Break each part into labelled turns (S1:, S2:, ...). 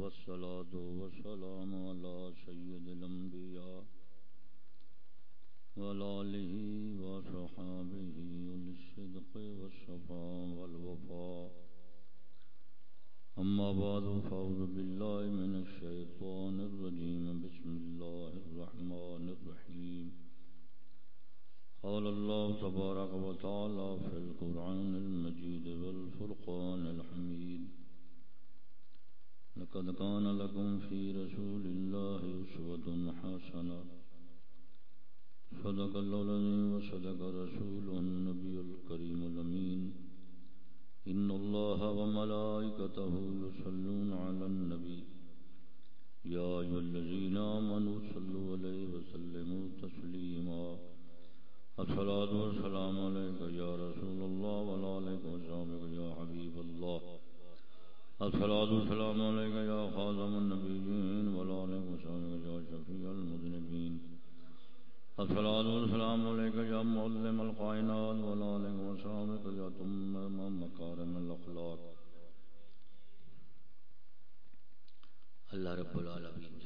S1: والصلاة والسلام على سيد الأنبياء والآله وصحابه للصدق والصفاء والوفاء. أما بعد، فأعوذ بالله من الشيطان الرجيم. بسم الله الرحمن الرحيم. قال الله تبارك وتعالى في القرآن المجيد والفرقان الحميد. لقد كان لكم في رسول الله أسوة حسنة. صدق الله الذي وصدق رسوله النبي الكريم الأمين. إن الله وملائكته يصلون على النبي. يا أيها الذين آمنوا صلوا عليه وسلموا تسليما. الصلاة والسلام عليك يا رسول الله وعلى عليك وسلامك الصلاة والسلام عليك يا خاتم النبيين وعلى عليك وسلامك يا شفيع المذنبين. الصلاة والسلام عليك يا معلم القائنات وعلى عليك وسلامك يا تمام مكارم الأخلاق.
S2: اللہ رب العالمین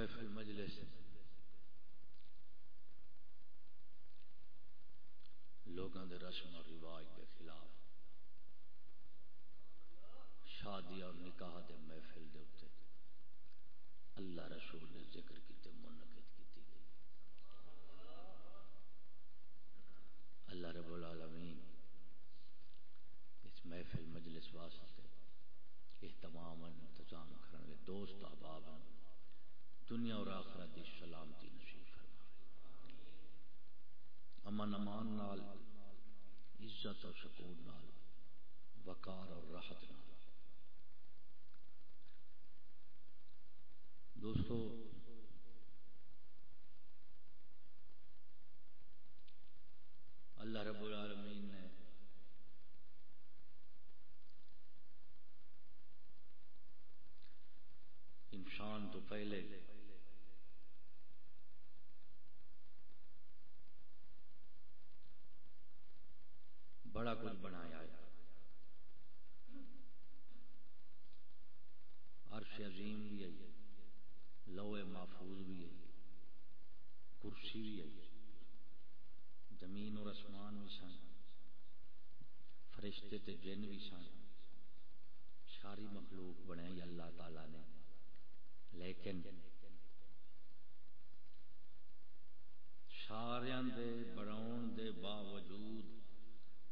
S2: ما في المجلس. فرشتے تے جن بھی سن ساری مخلوق بنائی اللہ تعالی نے۔ لیکن سارے دے بناؤن دے باوجود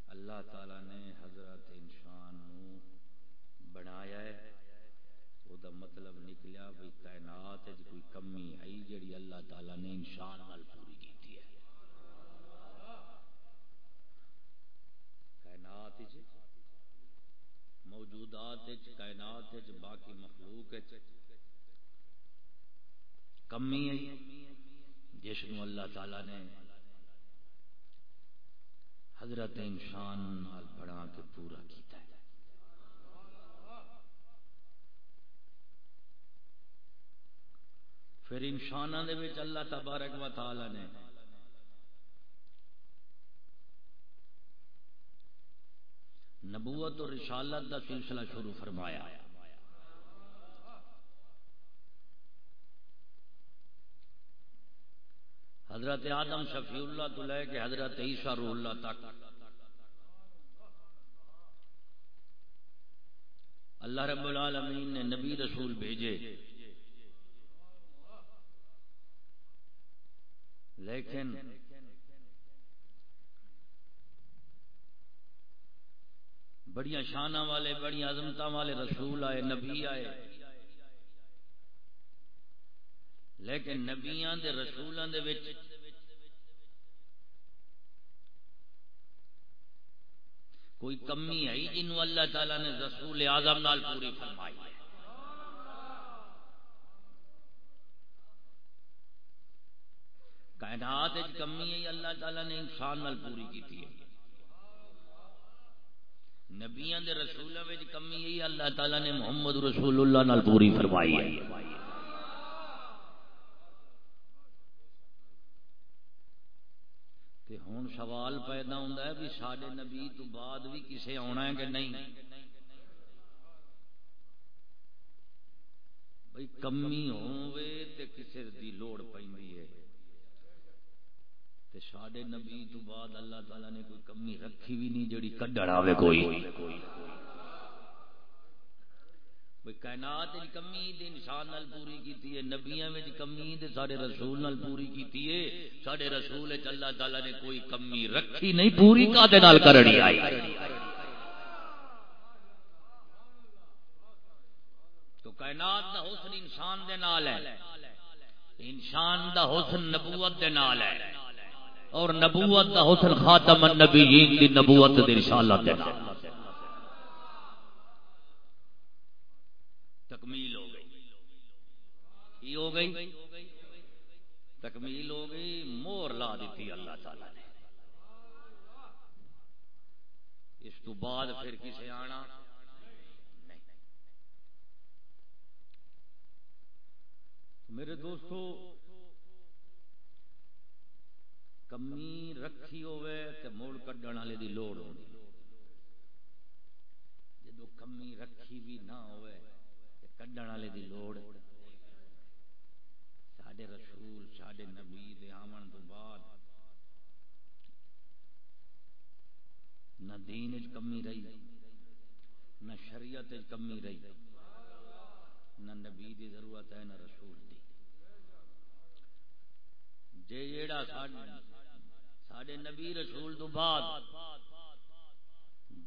S2: اللہ تعالی نے حضرت انسان نو بنایا ہے وہ دا مطلب نکلیا بھی کائنات کوئی کمی آئی جڑی اللہ تعالی نے انسان نال پوری کیتی ہے کائنات موجودات ذات کائنات باقی مخلوق کمی آئی جس نو اللہ تعالی نے حضرت انسان نال بڑا کے پورا کیتا ہے۔ پھر انسان اللہ تبارک و تعالی نے نبوت اور رسالت کا سلسلہ شروع فرمایا۔ حضرت آدم شفیع اللہ تو لے کے حضرت عیسیٰ روح اللہ تک۔ اللہ رب العالمین نے نبی رسول بھیجے۔ لیکن بڑی شانہ والے بڑی عظمت والے رسول آئے، نبی آئے۔ لیکن نبیاں دے رسولوں دے وچ کوئی کمی ہے جنہوں اللہ تعالی نے رسول اعظم نال پوری فرمائی ہے۔ کائنات کمی ہے اللہ تعالی نے انسان نال پوری کی ہے۔ نبیاں دے رسولوں میں کمی ہے اللہ تعالی نے محمد رسول اللہ نال پوری فرمائی ہے۔ تے ہوں سوال پیدا ہوتا ہے بھی سارے نبی تو بعد بھی کسے آنا ہے کہ نہیں؟ بھئی کمی ہوے تے کسے دی لوڑ پیندی ہے۔ تے ساڈے نبی تو بعد اللہ تعالی نے کوئی کمی رکھی بھی نہیں جڑی کڈڑ آوے کوئی۔ کائنات کمی دے انسان نال پوری کیتی ہے، نبیاں وچ کمی دے، سارے رسول نال پوری کیتی ہے۔ سارے رسول وچ اللہ تعالی نے کوئی کمی رکھی نہیں، پوری کا دے نال کرنی آئی۔ تو کائنات دا حسن انسان دے نال ہے۔ انسان دا حسن نبوت دے نال ہے۔ اور نبوت دا حسن خاتم النبیین دی نبوت دی رسالت دے نال۔ تکمیل ہو گئی۔ کی ہو گئی؟ تکمیل ہو گئی، مور لا دیتی اللہ تعالی نے۔ اس تو بعد پھر کسے آنا؟ میرے دوستو، کمی رکھی ہوئے تے موڑ کڈن والے دی لوڑ ہونی۔ جدو کمی رکھی بھی نہ ہوئے کڈن والے دی لوڑ. ساڈے رسول، ساڈے نبی دے آمن تو بعد نہ دین وچ کمی رہی، نہ شریعت وچ کمی رہی، نہ نبی دی ضرورت ہے، نہ رسول دی. جے جیڑا ساڈے سڈے نبی رسول تو بعد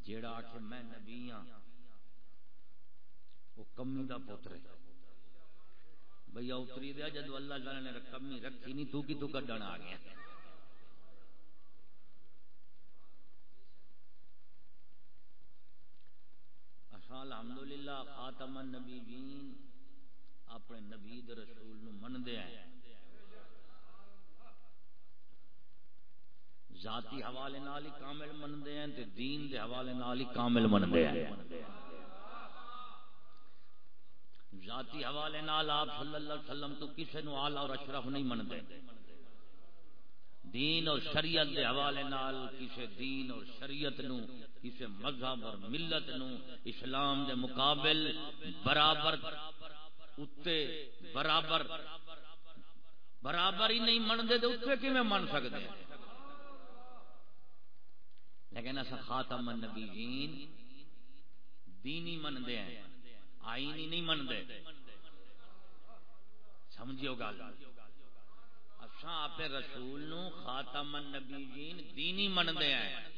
S2: جیڑا آخ میں نبی ہاں وہ کمی کا پوتر ہے۔ بھیا اتری دیا جدو اللہ تعالی نے کمی رکھی نہیں، تو کی تو کڈن آ گیا۔ اچھا، الحمدللہ، خاتم النبی جین اپنے نبی رسول نو من دے ہیں۔ ذاتی حوالے نال ہی کامل منتے ہیں تے دین دے حوالے نال ہی کامل منتے ہیں۔ ذاتی حوالے نال آپ صلی اللہ علیہ وسلم تو کسے نو اعلی اور اشرف نہیں منتے۔ دین اور شریعت دے حوالے نال کسے دین اور شریعت نو، کسے مذہب اور ملت نو، اسلام دے مقابل برابر، اتے برابر برابر ہی نہیں منتے تو اتنے کیویں من سکتے ہیں؟ لیکن اصا خاتم النبیین دینی منتے ہیں۔ آئینی نہیں منتے۔ سمجھو گل۔ اصا آپ رسول نو خاتم النبیین دینی منتے ہیں۔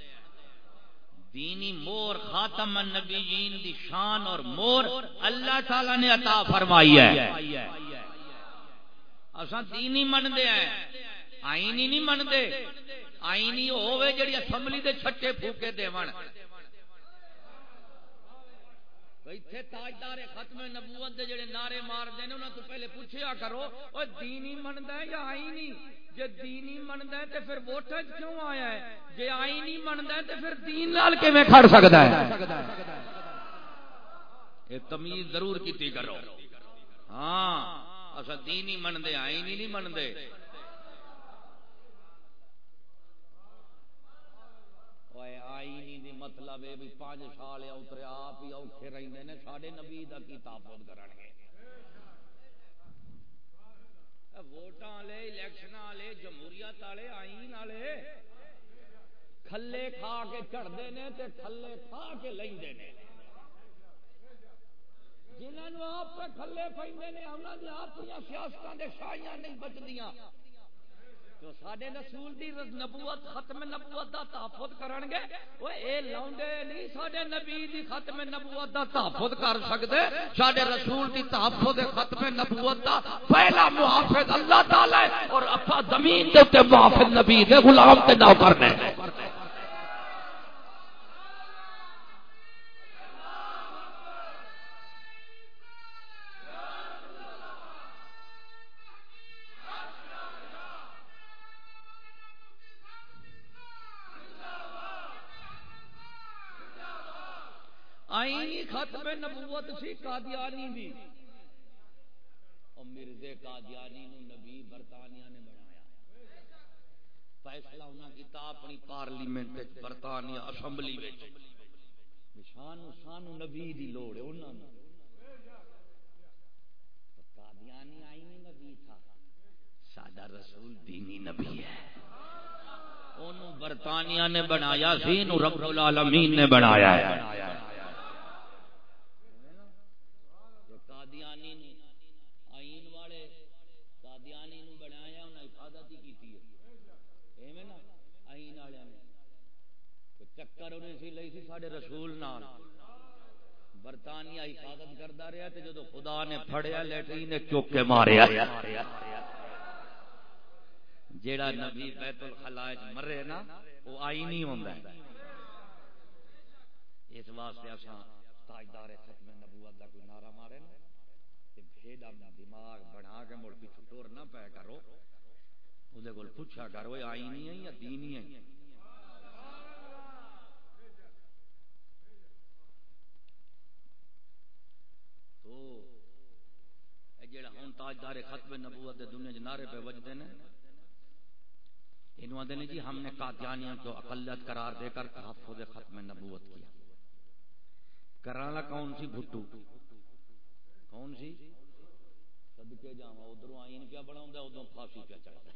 S2: دینی مور خاتم النبیین دی شان اور مور اللہ تعالی نے عطا فرمائی ہے۔ اصا دینی منتے ہیں۔ آئینی نہیں منتے۔ آئینی ہوے جڑی اسمبلی دے چھٹے پھوکے دیون ایتھے تاجدار ختم نبوت دے جڑے نعرے مار دے انہاں تو پہلے پوچھیا کرو او دینی مندا ہے یا آئینی؟ جے دینی مندا ہے تے پھر ووٹ کیوں آیا ہے؟ جے آئینی مندا ہے تے پھر دین نال کیویں کھڑ سکدا ہے؟ اے تمیز ضرور کیتی کرو۔ ہاں اسا دینی مندے آئینی نہیں مندے آئینی دی مطلب ہے بھی پانچ سال اترے آپ ہی اوکھے رہتے ہیں سارے نبی کا کی تافت کر گے ووٹاں والے الیکشن والے جمہوریت والے آئین والے کھلے کھا کے چڑھتے ہیں تے کھلے کھا کے لیندے نے جنہوں آپ کھلے پہ انہوں نے اپنی سیاست کے شاہیاں نہیں بچدیاں ساڈے رسول دی نبوت، ختم نبوت دا تحفظ کرن گے او اے لونڈے نہیں، ساڈے نبی دی ختم نبوت دا تحفظ کر سکدے؟ ساڈے رسول دی تحفظ ختم نبوت دا پہلا محافظ اللہ تعالی اور اپا زمین دے تے محافظ نبی دے غلام تے نوکر نے آئی ختم نبوت سی قادیانی بھی اور مرزے قادیانی نو نبی برطانیہ نے بنایا۔ فیصلہ انہاں کیتا اپنی پارلیمنٹ وچ، برطانیہ اسمبلی وچ۔ شان شان نبی دی لوڑ ہے انہاں نو۔ قادیانی آئی نہیں نبی تھا۔ سادہ رسول دینی نبی ہے۔ برطانیہ نے بنایا سی رب العالمین نے بنایا ہے قادیانی نے آئین والے قادیانی نو بنایا انہیں حفاظت ہی کیتی ہے ایویں نا آئین والے نے چکر انہیں سی لئی سی، ساڈے رسول نال۔ برطانیہ حفاظت کرتا رہا تو جدو خدا نے پھڑیا، لیٹرین نے چوک کے ماریا۔ جیڑا نبی بیت الخلا مرے نا وہ آئی نہیں ہوں اس واسطے اصا تاجدار ختم نبوت کا کوئی نعرہ مارے نا۔ بھیڑا دماغ بنا کے مڑ پیچھو ٹور نہ پے کرو۔ وہ پوچھا کرو آئی نہیں ہے یا دین ہی ہے جڑا ہوں تاجدار ختم نبوت دنیا چ پہ وجدے ہیں انہوں نے جی ہم نے قادیانیوں کو اقلیت قرار دے کر تحفظ ختم نبوت کیا؟ کرانا کون سی بھٹو؟ کون سی؟ صدقے جاوا ادھر آئین کیا بنا ادو پھانسی پہ چڑھتا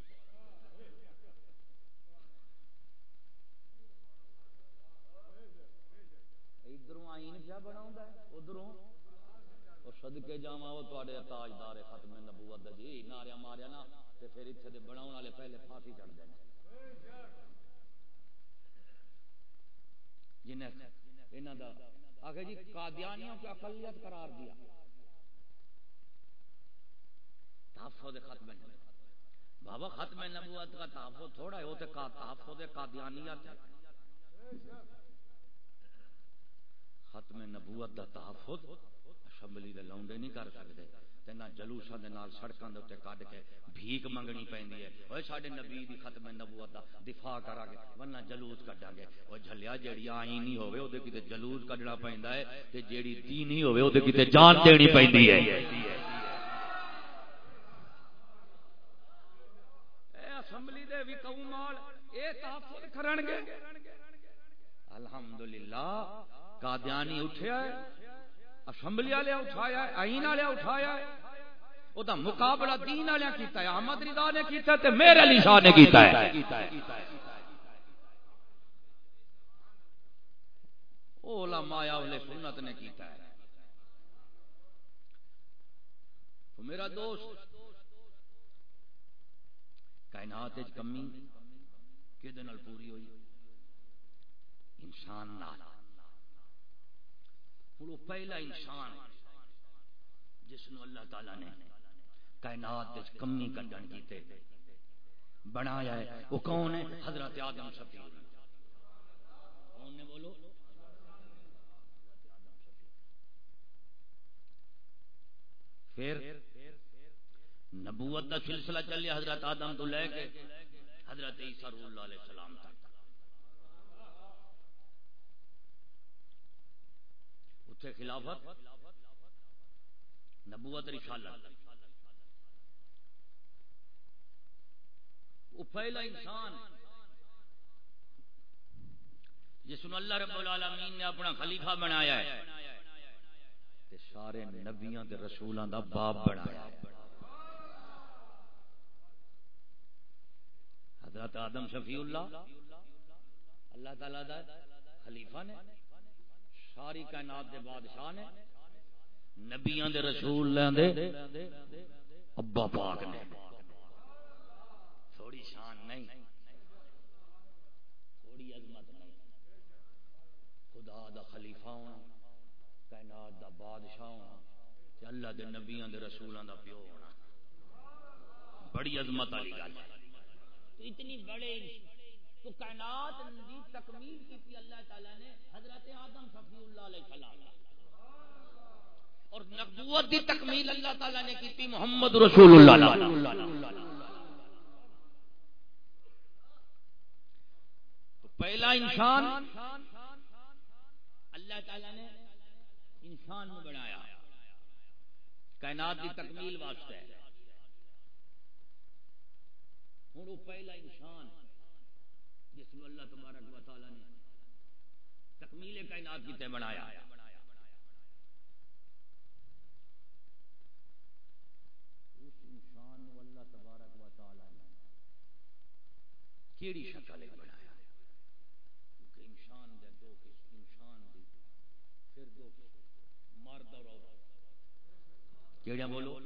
S2: ادھر آئین کیا بنا ادھر سدکے جا وہ تاجدار ختم نبوت جی ناریا ماریا نا، تے پھر اتنے بنا والے پہلے پھانسی چڑھ دیں جنہیں آخر جی قادیانیوں کی اقلیت قرار دیا۔ تحفظ ختم بابا، ختم نبوت کا تحفظ تھوڑا ہے، وہ تو تحفظ قادیانیت ہے۔ ختم نبوت کا تحفظ اسمبلی دے لاؤنڈے نہیں کر سکتے تینا جلوساں دے نال سڑکاں دے اوتے کڈ کے بھیک منگنی پیندی ہے۔ اوے ساڈے نبی دی ختم نبوت دا دفاع کرا گے ورنہ جلوس کڈا گے او جھلیا جیڑی آئی نہیں ہوے اودے کیتے جلوس کڈنا پیندا ہے تے جیڑی دینی ہوے اودے کیتے جان دینی پیندی ہے۔ اے اسمبلی دے وی قوم نال اے تحفظ کرن گے الحمدللہ، قادیانی اٹھیا ہے۔ اسمبلی والے اٹھایا آئین والے اٹھایا وہ مقابلہ دین والے کیتا ہے، احمد رضا نے کیتا ہے میرے علی شاہ نے کیتا ہے۔ علماء اہل سنت نے کیتا ہے۔ تو میرا دوست، کائنات کمی کہ پوری ہوئی؟ انسان نال۔ ہوں، وہ پہلا انسان جس نو اللہ تعالی نے کائنات کمی کڈن کیتے، بنایا ہے۔ وہ کون ہے؟ حضرت آدم شفیع۔ کون نے بولو؟ پھر نبوت کا سلسلہ چلے حضرت آدم تو لے کے حضرت عیسیٰ اللہ علیہ السلام تک۔ اتنے خلافت، نبوت رسالت وہ پہلا انسان جس نے اللہ رب العالمین نے اپنا خلیفہ بنایا ہے تے سارے نبیاں دے رسولاں دا باپ بنایا ہے۔ حضرت آدم شفیع اللہ اللہ تعالی دا خلیفہ نے ساری کائنات دے بادشاہ نے نبیاں دے رسول لیندے ابا پاک نے۔ تھوڑی شان نہیں۔ تھوڑی عظمت نہیں۔ خدا دا خلیفہ ہونا کائنات دا بادشاہ ہونا تے اللہ دے نبیاں دے رسولاں دا پیو ہونا۔ بڑی عظمت والی گل۔ ہے اتنی بڑے تو کائنات دی تکمیل کی تھی اللہ تعالی نے حضرت آدم صفی اللہ علیہ السلام اور نبوت دی تکمیل اللہ تعالی نے کی تھی محمد رسول اللہ تو پہلا انسان اللہ تعالی نے انسان نے بنایا۔ کائنات کی تکمیل واسطے۔ ہوں وہ پہلا انسان۔ جس اللہ تبارک و تعالی نے تکمیل کائنات کی تے بنایا۔ اس انسان اللہ تبارک و تعالی نے کیڑی شکل بنایا۔ کیونکہ انسان دے دو انسان دی، پھر دو مرد اور عورت۔ کیڑا بولو۔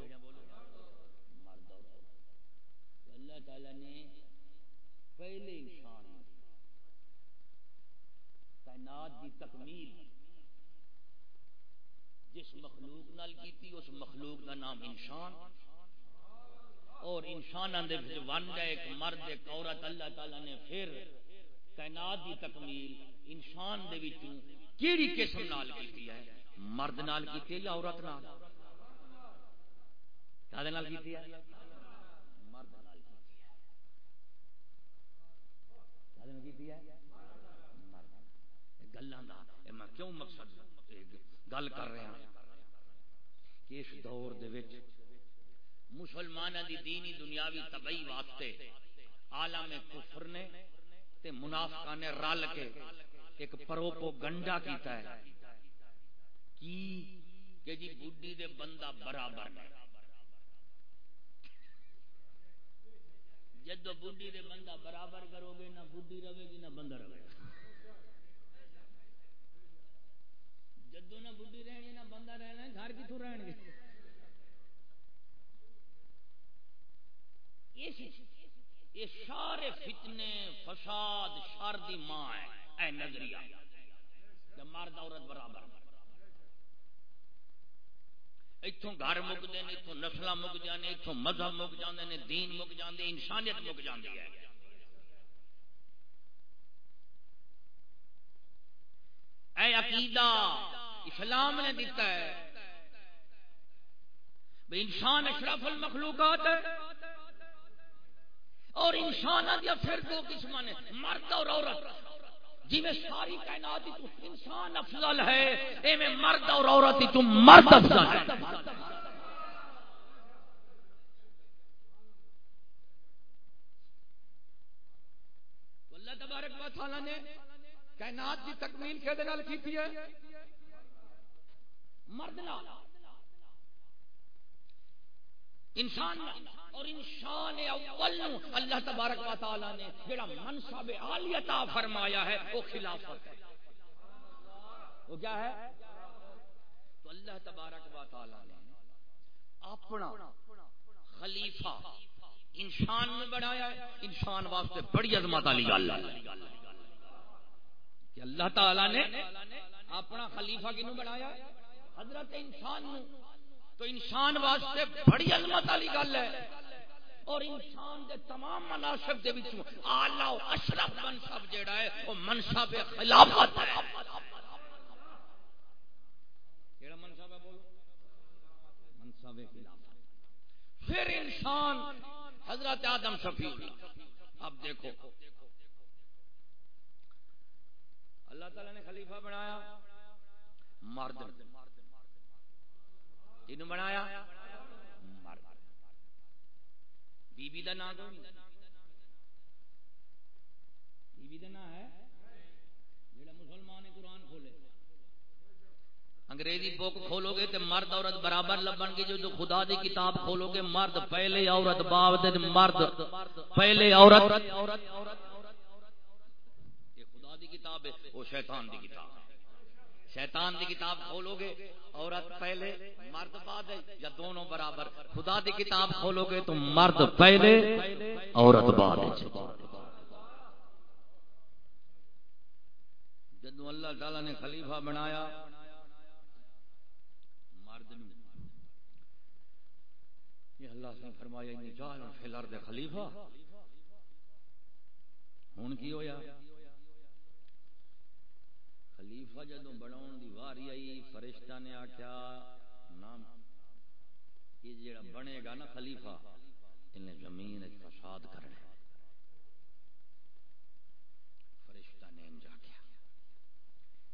S2: مرد اور عورت۔ اللہ تعالی نے پہلے انسان کائنات دی تکمیل جس مخلوق نال کیتی، اس مخلوق دا نام انسان۔ اور انسان دے وچ ونڈ ہے، ایک مرد، ایک عورت، اللہ تعالی نے پھر کائنات دی تکمیل انسان دے وچوں کیڑی قسم نال کیتی ہے؟ مرد نال کیتی ہے یا عورت نال؟ کدے نال کیتی ہے؟ مرد نال کیتی ہے۔ کدے نال کیتی ہے؟ گلاں دا. میں کیوں مقصد گل کر رہا ہاں؟ کہ اس دور دے وچ مسلمانوں دی دینی دنیاوی تباہی واسطے عالم کفر نے تے منافقاں نے رل کے ایک پروپو گنڈا کیتا ہے. کی؟ کہ جی بڈھی دے بندہ برابر نے. جدو بڈھی دے بندہ برابر کرو گے، نہ بڈھی رہے گی، نہ بندہ رہے گا. جدو نہ بڈھی رہنی، نہ بندہ رہنا، گھر کتوں رہن گے؟ یہ سارے فتنے، فساد، شر دی ماں ہے، اے نظریہ۔ جب مرد عورت برابر۔ اتوں گھر مکتے ہیں اتوں نسل مک جانے اتوں مذہب مک جانے نے، دین مک جانے انسانیت مک جاتی ہے۔ اے عقیدہ اسلام نے دیتا ہے۔ انسان اشرف المخلوقات ہے۔ اور انسان دیا پھر دو قسم نے، مرد اور عورت۔ جی میں ساری کائنات انسان افضل ہے اے میں مرد اور عورت تم مرد افضل ہے۔ اللہ تبارک و تعالی نے کائنات کی تکمیل کے دنال کی ہے؟ مرد نال انسان اور انسان اول اللہ تبارک و تعالی نے جڑا منصب عالی عطا فرمایا ہے، وہ خلافت ہے۔ وہ کیا ہے؟ تو اللہ تبارک و تعالی نے اپنا خلیفہ انسان میں بنایا ہے۔ انسان واسطے بڑی عظمت والی گل ہے کہ اللہ تعالی نے اپنا خلیفہ کنوں بنایا ہے؟ حضرت انسان نو۔ تو انسان واسطے بڑی عظمت والی گل ہے۔ اور انسان دے تمام مناسب دے وچوں اعلی و اشرف منصب جیڑا ہے، وہ منصب خلافت ہے۔ کیڑا منصب ہے بولو۔ منصب خلافت۔ پھر انسان، حضرت آدم شفیع اللہ اب دیکھو۔ اللہ تعالی نے خلیفہ بنایا مرد تین بنایا؟ بی بی دا نام بی بی دا نام ہے؟ جڑا مسلمان قرآن کھولے۔ انگریزی بک کھولو گے تو مرد عورت برابر لبن گے، جو خدا دی کتاب کھولو گے مرد پہلے عورت باب دے مرد پہلے عورت۔ یہ خدا دی کتاب ہے، وہ شیطان دی کتاب۔ ہے شیطان دی کتاب کھولو گے، عورت پہلے مرد بعد یا دونوں برابر؟ خدا دی کتاب کھولو گے تو مرد پہلے، عورت بعد جدو اللہ تعالی نے خلیفہ بنایا، مرد یہ اللہ سے فرمایا انی فی الارض خلیفہ۔ ہن کی ہویا؟ خلیفہ جدو بناؤن دی واری آئی، فرشتہ نے آکھیا نام یہ جڑا بنے گا نا خلیفہ، انہیں زمین ایک فساد کرنا فرشتہ نے انجا کیا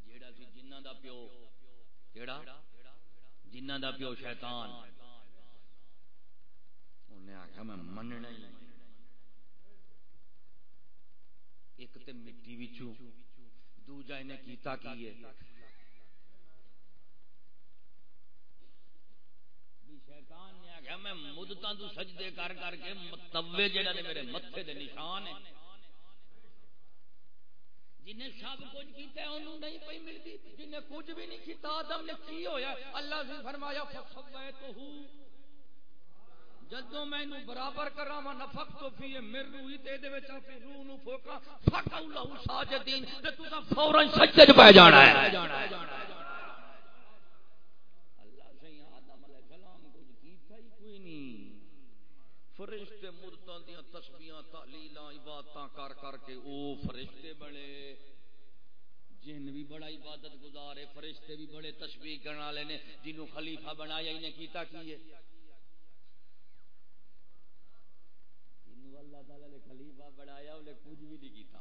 S2: جیڑا سی جنہ دا پیو، کیڑا؟ جنہ دا پیو شیطان۔ انہیں آخیا میں مننا ہی ایک تے مٹی بچوں دوجا انہیں کیتا کی ہے؟ شیطان نے آخیا میں مدتاں تو سجدے کر کر کے متوے جڑا نے میرے متھے دے نشان ہے۔ جنہیں سب کچھ کیتا ہے، انہوں نہیں پئی ملتی۔ جنہیں کچھ بھی نہیں کیتا، آدم نے کی ہویا؟ اللہ سے فرمایا فصویتہو جدوں میں انہوں برابر کرا وا نفق تو فی مر روحی تے دے وچ اپنی روح نو پھوکا فقو لہو ساجدین تے تو تا فورن سجدے وچ پے جانا ہے۔ اللہ سہی آدم علیہ السلام کو کیتا ہی کوئی نہیں۔ فرشتے مدتاں دیاں تسبیحاں، تحلیلاں، عبادتاں کر کر کے او فرشتے بنے۔ جن بھی بڑا عبادت گزارے فرشتے بھی بڑے تسبیح کرنے والے نے جنوں خلیفہ بنایا، انہیں کیتا کیے جنوں اللہ تعالی نے خلیفہ بنایا انہیں کچھ بھی نہیں کیتا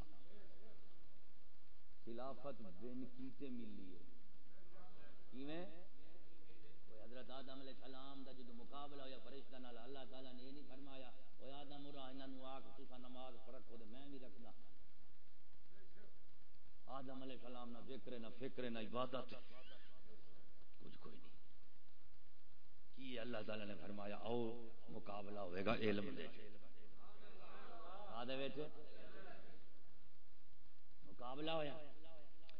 S2: خلافت بن کیتے ملی ہے۔ کیویں؟ کوئی حضرت آدم علیہ السلام دا جدو مقابلہ ہویا، فرشتہ نال اللہ تعالی نے یہ نہیں فرمایا او آدم مرا، انہاں نو آکھ، تساں نماز رکھو تے میں بھی رکھدا۔ آدم علیہ السلام نہ ذکر نہ فکر، نہ عبادت۔ کچھ کوئی نہیں۔ کی اللہ تعالی نے فرمایا؟ او مقابلہ ہوئے گا علم دے۔ آدھے وچ مقابلہ ہویا۔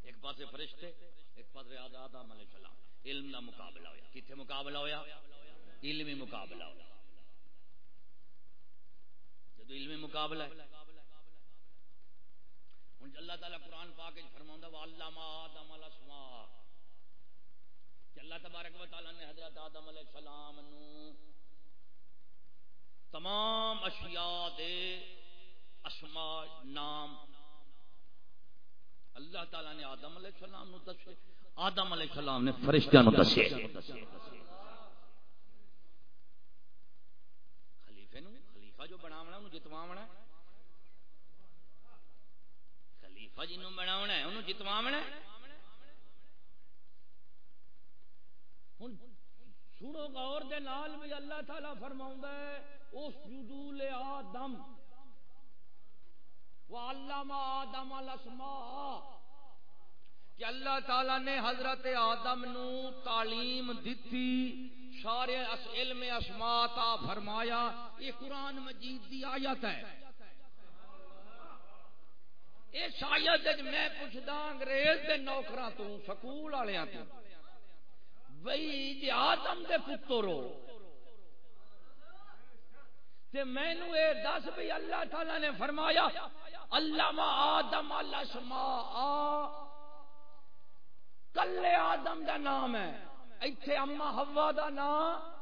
S2: ایک پاسے فرشتے، ایک پاسے آدم علیہ السلام۔ علم دا مقابلہ ہویا۔ کتنے مقابلہ ہویا؟ علمی مقابلہ ہویا۔ جدو علمی مقابلہ ہے ہوں اللہ تعالیٰ قرآن پا کے فرما وا آدم الاسماء کہ اللہ تبارک و تعالیٰ نے حضرت آدم علیہ السلام نو تمام اشیاء دے اسماء، نام اللہ تعالیٰ نے آدم علیہ السلام نو دسے، آدم علیہ السلام نے فرشتہ نو دسے۔ خلیفے نو، خلیفہ جو بناونا انہوں جتواونا خلیفہ جنوں بناونا ہے، انہوں جتواونا ہن سنو غور دے نال بھی اللہ تعالی فرماوندا ہے، اس جدول آدم وعلم آدم الاسماء، کہ اللہ تعالی نے حضرت آدم نو تعلیم دیتی سارے علم اسماء تا فرمایا۔ یہ قرآن مجید دی آیت ہے۔ اس آیت میں پوچھدا انگریز دے نوکراں تو، سکول والےاں تو بھئی جی آدم دے پترو تے مینوں اے دس بھی اللہ تعالی نے فرمایا علامہ آدم الاسماء کلے آدم دا نام ہے. ایتھے اما ہوا دا نام.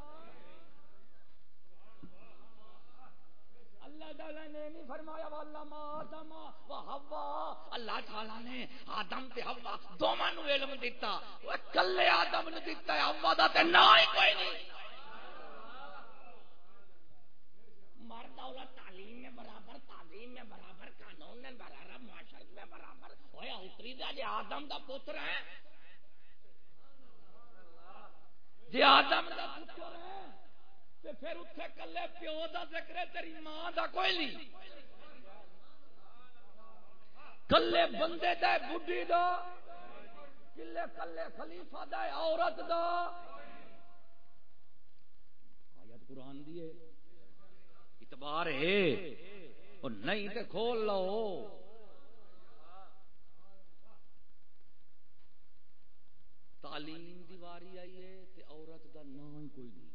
S2: اللہ تعالی نے نہیں فرمایا آدم و ہوا اللہ نے آدم تے ہوا دوواں نو علم دیتا او کلے آدم نو دیتا ہے ہوا دا تے نام ہی کوئی نہیں. مرد، عورت تعلیم میں برابر تعلیم میں برابر قانون میں برابر معاشرت میں برابر ہویا دا جی آدم دا پتر ہے جی آدم دا پتر ہے تے پھر اتنے کلے پیو دا ذکر ہے تیری ماں دا کوئی نہیں۔ کلے بندے دا بڈھی دا، کلے کلے خلیفہ دا عورت دا۔ آیت قرآن دی ہے۔ اعتبار ہے۔ اور نہیں تے کھول لو تعلیم دیواری آئی ہے تے عورت دا نام ہی کوئی نہیں۔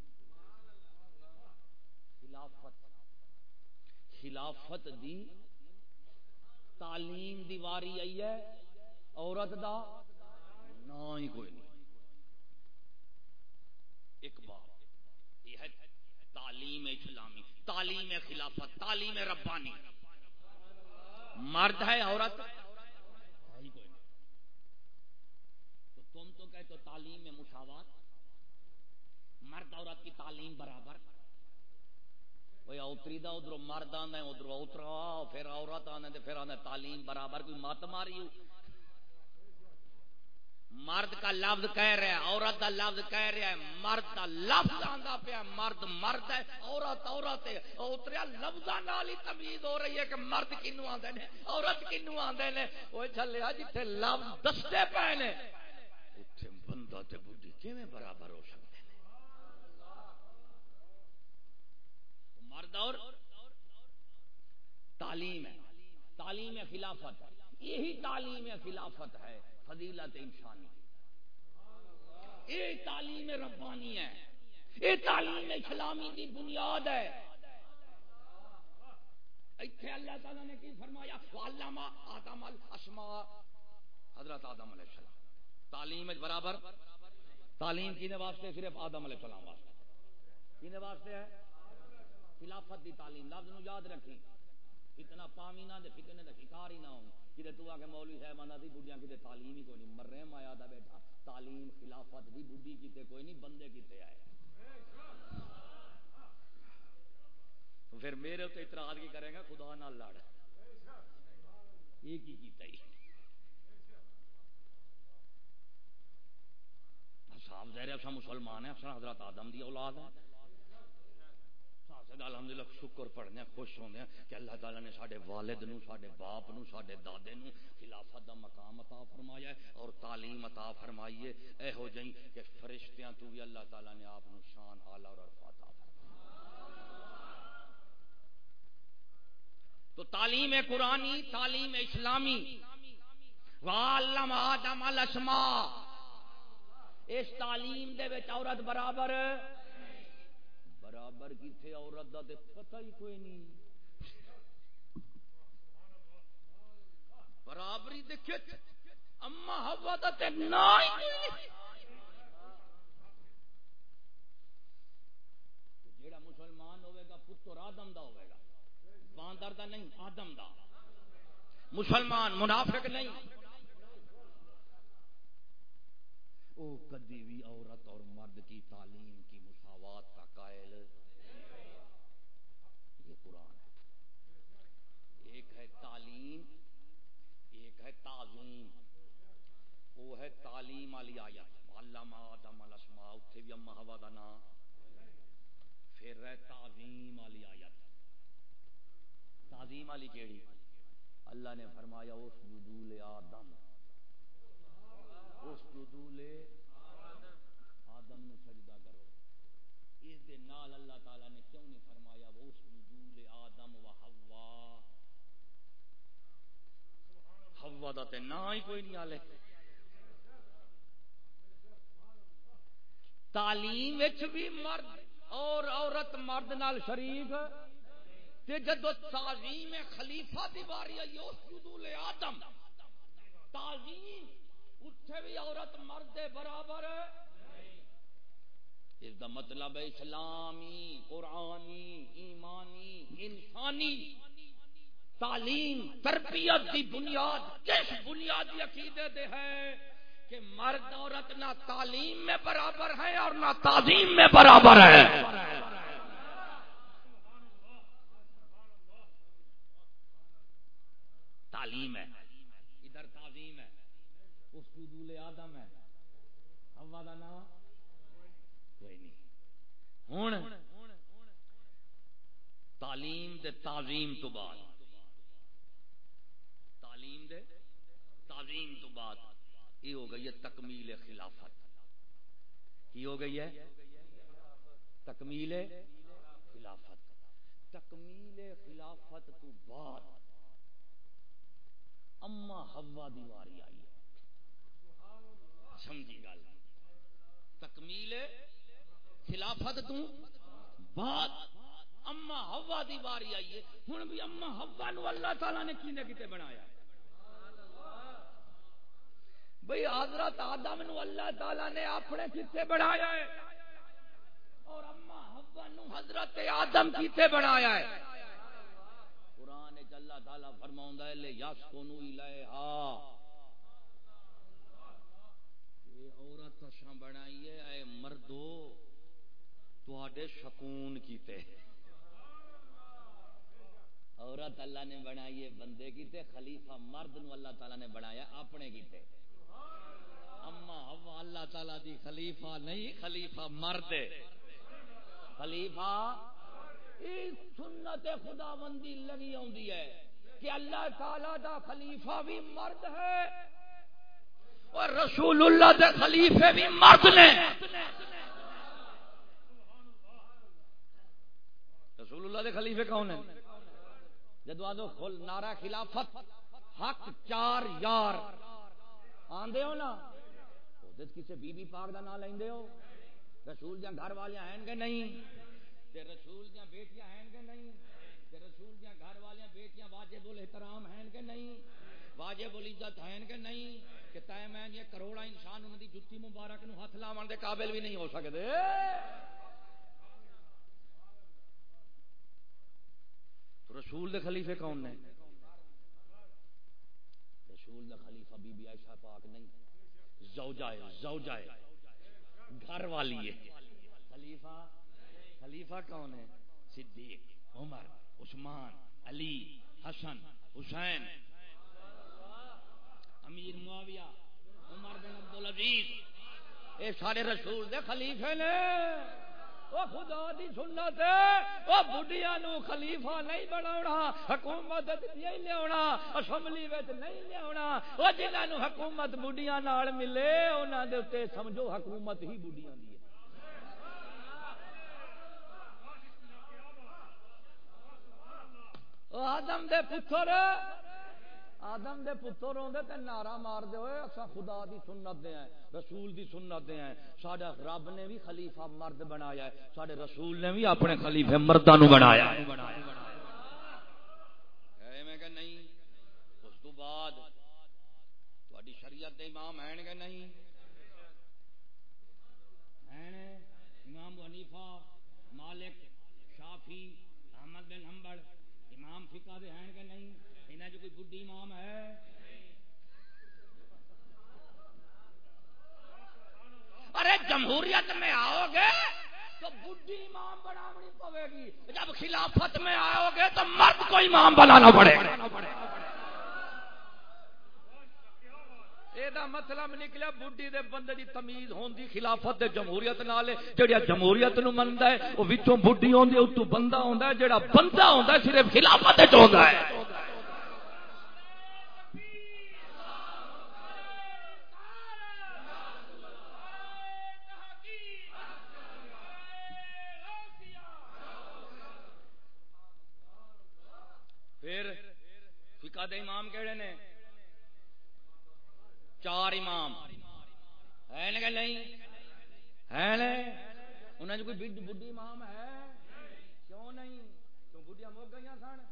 S2: خلافت خلافت دی تعلیم دیواری آئی ہے، عورت دا نام ہی کوئی نہیں۔ ایک بات، یہ ہے تعلیم اسلامی، تعلیم خلافت، تعلیم ربانی۔ مرد ہے عورت تو تم تو تعلیم میں مساوات مرد عورت کی تعلیم برابر۔ اتری دا، ادھر مرد آنا ادھر اترا پھر عورت آنا پھر آنا تعلیم برابر، کوئی مت ماری مرد کا لفظ کہہ رہا ہے، عورت کا لفظ کہہ رہا ہے، مرد کا لفظ آتا پیا مرد مرد ہے، عورت عورت ہے۔ اتریا لفظ ہی تمیز ہو رہی ہے کہ مرد کنو آدھے نے عورت کنو آدھے نے وہ چلے جتنے لفظ دستے پے نے۔ بندہ تے بڈھی کیویں برابر ہو سکتے ہیں مرد اور تعلیم ہے، تعلیم خلافت یہی تعلیم خلافت ہے، فضیلت انسانی۔ یہ تعلیم ربانی ہے۔ یہ تعلیم اسلامی کی بنیاد ہے۔ اتنے اللہ تعالیٰ نے کی فرمایا علامہ آدم الاسماء حضرت آدم علیہ السلام۔ تعلیم برابر تعلیم کینے واسطے؟ صرف آدم علیہ السلام واسطے۔ کینے واسطے ہے؟ خلافت دی تعلیم۔ لفظ نو یاد رکھی۔ اتنا پامی نہ دے فکر نے شکار ہی نہ ہوں۔ کدے تو آگے مولوی صاحب آنا دی بڑھیاں کدے تعلیم ہی کوئی نہیں مر رہے مایا دا بیٹھا۔ تعلیم، خلافت دی بڑھی کیتے کوئی نہیں، بندے کیتے آئے۔ پھر میرے تو اعتراض کی کرے گا؟ خدا نہ لڑ۔ یہ کی کیتا ہی؟ صاحب ظاہر ہے مسلمان ہیں حضرت آدم دی اولاد ہے الحمدللہ شکر پڑھنے، خوش ہونے کہ اللہ تعالیٰ نے سارے والد نو سارے باپ نو سارے دادے نو خلافت دا مقام عطا فرمایا ہے اور تعلیم عطا فرمائی ہے۔ اے ہو جائیں کہ فرشتیاں تو بھی اللہ تعالیٰ نے آپ نو شان، آلہ اور عرفہ عطا تو تعلیم قرآنی، تعلیم اسلامی۔ وعلم آدم الاسماء۔ اس تعلیم دے وچ عورت برابر برابر کتنے عورت کا پتہ ہی کوئی نہیں۔ برابری دیکھے اما ہوا دا تے نہ جیڑا مسلمان ہوئے گا پتر آدم دا ہوئے گا، باندر دا نہیں، آدم دا۔ مسلمان منافق نہیں۔ او کدی بھی عورت اور مرد کی تعلیم کی مساوات کا قائل۔ یہ قرآن ہے۔ ایک ہے تعلیم، ایک ہے تعظیم۔ وہ ہے تعلیم والی آیت۔ علامہ آدم الاسماء اتنے بھی اما ہوا دا نام۔ پھر ہے تعظیم والی آیت۔ تعظیم والی کیڑی؟ اللہ نے فرمایا، اس جدول آدم۔ اس جدول آدم نو سجدہ کرو۔ اس دے نال اللہ تعالی نے کیوں نہیں فرمایا وہ اس جدول آدم و حوا۔ حوا دا تے نا ہی کوئی نہیں آلے۔ تعلیم وچ بھی مرد اور عورت مرد نال شریک تے جدو تعظیم خلیفہ دی باری آئی، اس جدول آدم۔ تعظیم اتھے بھی عورت مرد برابر اس دا مطلب ہے اسلامی، قرآنی، ایمانی، انسانی تعلیم، تربیت کی بنیاد، کس بنیادی عقیدے دے ہے کہ مرد عورت نہ تعلیم میں برابر ہے اور نہ تعظیم میں برابر ہے؟ تعلیم ہے۔ اس آدم ہے۔ ہوا کا نام کوئی نہیں۔ ہوں تعلیم دے تعظیم تو بعد۔ تعلیم دے تعظیم تو بعد۔ یہ ہو گئی ہے تکمیل خلافت۔ کی ہو گئی ہے؟ تکمیل خلافت۔ تکمیل خلافت تو بعد۔ اما ہوا دیواری آئی۔ ہے سمجھی گل۔ تکمیل خلافت تو بعد اما ہوا دیواری آئی ہے۔ ہوں بھی اما ہوا نو اللہ تعالی نے کینے کتے بنایا؟ بھئی حضرت آدم نو اللہ تعالی نے اپنے کتے بنایا ہے۔ اور اما ہوا نو حضرت آدم کتے بنایا ہے۔ قرآن اللہ تعالی فرماؤں ہے، لے یاسکونو الیہا یہ عورت اساں بنائی ہے اے مردو تواڈے سکون کیتے۔ عورت اللہ نے بنائی بندے کیتے، خلیفہ مرد نو اللہ تعالی نے بنایا، اپنے کیتے۔ اما ہوا اللہ تعالی دی خلیفہ نہیں، خلیفہ مرد خلیفہ سنت خدا بندی لگی آدھی ہے کہ اللہ تعالی دا خلیفہ بھی مرد ہے اور رسول اللہ دے خلیفے بھی مرد نے۔ رسول اللہ دے خلیفے کون ہیں؟ جدو آدھو خل نارا خلافت حق چار یار۔ آندے ہو نا؟ کسی بی بی پاک دا نام لیندے ہو؟ رسول دیا گھر والے ہیں کہ نہیں؟ تے رسول دیا بیٹیاں ہیں کہ نہیں؟ تے رسول دیا گھر والے بیٹیاں واجب الاحترام ہیں کہ نہیں؟ واجب العزت ہیں کہ نہیں؟ کہ تے میں یہ کروڑا انسان انہاں دی جُتی مبارک نو ہاتھ لاون دے قابل بھی نہیں ہو سکدے۔ رسول دے خلیفے کون نے؟ رسول دے خلیفہ بی بی عائشہ پاک نہیں، زوجہ ہے زوجہ ہے، گھر والی ہے۔ خلیفہ خلیفہ کون ہے؟ صدیق، عمر، عثمان، علی، حسن، حسین۔ امیر معاویہ، عمر بن عبدالعزیز۔ اے سارے رسول دے خلیفے نے۔ وہ خدا دی سنت وہ بڑھیا نو خلیفہ نہیں بنا حکومت نہیں لیا اسمبلی وچ نہیں لیا وہ جنہوں نے حکومت بڑھیا ملے انہوں دے سمجھو حکومت ہی بڑھیا دی ہے۔ آدم دے پتر آدم دے پتر ہوندے تے نعرہ مار دے ہوئے اسا خدا دی سنت دے ہیں، رسول دی سنت دے ہیں۔ ساڈا رب نے بھی خلیفہ مرد بنایا ہے، ساڈے رسول نے بھی اپنے خلیفے مرداں نو بنایا ہے۔ میں کہ نہیں؟ اس تو بعد تہاڈی شریعت دے امام ہیں کہ نہیں؟ ہیں؟ امام حنیفہ، مالک شافی احمد بن حنبل، امام فقہ دے ہیں کہ نہیں؟ جو کوئی بڈی امام ہے۔ ارے جمہوریت میں آؤ گے تو بڈی امام بنانی پڑے گی۔ جب خلافت میں آؤ گے تو مرد کو امام بنانا پڑے گا۔ مطلب نکلیا بڈی دے بندے دی تمیز ہوندی خلافت دے جمہوریت نال۔ جڑا جمہوریت نو مندا ہے، او وچوں بڈی ہوندی او تو بندہ ہوندا ہے، جڑا بندہ ہوندا ہے، صرف خلافت وچ ہوندا ہے۔ پھر فقہ دے امام کہڑے نے؟ چار امام۔ ہے کہ نہیں؟ ہے انہیں جو کوئی بڈی امام ہے، کیوں نہیں؟ تو بڈیاں مک گئی سن؟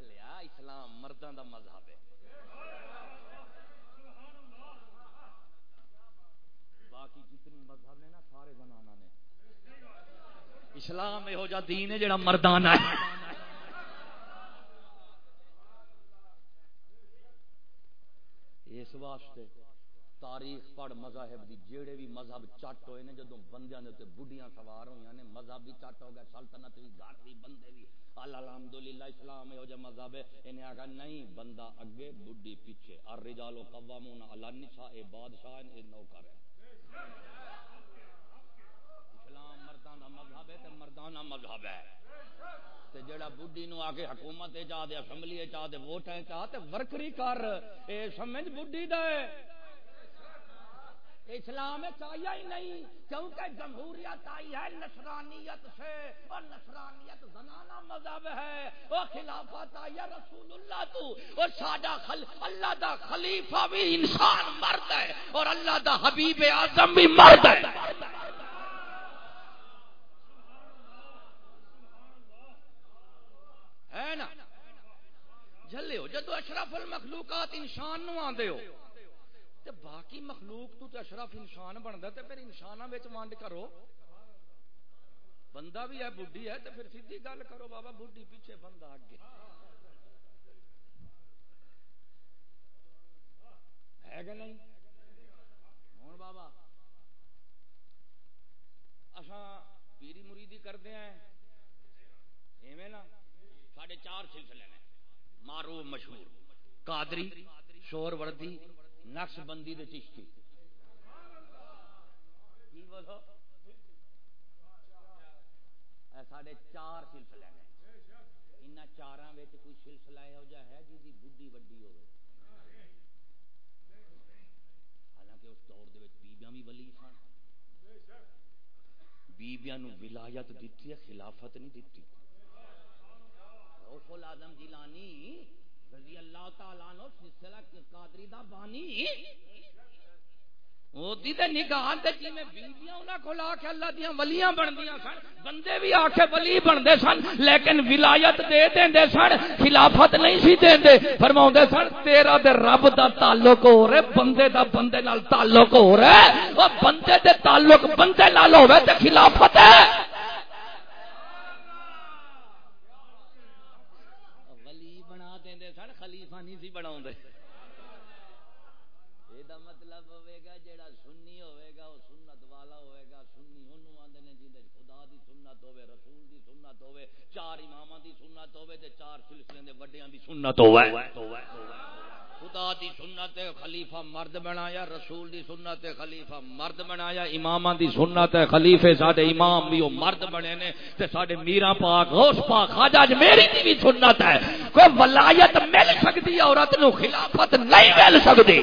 S2: لیا اسلام مردوں دا مذہب ہے باقی جتنی مذہب نے نا سارے زنانا نے اسلام یہو جا دین ہے جڑا مردانہ ہے۔ اس واسطے تاریخ پڑھ مذاہب دی جیڑے بھی مذہب چٹ ہوئے نے، جدوں بندیاں دے تے بڈیاں سوار ہوئیاں نے، مذہب بھی چٹ ہو گیا، سلطنت بھی گھر بھی بندے بھی الحمدللہ اسلام ہے جو مذہب ہے۔ انہیں آگا نہیں، بندہ اگے بڈی پیچھے۔ الرجال قوامون علی النساء، اے بادشاہ اے نوکر ہے اسلام مرداں دا مذہب ہے مذہب ہے۔ تے جڑا بڈی نو آ کے حکومت چاہ دے اسمبلی چاہ دے ووٹ چاہ تے ورکری کر۔ اے سمجھ بڈی دا ہے اسلام چاہیے ہی نہیں، کیونکہ جمہوریت آئی ہے نصرانیت سے۔ اور نصرانیت زنانہ مذہب ہے۔ وہ خلافت آئی ہے رسول اللہ تو۔ اور ساڈا خل، اللہ دا خلیفہ بھی انسان مرد ہے۔ اور اللہ دا حبیب اعظم بھی مرد ہے۔ ہے نا؟ جلے ہو، جدو اشرف المخلوقات انسان نو آندے ہو، تے باقی مخلوق تو تے اشرف انسان بندا تے پھر انساناں وچ ونڈ کرو۔ بندہ بھی ہے، بڈھی ہے، تے پھر سیدھی گل کرو، بابا بڈھی پیچھے بندہ اگے۔ ہے کہ نہیں؟ ہوں بابا، اساں پیری مریدی کردے ہیں۔ ایویں نا؟ ساڑھے چار سلسلے نے۔ معروف، مشہور۔ قادری شور وردی نقش بندی دے چشتی ساڑھے چار سلسلے نے۔ ان چار کوئی سلسلہ یہو جہ ہے جی بڈی وڈی ہو حالانکہ اس دور دے بیبیاں بھی ولی سن۔ بیبیاں نو ولایت دیتی ہے، خلافت نہیں دیتی غوث العظم جیلانی رضی اللہ تعالیٰ نو سلسلہ قادری دا بانی۔ دی تے نگاہ تے جی میں بیویاں انہاں کول آ کے اللہ دیاں ولیاں بندیاں سن، بندے بھی آ کے ولی بنتے سن، لیکن ولایت دے دیں سن، خلافت نہیں سی دے فرما سن، تیرا دے رب دا تعلق ہو رہے، بندے دا بندے نال تعلق ہو رہا ہے وہ بندے دے تعلق بندے نال ہوئے تے خلافت ہے ولی بنا دیں سن بناؤں یہ مطلب ہوئے گا جیڑا سنی ہوئے گا، وہ سنت والا ہوئے گا، سنی انہوں آدھے خدا دی سنت ہوئے، رسول دی سنت ہوئے، چار امام دی سنت ہوئے تے چار سلسلے دے وڈیاں دی سنت ہوئے۔ خدا کی سنت خلیفہ مرد بنایا، رسول دی سنت خلیفہ مرد بنایا امام دی سنت خلیفے ساڈے امام بھی وہ مرد بنے نے تے ساڈے میرا پاک، غوث پاک، خواجہ اج میری دی بھی سنت ہے۔ کوئی ولایت مل سکتی عورت نو خلافت نہیں مل سکتی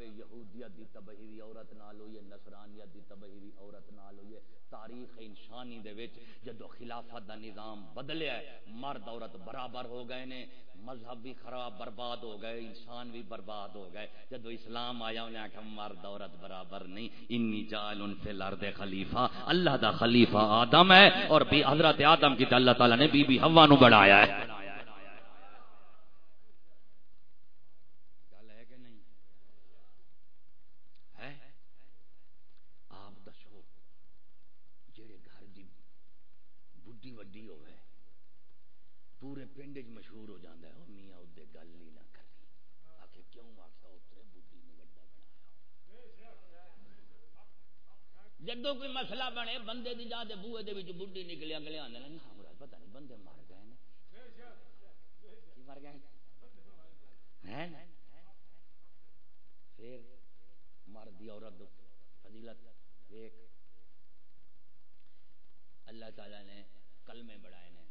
S2: مطلب یہودیت دی تبہیری عورت نال ہوئی ہے نصرانیت دی تبہیری عورت نال ہوئی ہے۔ تاریخ انسانی دے وچ جدو خلافت دا نظام بدلیا ہے، مرد عورت برابر ہو گئے نے، مذہب بھی خراب، برباد ہو گئے، انسان بھی برباد ہو گئے۔ جدو اسلام آیا انہیں آخر مرد عورت برابر نہیں، انی جال ان سے لرد خلیفہ۔ اللہ دا خلیفہ آدم ہے اور بھی حضرت آدم کی اللہ تعالیٰ نے بی بی ہوا نو بڑھایا ہے۔ جدو کوئی مسئلہ بنے، بندے دی جا بوئے دے بڈی نکلے اگلے آدھے ہاں مراد، پتہ نہیں، بندے مر گئے مر گئے پھر مرد عورت فضیلت ایک اللہ تعالی نے کلمے بڑھائے نے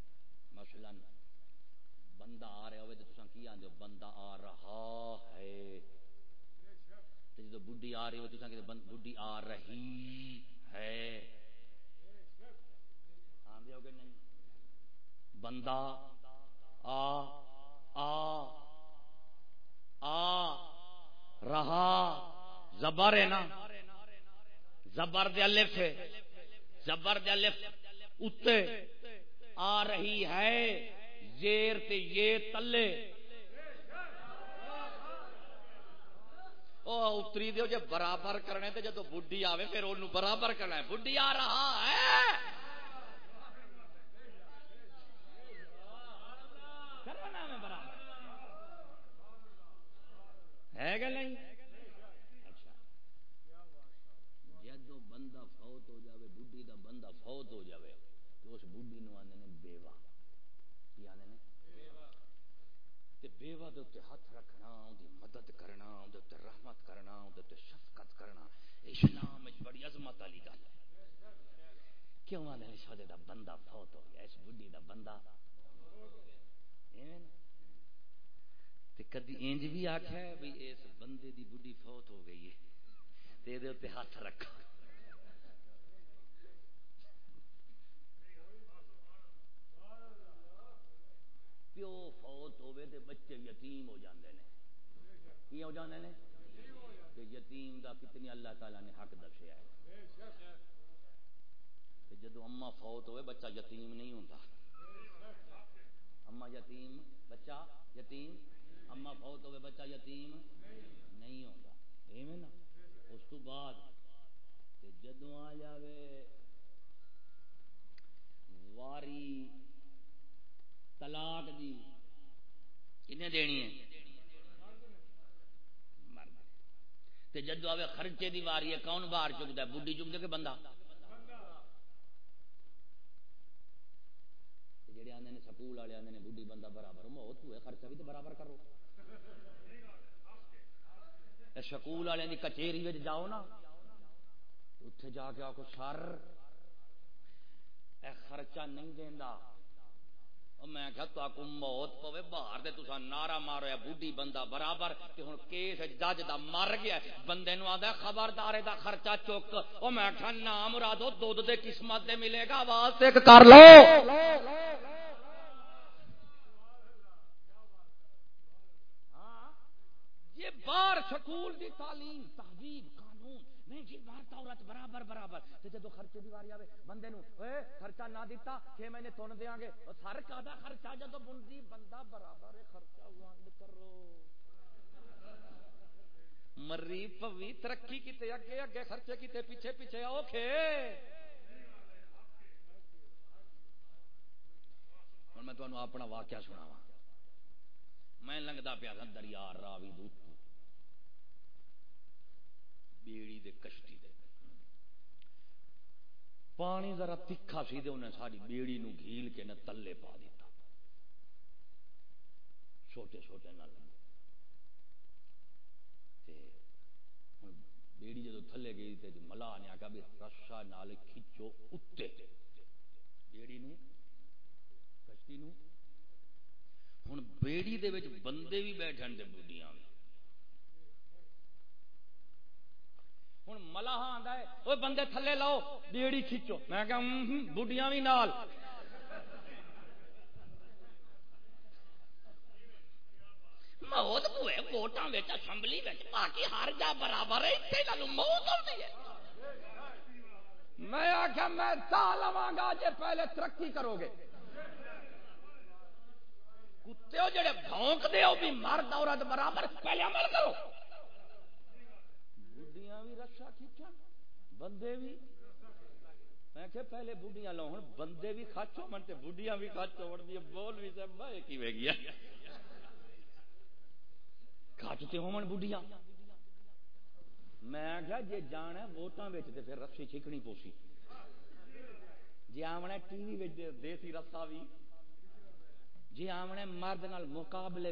S2: مثلا بندہ آ رہا ہوئے تو تصا کی آدھے بندہ آ رہا ہے۔ جب بڈی آ رہی ہو تو بڈی آ رہی ہے۔ نہیں؟ بندہ آ آ آ رہا۔ زبر ہے نا۔ زبر دے الف ہے۔ زبر دے الف اتے آ رہی ہے۔ زیر تے یہ تلے۔ او اتری دیو جی برابر کرنے تے جدو بڈی آوے، پھر انہوں برابر کرنا ہے۔ بڈی آ رہا ہے۔ کرنا میں برابر۔ ہے گا نہیں اچھا جدو بندہ فوت ہو جاوے بڈی دا بندہ فوت ہو جاوے تو اس بڈی نو آنے بیوہ کی آنے نے بیوہ دے ہاتھ رکھنا مدد کرنا اندر رحمت کرنا اندر شفقت کرنا اسلام وچ بڑی عظمت والی گل ہے۔ کیوں آدھے سودے دا بندہ فوت ہو گیا، اس بڈی دا بندہ۔ ایویں تے کدی انج بھی آخیا ہے بھی اس بندے دی بڈی فوت ہو گئی ہے، تے ہاتھ رکھا۔ پیو فوت ہوئے تے بچے یتیم ہو جاندے نے۔ کی ہو جاندے نے؟ کہ یتیم دا کتنی اللہ تعالی نے حق دسیا ہے۔ کہ جدو اما فوت ہوئے بچہ یتیم نہیں ہوتا اما یتیم، بچہ یتیم اما فوت ہوئے بچہ یتیم نہیں ہوتا ایویں نا؟ اس تو بعد کہ جدو آ جائے واری طلاق دی۔ کنہیں دینی ہے؟ تے جدو آئے خرچے دی واری ہے، کون باہر چکتا ہے؟ بڈی چکتا کہ بندہ؟ جڑے آدھے نے سکول والے آدھے نے بڈی بندہ برابر موت ہوئے خرچہ بھی تو برابر کرو۔ سکول والے کی کچہری جاؤ نا اتے جا کے آخو سر، اے خرچہ نہیں دینا میں کہا تو موت پوے باہر دے تسا نعرہ مارو ہے بوڈی بندہ برابر. کہ ہن کیس جج دا مر گیا بندے نو آندا خبردار دا خرچہ چک. او میں کہا نام مرادو، دودھ دے قسمت دے ملے گا، آواز تے کر لو. ہاں، یہ بار سکول دی تعلیم، تہذیب نہیں جی مرد عورت برابر برابر۔ تے جدو خرچے دی واری آوے، بندے نو، اے، خرچہ نہ دیتا چھ مہینے تن دیاں گے۔ او سر کا دا خرچہ جدو بندی بندہ برابر ہے، خرچہ وانگ کرو۔ مری پوی، ترقی کیتے، اگے اگے، خرچے کیتے، پیچھے پیچھے، اوکھے۔ ہن میں تانوں اپنا واقعہ سناواں۔ میں لنگدا پیا دریا، راوی دودھ بیڑی دے کشتی دے۔ پانی ذرا تکھا سی دے، انہیں ساری بیڑی نو گھیل کے نہ تلے پا دیتا۔ چھوٹے چھوٹے نہ لگے بیڑی جدو تھلے گئی تے ملا نے آگا بھی رشا نال کھچو اتے۔ بیڑی نو، کشتی نو۔ ہوں بیڑی دے بندے بھی بیٹھن دے بڑھیاں ہوں ملا آتا ہے وہ بندے تھلے لاؤ، بیڑی کھچو میں کہ بڑھیاں بھی نال۔ موت ہوئے، ووٹاں اسمبلی باقی ہر جا برابر ہے اتنے لالو، موت ہوتی ہے۔ میں آخیا میں تا لوا گا جی پہلے ترقی کرو گے۔ کتے ہو جڑے بھونک دے ہو، بھی مرد عورت برابر، پہلے عمل کرو۔ بندے بھی۔ میں کہ پہلے بوڑھیاں لو ہوں بندے بھی خچ ہو من بوڑھیاں بھی خچ ہو بول بھی سب بھائی کی وے گیا؟ خچ تے ہون بوڑھیاں؟ میں کیا جی جانا ووٹاں تے پھر رسی چھکنی پوسی۔ جی آمنا ٹی وی دیسی رسا بھی جی آمنا مرد نال مقابلے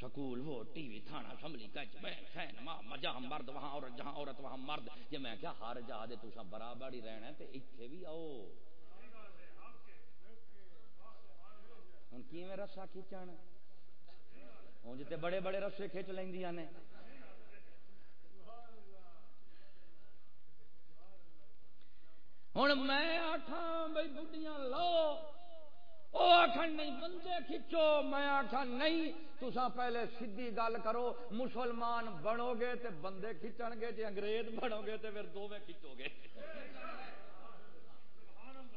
S2: سکول وہ ٹی وی تھانہ اسمبلی کچ بہن ماں جہاں مرد، وہاں عورت، جہاں عورت، وہاں مرد۔ جی میں کیا ہر جا دے تسا برابر ہی رہنا تے اتنے بھی آؤ۔ ہوں کی رسا کھچن ہوں جتے بڑے بڑے رسے کھچ لیندیاں نے۔ ہوں میں آٹھا بھائی بڑھیاں لو وہ آخر نہیں، بندے کھچو، میں آخا نہیں تسا پہلے سیدھی گل کرو، مسلمان بنو گے تے بندے کھچن گے جی انگریز بنو گے تے پھر دو کھچو گے۔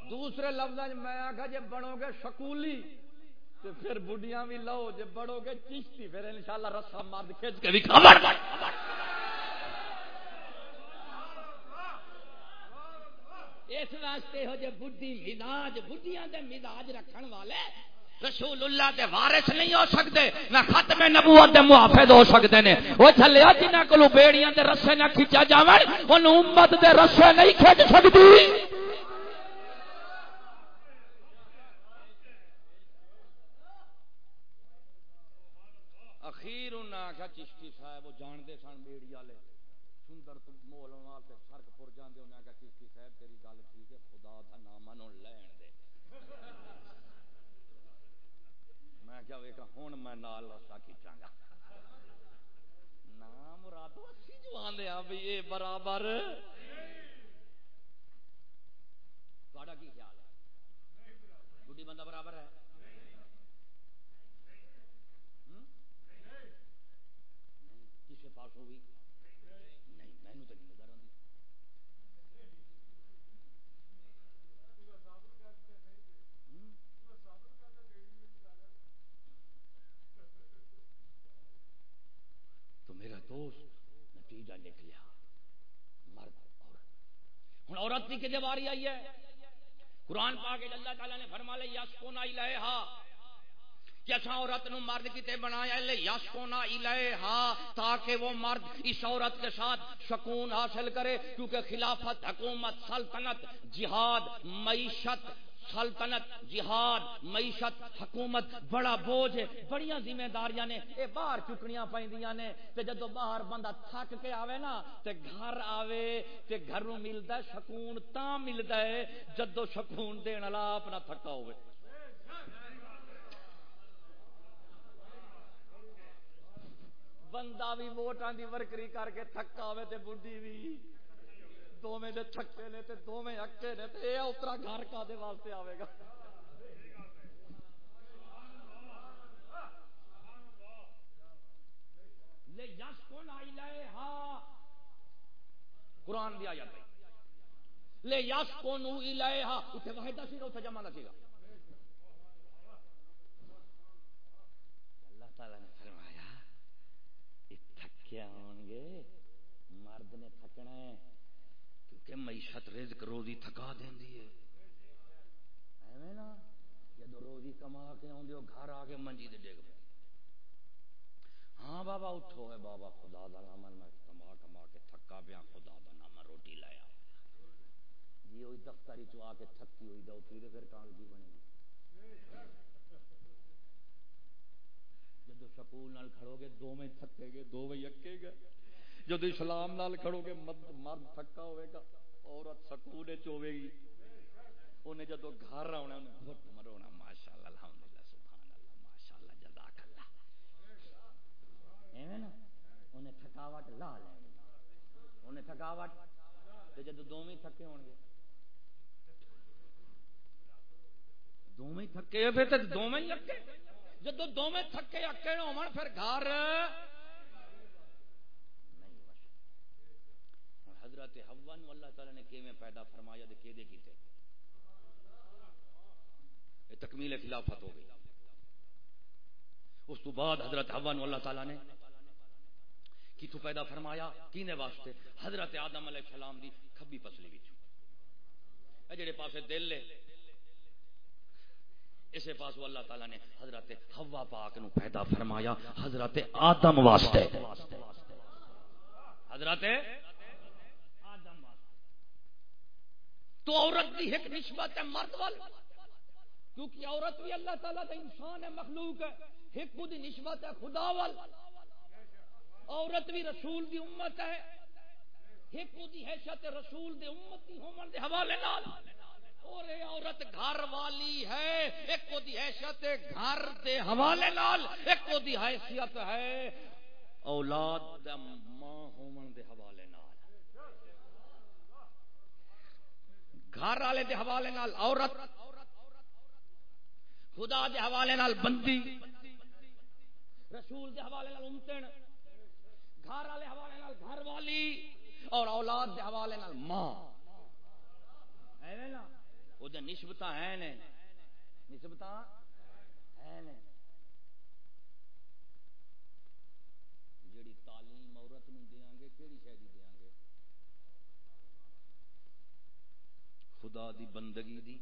S2: دوسرے لفظ میں آخا جی بنو گے سکولی تو پھر بڑھیاں بھی لو جی بڑو گے چشتی، پھر انشاءاللہ رسا مرد کھچ کے بھی خبر اس واسطے ہو جے بڈھی مزاج، بڈھیاں دے مزاج رکھن والے رسول اللہ دے وارث نہیں ہو سکتے، نہ ختم نبوت دے محافظ ہو سکتے نے۔ وہ چلیا جنہ کو بیڑیاں دے رسے نہ کھچا جاون ان امت دے رسے نہیں کھچ سکتی۔ اخیر انہاں آخیا چشتی صاحب، وہ جانتے سن بیڑی والے سندر تو مول سرک پور جانے انہیں آخیا چشتی صاحب تیری گل ٹھیک ہے خدا کا نام ہوں میں نال رسا کھینچا گا نام مرادو اسی جو آندے ہاں بھی یہ برابر تھوڑا کی خیال ہے بڈھی بندہ برابر ہے ہم؟ نہیں کسے پاس ہوئی نہیں مینو تو نہیں نظر آتی تو میرا دوست نتیجہ لکھ لیا۔ مرد، عورت۔ ہوں عورت کی کہ باری آئی ہے؟ قرآن پا کے اللہ تعالیٰ نے فرما لے یس کو نہ لے ہا کہ اچھا عورت نو مرد کتے بنایا، لے یس کو نہ ہا تاکہ وہ مرد اس عورت کے ساتھ سکون حاصل کرے۔ کیونکہ خلافت، حکومت، سلطنت، جہاد، معیشت سلطنت جہاد، معیشت، حکومت، بڑا بوجھ ہے بڑی ذمہ داریاں نے یہ باہر چکنیاں پہ نے، تے جدو باہر بندہ تھک کے آوے نا، تے گھر آوے، تے گھر ملتا ہے، سکون تا ملتا ہے جدو سکون دین والا اپنا تھکا ہوئے بندہ بھی ووٹاں دی ورکری کر کے تھکا ہوئے تے بڈھی بھی۔ دوویں دے تھکے نے تے دوویں اکے نے تے اے اترا گھر کا دے واسطے آوے گا؟ لے یس کون آئی لے ہا۔ قرآن دی آیت ہے۔ لے یس کون الہ ہا۔ اوتھے واحدہ سی اوتھے جمع نہ سی گا۔ اللہ تعالی نے فرمایا یہ تھکے ہون گے مرد نے تھکنا ہے کیونکہ معیشت رزق روزی تھکا دیندی ہے۔ ایویں نا، جدو روزی کما کے آدھے گھر آ کے منجی دے ڈگ پہ ہاں بابا اٹھو ہے بابا، خدا دا نام میں کما کما کے تھکا پیا، خدا دا نام روٹی لایا جی وہی دفتری چ آ کے تھکی ہوئی دا دوتی تو پھر کاغذی بنے گی جدو سکول نال کھڑو گے دو میں تھکے گے دو میں یکے گے۔ جدو اسلام نال کھڑو گے، مرد مرد تھکا ہوئے گا۔ عورت سکول چوے گی، انہیں جدو گھر آنا انہیں گھٹ مرونا ماشاء اللہ الحمد للہ سبحان اللہ ماشاء اللہ جزاک اللہ ایویں نا، انہیں تھکاوٹ لا لینی۔ انہیں تھکاوٹ تو جدو دوویں تھکے ہون گے دوویں تھکے، پھر تو دوویں ہی اکے۔ جدو دوویں تھکے اکے ہون پھر گھر نہیں بس ہن حضرت حوا نو اللہ تعالی نے کیویں پیدا فرمایا تے کیدے کیتے؟ یہ تکمیل خلافت ہو گئی۔ اس تو بعد حضرت حوا نو اللہ تعالی نے کتوں پیدا فرمایا؟ کینے واسطے؟ حضرت آدم علیہ السلام دی کھبی پسلی وچ۔ اے جڑے پاسے دل ہے اسے پاس اللہ تعالیٰ نے حضرت حوا پاک نو پیدا فرمایا، حضرت آدم واسطے۔ حضرت آدم واسطے تو عورت کی ایک نسبت ہے مرد وال۔ کیونکہ عورت بھی اللہ تعالیٰ کا انسان ہے، مخلوق ہے۔ ایک دی نسبت ہے، خدا وال۔ عورت بھی رسول دی امت ہے۔ ایک دی حیثیت رسول دی امت دی ہومن دے حوالے نال۔ اور اے عورت گھر والی ہے، ایک دی حیثیت گھر دے حوالے نال۔ ایک دی حیثیت ہے، اولاد دا ماں ہومن دے حوالے نال۔ گھر والے دے حوالے نال عورت، خدا دے حوالے نال بندی، رسول دے حوالے نال امتن، گھر والے حوالے نال گھر والی اور اولاد دے حوالے نال ماں۔ ایویں نا وہ نسبت ہے نے۔ نسبت ہے نے جیڑی تعلیم عورت نو دیاں گے کیڑی شے دی دیاں گے خدا دی بندگی دی،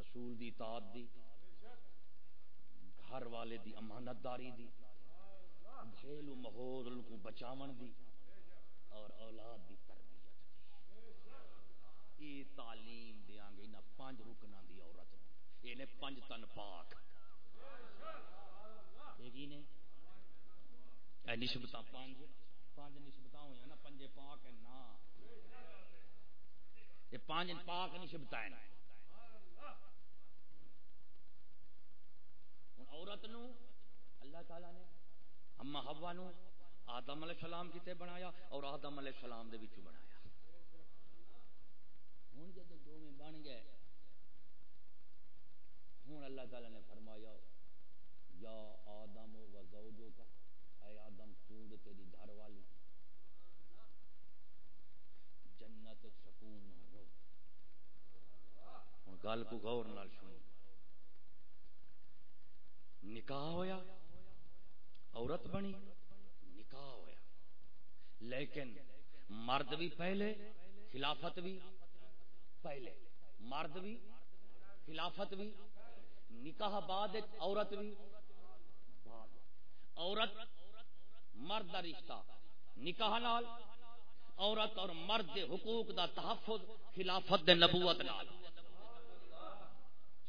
S2: رسول دی اطاعت دی، گھر والے دی امانت داری دی، گھریلو ماحول کو بچاون دی، اور اولاد دی تربیت دی۔ یہ تعلیم دیاں گے انہاں پانچ رکناں دی عورت نو یہ نے پانچ تن پاک۔ یہ نے؟ اے نسبتاں پانچ پانچ نسبتاں ہویاں نا، پنجے پاک ہیں نا۔ یہ پانچ پاک نسبتاں ہیں عورت نو اللہ تعالی نے، اما ہوا نو آدم علیہ السلام کیتے بنایا اور آدم علیہ السلام دے وچوں بنایا۔ ہوں جب دو میں بن گئے ہوں اللہ تعالی نے فرمایا، یا آدم و زوجو کا اے آدم تو تیری گھر والی جنت سکون ہو ہوں گل کو غور نال سنی نکاح ہویا، عورت بنی، نکاح ہویا۔ لیکن مرد بھی پہلے، خلافت بھی پہلے۔ مرد بھی، خلافت بھی، نکاح بعد عورت بھی۔ عورت، مرد دا رشتہ۔ نکاح نال، عورت اور مرد دے حقوق دا تحفظ، خلافت دے نبوت نال۔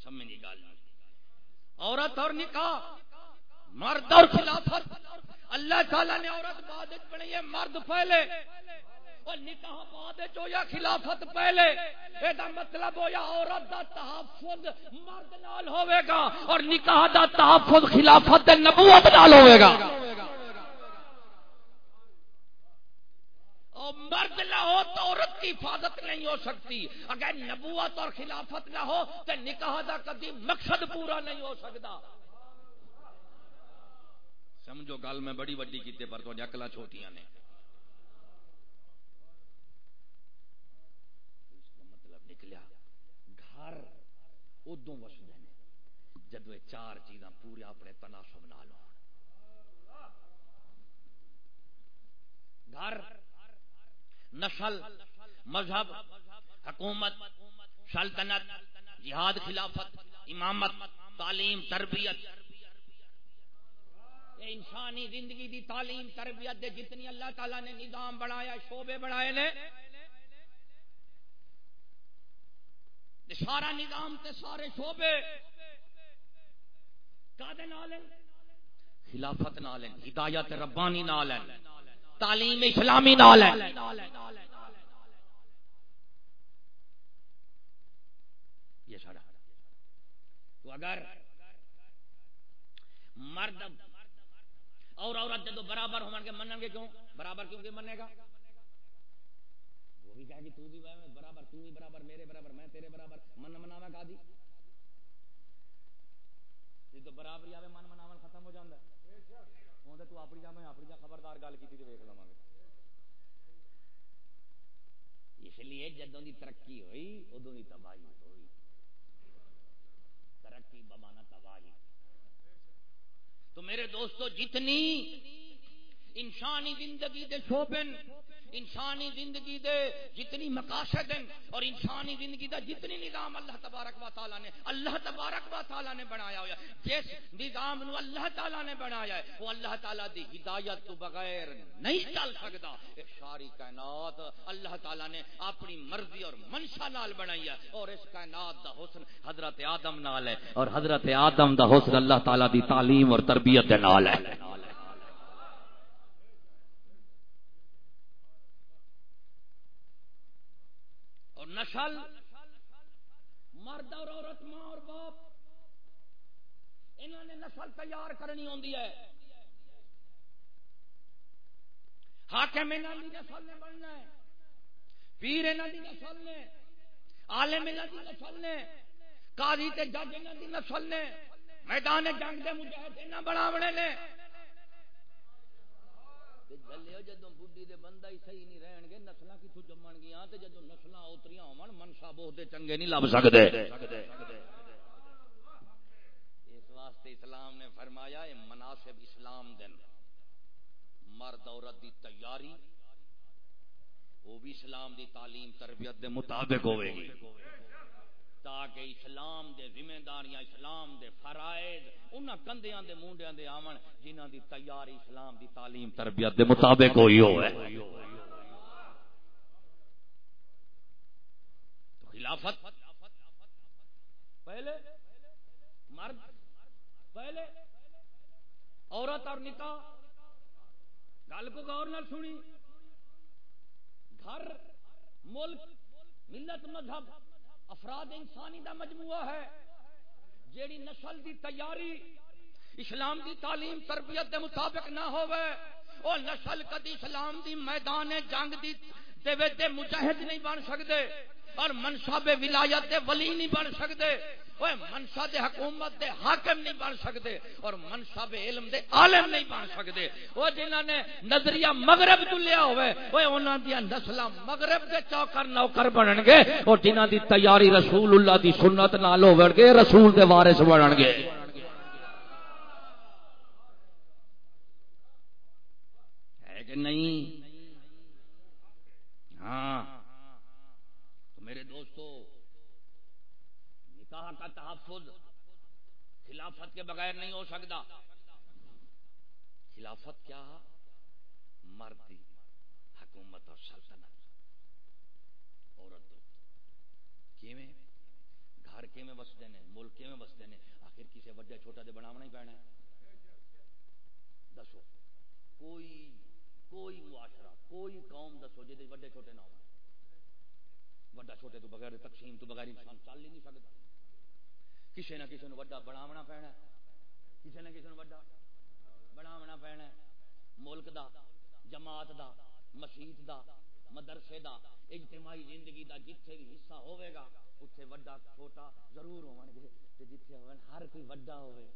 S2: سمجھ گل عورت اور نکاح، مرد اور خلافت۔ اللہ تعالی نے عورت بعد بنی ہے مرد پہلے اور نکاح بعد جو یا خلافت پہلے یہ مطلب ہو یا عورت دا تحفظ مرد نال ہوے گا اور نکاح دا تحفظ خلافت نبوت نال ہوے گا۔ اور مرد نہ ہو تو عورت کی حفاظت نہیں ہو سکتی۔ اگر نبوت اور خلافت نہ ہو تو نکاح دا کبھی مقصد پورا نہیں ہو سکتا۔ سمجھو گل میں بڑی وڈی کیتے پر تو اکلا چھوٹیاں نے۔ مطلب نکلیا، گھر ادو وسدے نے جدو چار چیزاں پورے اپنے تناسب نال ہو گھر نسل، مذہب، حکومت، سلطنت، جہاد خلافت، امامت، تعلیم، تربیت۔ انسانی زندگی دی تعلیم، تربیت دے جتنی اللہ تعالی نے نظام بنایا، شعبے بنائے نے سارا نظام تے سارے شعبے۔ کا خلافت نال ہدایت ربانی نال تعلیم اسلامی نال ہے۔ یہ سارا تو اگر مرد اور عورت جدو برابر ہو کے منن گے کیوں؟ برابر کیوں کہ منے گا؟ وہ بھی کہے گی، تو بھی میں، برابر، تو بھی برابر، میرے برابر، میں تیرے برابر، من مناوا کا دی جدو برابری آوے، من مناون ختم ہو جاندہ ہوں تو اپنی جا میں اپنی جا خبردار گل کی تو ویک لوا گے اس لیے جدوں دی ترقی ہوئی ادو دی تباہی ہوئی۔ ترقی بمانا تباہی۔ تو میرے دوستو، جتنی انسانی زندگی دے شوبن انسانی زندگی دے جتنی مقاصد ہیں اور انسانی زندگی دا جتنی نظام اللہ تبارک و تعالی نے، اللہ تبارک و تعالی نے بنایا ہوا جس نظام نو اللہ تعالی نے بنایا ہے، وہ اللہ تعالی دی ہدایت تو بغیر نہیں چل سکتا۔ ایک ساری کائنات اللہ تعالی نے اپنی مرضی اور منشا نال بنائی ہے۔ اور اس کائنات دا حسن حضرت آدم نال ہے۔ اور حضرت آدم دا حسن اللہ تعالی دی تعلیم اور تربیت نال ہے۔ نسل مرد اور عورت، ماں اور باپ انہوں نے نسل تیار کرنی ہوتی ہے۔ حاکم انہوں کی نسل نے بننا ہے، پیر انہوں کی نسل نے، عالم انہوں کی نسل نے، قاضی تے جج انہوں کی نسل نے، میدان جنگ دے مجاہد انہوں بناونے نے۔ جلے جدو بڈی دے بندہ ہی صحیح نہیں رہن گے نسل کتوں جمن گیا جدو نسل اتری ہو منشا بہت چنگے نہیں لب سکتے اس واسطے اسلام نے فرمایا یہ مناسب اسلام دن، مرد عورت دی تیاری، وہ بھی اسلام دی تعلیم تربیت دے مطابق ہوئے گی۔ تاکہ اسلام دے ذمہ داریاں اسلام دے فرائض، انہاں کندیاں دے مونڈیاں دے آون جنہاں دی تیاری اسلام دی تعلیم تربیت دے مطابق ہوئی ہوئے۔ تو خلافت، پہلے مرد، پہلے عورت اور نکاح۔ گل کو غور نہ سنی۔ گھر، ملک، ملت، مذہب۔ افراد انسانی دا مجموعہ ہے، جیڑی نسل دی تیاری، اسلام دی تعلیم، تربیت دے مطابق نہ ہوئے او نسل کدی اسلام دی میدان جنگ دی دے مجاہد نہیں بن سکتے اور منصب ولایت ولی نہیں بن سکدے۔ اوے دے حکومت دے حاکم نہیں بن سکدے اور منصب علم دے عالم نہیں بن سکدے۔ او جنہاں نے نظریہ مغرب تو لیا ہوئے اوے انہاں دی نسلاں مغرب دے چوکر نوکر بنن گے اور جنہاں دی تیاری رسول اللہ دی سنت نال ہوون گے، رسول دے وارث بنن گے۔ کہ نہیں؟ ہاں تو میرے دوستو نکاح کا تحفظ خلافت کے بغیر نہیں ہو سکتا۔ خلافت کیا؟ مردی، حکومت اور سلطنت۔ عورت کیویں؟ گھر کیویں بستے ہیں ملک کیویں بستے ہیں آخر کسی وڈے چھوٹا دے بناونا ہی پینا ہے۔ دسو، کوئی کوئی معاشرہ، کوئی قوم دسو جی وڈے چھوٹے نہ ہو۔ وڈا چھوٹے تو بغیر تقسیم تو بغیر انسان چل ہی نہیں سکتا۔ کسی نہ کسی وڈا بناونا پینا کسی نہ کسی وڈا بناونا پینا ملک دا، جماعت دا مسیت دا، مدرسے دا، اجتماعی زندگی دا جتھے بھی حصہ ہوئے گا اتنے وڈا چھوٹا ضرور ہو گے۔ جتھے ہر کوئی وڈا ہوئے۔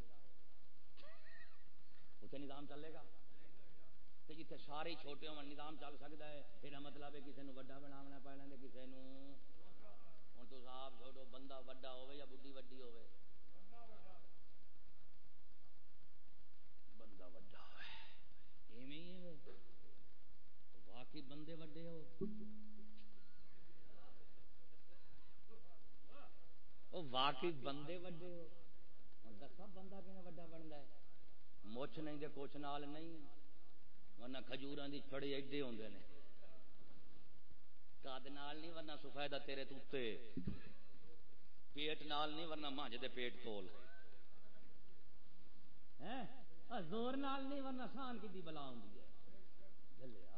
S2: اتنے نظام چلے گا۔ جیتے سارے چھوٹے ہو نظام چل سکتا ہے۔ یہ مطلب ہے کسی نے وڈا بناونا پینا کسی نے تو آپ چھوٹو بندہ وڈا ہوے یا بڈی وڈی ہوے بندہ وڈا ہوے واقعی بندے وڈے ہو۔ او واقعی بندے وڈے ہو۔ دسا بندہ کہ وڈا بنتا ہے؟ مچھ نہیں دے کچھ نال نہیں۔ ورنہ کھجور کی چھڑے ایڈے ہوتے ہیں کد نال نہیں، ورنہ سفید تیرے توتے پیٹ نال نہیں، ورنہ مانج دے پیٹ کول۔ زور نال نہیں، ورنہ سان کی دی بلا ہوں جلیا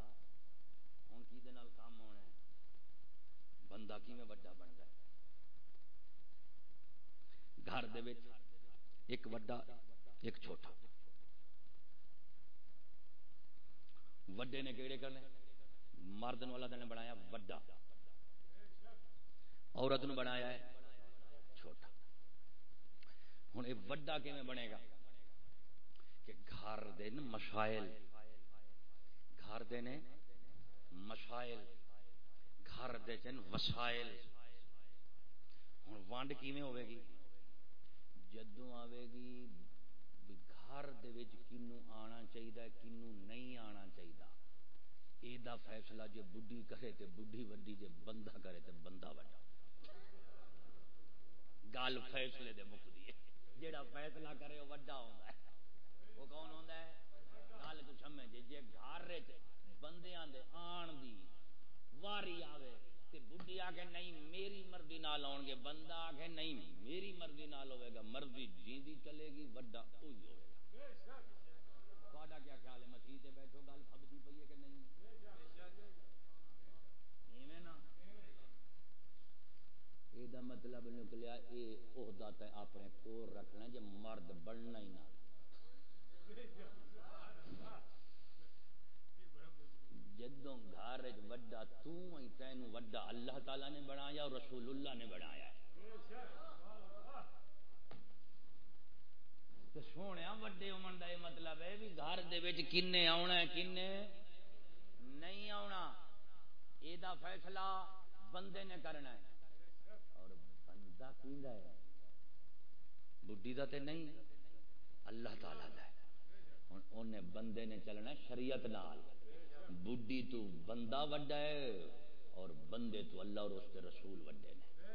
S2: ہوں کی دے نال کام ہونا ہے؟ بندہ کیویں وڈا بنتا ہے گھر دے ایک وڈا، ایک چھوٹا۔ وڈے نے کہڑے کرنے؟ مرد والا نے بنایا وڈا۔ عورت نو بنایا ہے چھوٹا۔ ہوں یہ وڈا کیون بنے گا؟ کہ گھر دن مشائل۔ گھر دے نے مشائل۔ گھر دے چن وسائل۔ ہوں ونڈ کیویں ہوے گی؟ جدوں آئے گی، گھر دے کنو آنا چاہیے کنو نہیں آنا چاہیے یہ فیصلہ جی بڈھی کرے تو بڈھی وڈی جی بندہ کرے تو بندہ وڈا گل فیصلے دے مکتی ہے جیڑا فیصلہ کرے وہ وڈا ہوتا ہے۔ وہ کون ہوتا ہے؟ گل تو سمجھ جی گھر وچ بندیاں دے آن دی واری آوے تے بڈھی آ کے نہیں، میری مرضی نال آن گے، بندہ آ کے نہیں، میری مرضی نال ہوے گا، مرضی جیندی چلے گی وڈا وہی ہوئے گا۔ بے شک تہاڈا کیا خیال ہے؟ مسیح بیٹھو، گل فبدی پی ہے کہ نہیں یہ مطلب نکلیا یہ عہدہ تے اپنے کور رکھنا جی مرد بننا ہی نہ۔ جدوں گھر وڈا تین وڈا اللہ تعالی نے بنایا اور رسول اللہ نے بنایا۔ سونے وڈے امن کا یہ مطلب ہے بھی گھر کن آنا کن نہیں آنا یہ فیصلہ بندے نے کرنا ہے۔ بندہ کیندا ہے۔ بڈھی دا تے نہیں، اللہ تعالی دا ہے۔ ہن اونے بندے نے چلنا شریعت نال۔ بڈھی تو بندہ وڈا ہے اور بندے تو اللہ اور اس کے رسول وڈے نے۔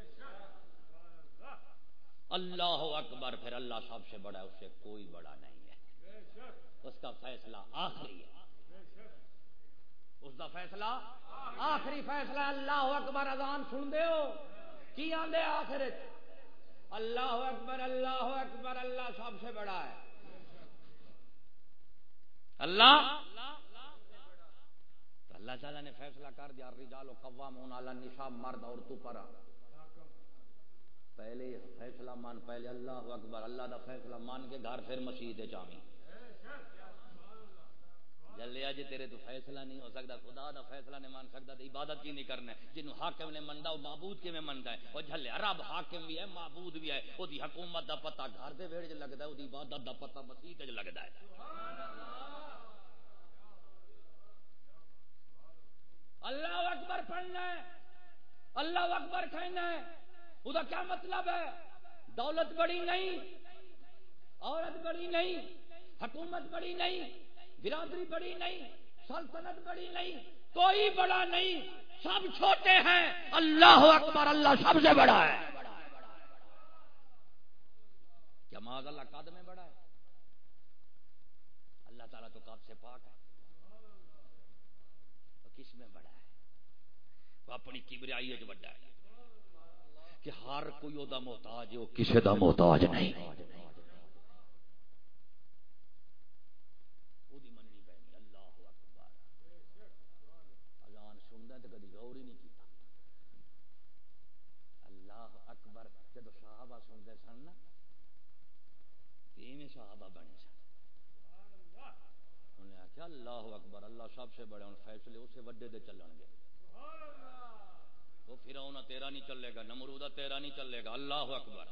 S2: اللہ اکبر، پھر اللہ سب سے بڑا ہے، اس سے کوئی بڑا نہیں ہے۔ اس کا فیصلہ آخری ہے۔ اس کا فیصلہ آخری فیصلہ اللہ اکبر، اذان سن دے ہو۔ کی آدھے آخر اللہ اکبر اللہ اکبر، اللہ سب سے بڑا ہے۔ اللہ؟ اللہ تعالیٰ نے فیصلہ کر دیا، رجال و قوام علی النساء، مرد اور تو پر۔ پہلے فیصلہ مان، پہلے اللہ اکبر، اللہ دا فیصلہ مان کے گھر پھر مسیح چامی جلیا جی تیرے تو فیصلہ نہیں ہو سکتا، خدا دا فیصلہ نہیں مان سکتا تو عبادت کی نہیں کرنا جنہوں حاکم نے منڈا وہ معبود کے میں منڈا ہے۔ وہ جھلیا رب حاکم بھی ہے، معبود بھی ہے۔ وہ دی حکومت دا پتہ گھر دے ویڑ لگتا ہے، وہ عبادت دا پتہ مسیح لگتا ہے۔ اللہ اکبر پڑھنا ہے۔ اللہ اکبر کہنا ہے۔ وہ کیا مطلب ہے؟ دولت بڑی نہیں، عورت بڑی نہیں، حکومت بڑی نہیں برادری بڑی نہیں، سلطنت بڑی نہیں، کوئی بڑا نہیں، سب چھوٹے ہیں۔ اللہ اکبر، اللہ سب سے بڑا ہے۔ کیا ماض اللہ قد میں بڑا ہے۔ اللہ تعالیٰ تو قد سے پاک ہے۔ تو کس میں بڑا ہے؟ وہ اپنی کبریائی جو بڑا ہے۔ کہ ہر کوئی دا محتاج ہے وہ کسی دا محتاج نہیں۔ اللہ اکبر، اللہ سب سے بڑے ان فیصلے اسے وڈے دے چلن گے۔ وہ پھر آنا تیرا نہیں چلے گا نمرودا تیرا نہیں چلے گا، اللہ اکبر۔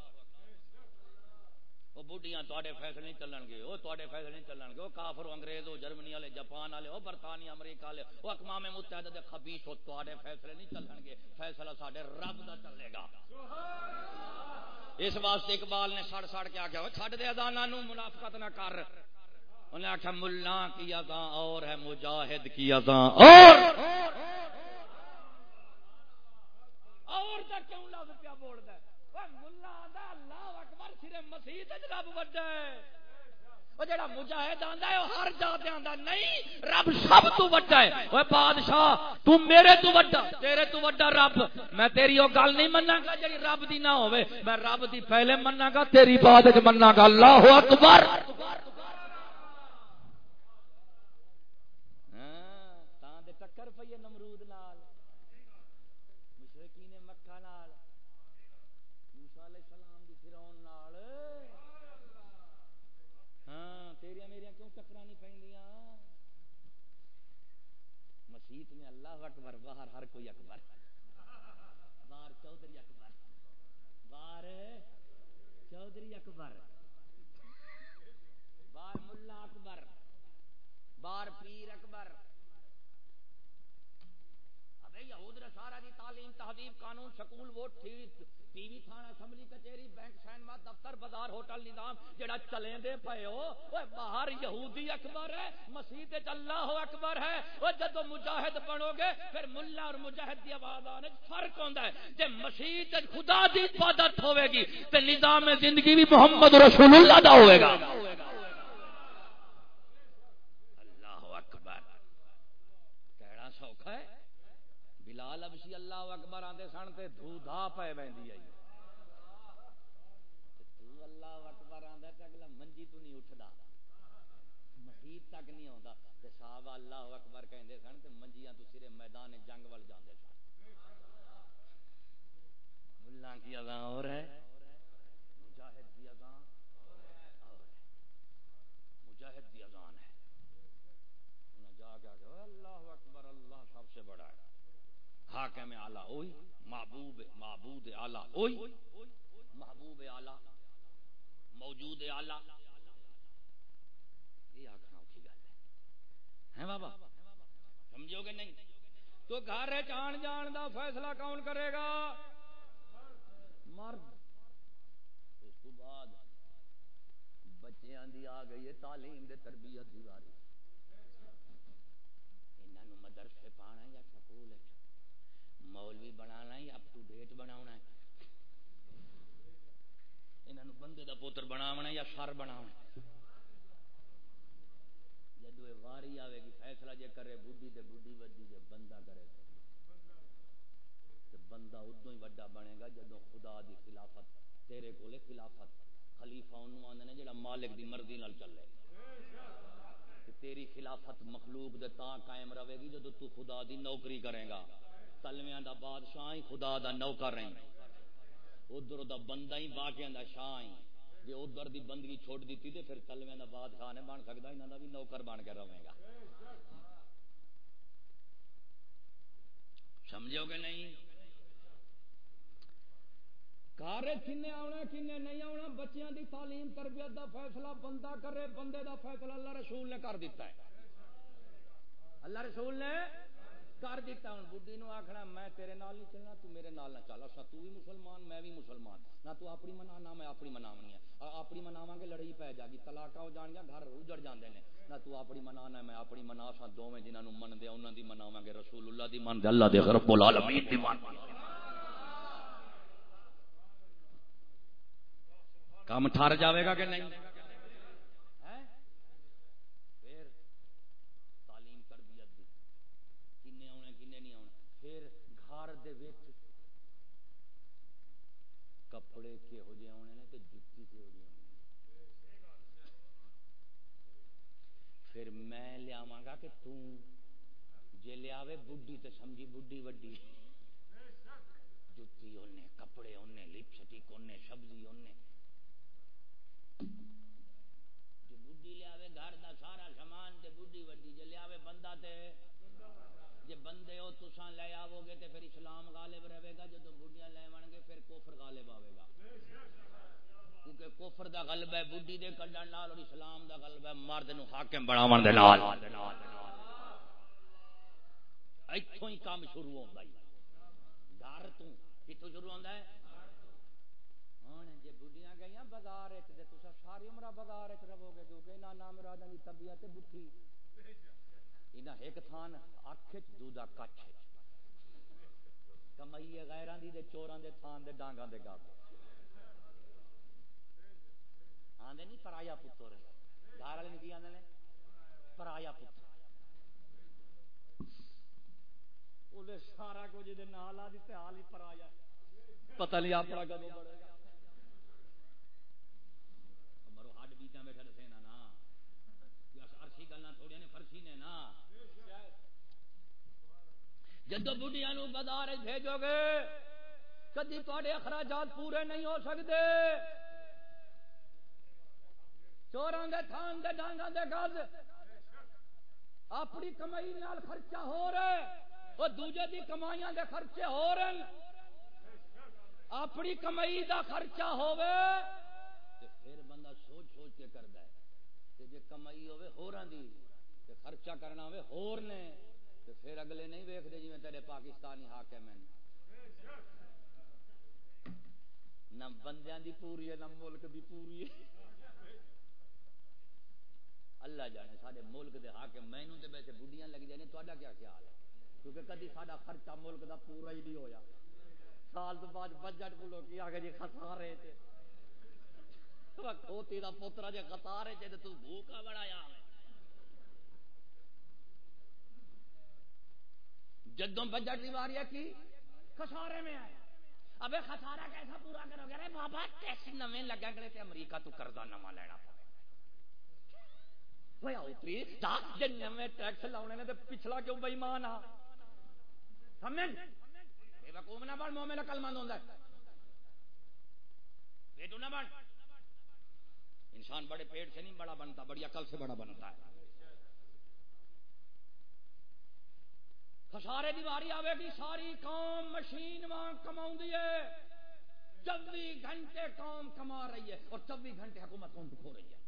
S2: وہ بڑھیاں تے فیصلے نہیں چلن گے، وہ تے فیصلے نہیں چلن گے۔ وہ کافر انگریز ہو جرمنی والے، جاپان والے، وہ برطانیہ، امریکہ والے، وہ اقوام متحدہ دے خبیث ہو تے فیصلے نہیں چلن گے۔ فیصلہ سارے رب دا چلے گا۔ اس واسطے اقبال نے سڑ سڑ کے آخیا چھڈ دے ادانا منافقت نہ کر۔ انہیں آخیا ملا کی ادا اور ہے، مجاہد کی ادا اور۔ اور کیوں لفظ پیا بول ملا اللہ اکبر صرف مسیح رب وڈا ہے جڑا مجاہد آندا ہے ہر جا تے آندا، نہیں، رب سب تو وڈا ہے۔ اوے بادشاہ، تو میرے تو وڈا، تیرے تو وڈا رب۔ میں تیری او گل نہیں مننا گا جڑی رب دی نہ ہوے میں رب دی پہلے مننا گا تیری بعد وچ مننا گا اللہ اکبر۔ اکبر۔ بار ملا اکبر۔ بار پیر اکبر۔ ابھی یہود نصارہ دی تعلیم، تہذیب، قانون، سکول، ووٹ، تھی ٹی وی تھانا اسمبلی کچہری بینک سینما دفتر بازار ہوٹل نظام جڑا چلیں دے پے ہو باہر یہودی اکبر ہے، مسیح اللہ اکبر ہے۔ وہ جدو مجاہد بنو گے، پھر ملا اور مجاہد کی آواز آنے فرق ہوتا ہے۔ جب مسیح خدا دی عبادت ہوے گی تو نظام زندگی بھی محمد رسول اللہ دا ہوئے گا اللہ اکبر کہنا سوکھا ہے بلال ابسی اللہ اکبر آتے سن تے دھو دھا پے بہندی آئی۔ اللہ اکبر آتا اگلا منجی تو نہیں اٹھتا مسیح تک نہیں آتا صاحب اللہ اکبر کہتے سن تو منجیاں تو سرے میدان جنگ وال جانے سن۔ ملا کی اگاں اور ہے؟ مجاہد کی اگاں اور ہے۔ مجاہد کی اذان ہے۔ انہیں جا کے کہ اللہ اکبر، اللہ سب سے بڑا ہے۔ حاکم اعلی اوئی محبوب معبود اعلی اوئی محبوب اعلی، موجود اعلی۔ ہیں بابا؟ سمجھو گے نہیں؟ تو گھر آن جان دا فیصلہ کون کرے گا؟ مرد۔ اس کو بعد بچے آدھی آ گئی ہے تعلیم دے تربیت دی باری انہوں مدرسے پانا یا سکول مولوی بنانا یا اپ ٹو ڈیٹ بنا ہے۔ انہوں بندے دا پوتر بناونا یا سر بناونا واری آئے گی، فیصلہ جے کرے بڈھی تے بڈھی وڈی جے بندہ کرے۔ تے بندہ ادو ہی وڈا بنے گا جدو خدا دی خلافت، تیرے کولے خلافت۔ خلیفہ انہوں آندے نے جڑا مالک دی مرضی نال چلے۔ تیری خلافت مخلوق دے تاں قائم رہے گی جدو تو خدا دی نوکری کرے گا۔ تلویاں دا بادشاہ ہی، خدا دا نوکر رہیں ادھر دا بندہ ہی، باقیاں دا شاہ ہی۔ جی ادھر دی بندگی چھوڑ دیتی تے پھر تلویں دا بادشاہ نے بن سکتا انہوں دا بھی نوکر بن کے رہے گا۔ سمجھو گے نہیں؟ گھر کن آنا کن نہیں آنا بچیاں دی تعلیم، تربیت دا فیصلہ بندہ کرے، بندے دا فیصلہ اللہ رسول نے کر دیتا ہے۔ اللہ رسول نے کر دیتا ہوں۔ بڈی نو آخنا میں تیرے نال نہیں چلنا، تو میرے نال نہ چل۔ اچھا تو بھی مسلمان، میں بھی مسلمان۔ نہ تو اپنی منا، نہ میں اپنی مناونی ہے۔ اپنی مناواں گے، لڑائی پی جا گی طلاق ہو جان گیا گھر اجڑ جاندے نے۔ نہ تو اپنی منا، نہ میں اپنی منا۔ سا دوویں جنہاں نو من دے انہاں دی مناواں گے رسول اللہ دی من دے اللہ دے رب العالمین دی من کام ٹھار جاوے گا کہ نہیں؟ کپڑے کہہو جہ آنے نے تو جتی کہہو جی آنی پھر میں لیا گا کہ توں جے لیا بڈی تو سمجھی بڈی وڈی جتی انہیں کپڑے انہیں لپسٹک انہیں سبزی انہیں جو بڈی لیا گھر دا سارا سامان تے بڈی وڈی جے لیا بندہ تے جے بندے ہو تسان لے آو گے تے پھر اسلام غالب رہے گا جدو بڈیاں لے گے پھر کوفر غالب آئے گا۔ کیونکہ کوفر دا غلب ہے، بڈی دے کڈن نال اور اسلام دا غلب ہے، مرد نو حاکم بناون دے نال۔ ایتھوں ہی کام شروع ہوندا ہے۔ گھر تو کتوں شروع ہوندا ہے؟ ہن جے بڈیاں گئیاں بازار وچ، تے تسا ساری عمر بازار وچ رہو گے کیونکہ انہاں نام راداں دی طبیعت بٹھی۔ انہاں ایک تھان اکھ وچ دودا کچھ کمائی غیراں دی دے، چوراں دے تھان دے، ڈانگاں دے گا آدھے نہیں، پرایا پتر۔ گھر والے کی آدھے پرایا پتر۔ سارا کچھ نال آ دیتے حال ہی پرایا۔ پتہ نہیں اپنا کدو بڑھے گا مرو ہڈ بیٹا بیٹھا دسے نا نا ارسی گلا تھوڑی نے فرسی نے نا جدو بڑھیا نو بازار بھیجو گے، کدی تے اخراجات پورے نہیں ہو سکتے چوراں دے تھان دے ڈانگاں دے گز، اپنی کمائی نال خرچہ ہو رہے وہ دوجے دی کمائیاں دے خرچے ہو رہے اپنی کمائی دا خرچہ ہوے تے پھر بندہ سوچ سوچ کے کردا ہے تے جے کمائی ہوے ہوراں دی، تے خرچہ کرنا ہوے ہور نے۔ تے پھر اگلے نہیں ویکھدے جی جویں تیرے پاکستانی حاکم ہیں۔ نہ بندیاں دی پوری ہے، نہ ملک دی پوری ہے۔ اللہ جانے سارے ملک دے حاکم، مینوں تے ویسے بڈیاں لگ جانے تہاڈا کیا خیال ہے؟ کیونکہ کدی ساڈا خرچہ ملک دا پورا ہی نہیں ہویا۔ سال تو بعد بجٹ بولو، کی آ جی خسارے تے؟ کھوتی دا پترا جے خسارے تے تو بھوکا بڑا بڑایا جدوں بجٹ دی واری کی؟ خسارے میں آئے ابے خسارا کیسا پورا کرو گے؟ بابا ٹیکس نویں لگا کرے تے امریکہ تو قرضہ نواں لینا پڑے ٹیکس لاؤنے نے پچھلا کیوں بےمان آ؟ سمجھ؟ نہ بن، مومن کل مند ہوتا ہے۔ پیٹو نہ بن۔ انسان بڑے پیٹ سے نہیں بڑا بنتا، بڑی عقل سے بڑا بنتا ہے۔ خسارے دی باری آئے گی، ساری قوم مشین وہاں کما چوبی گھنٹے قوم کما رہی ہے اور چوبی گھنٹے حکومت کون کھو رہی ہے۔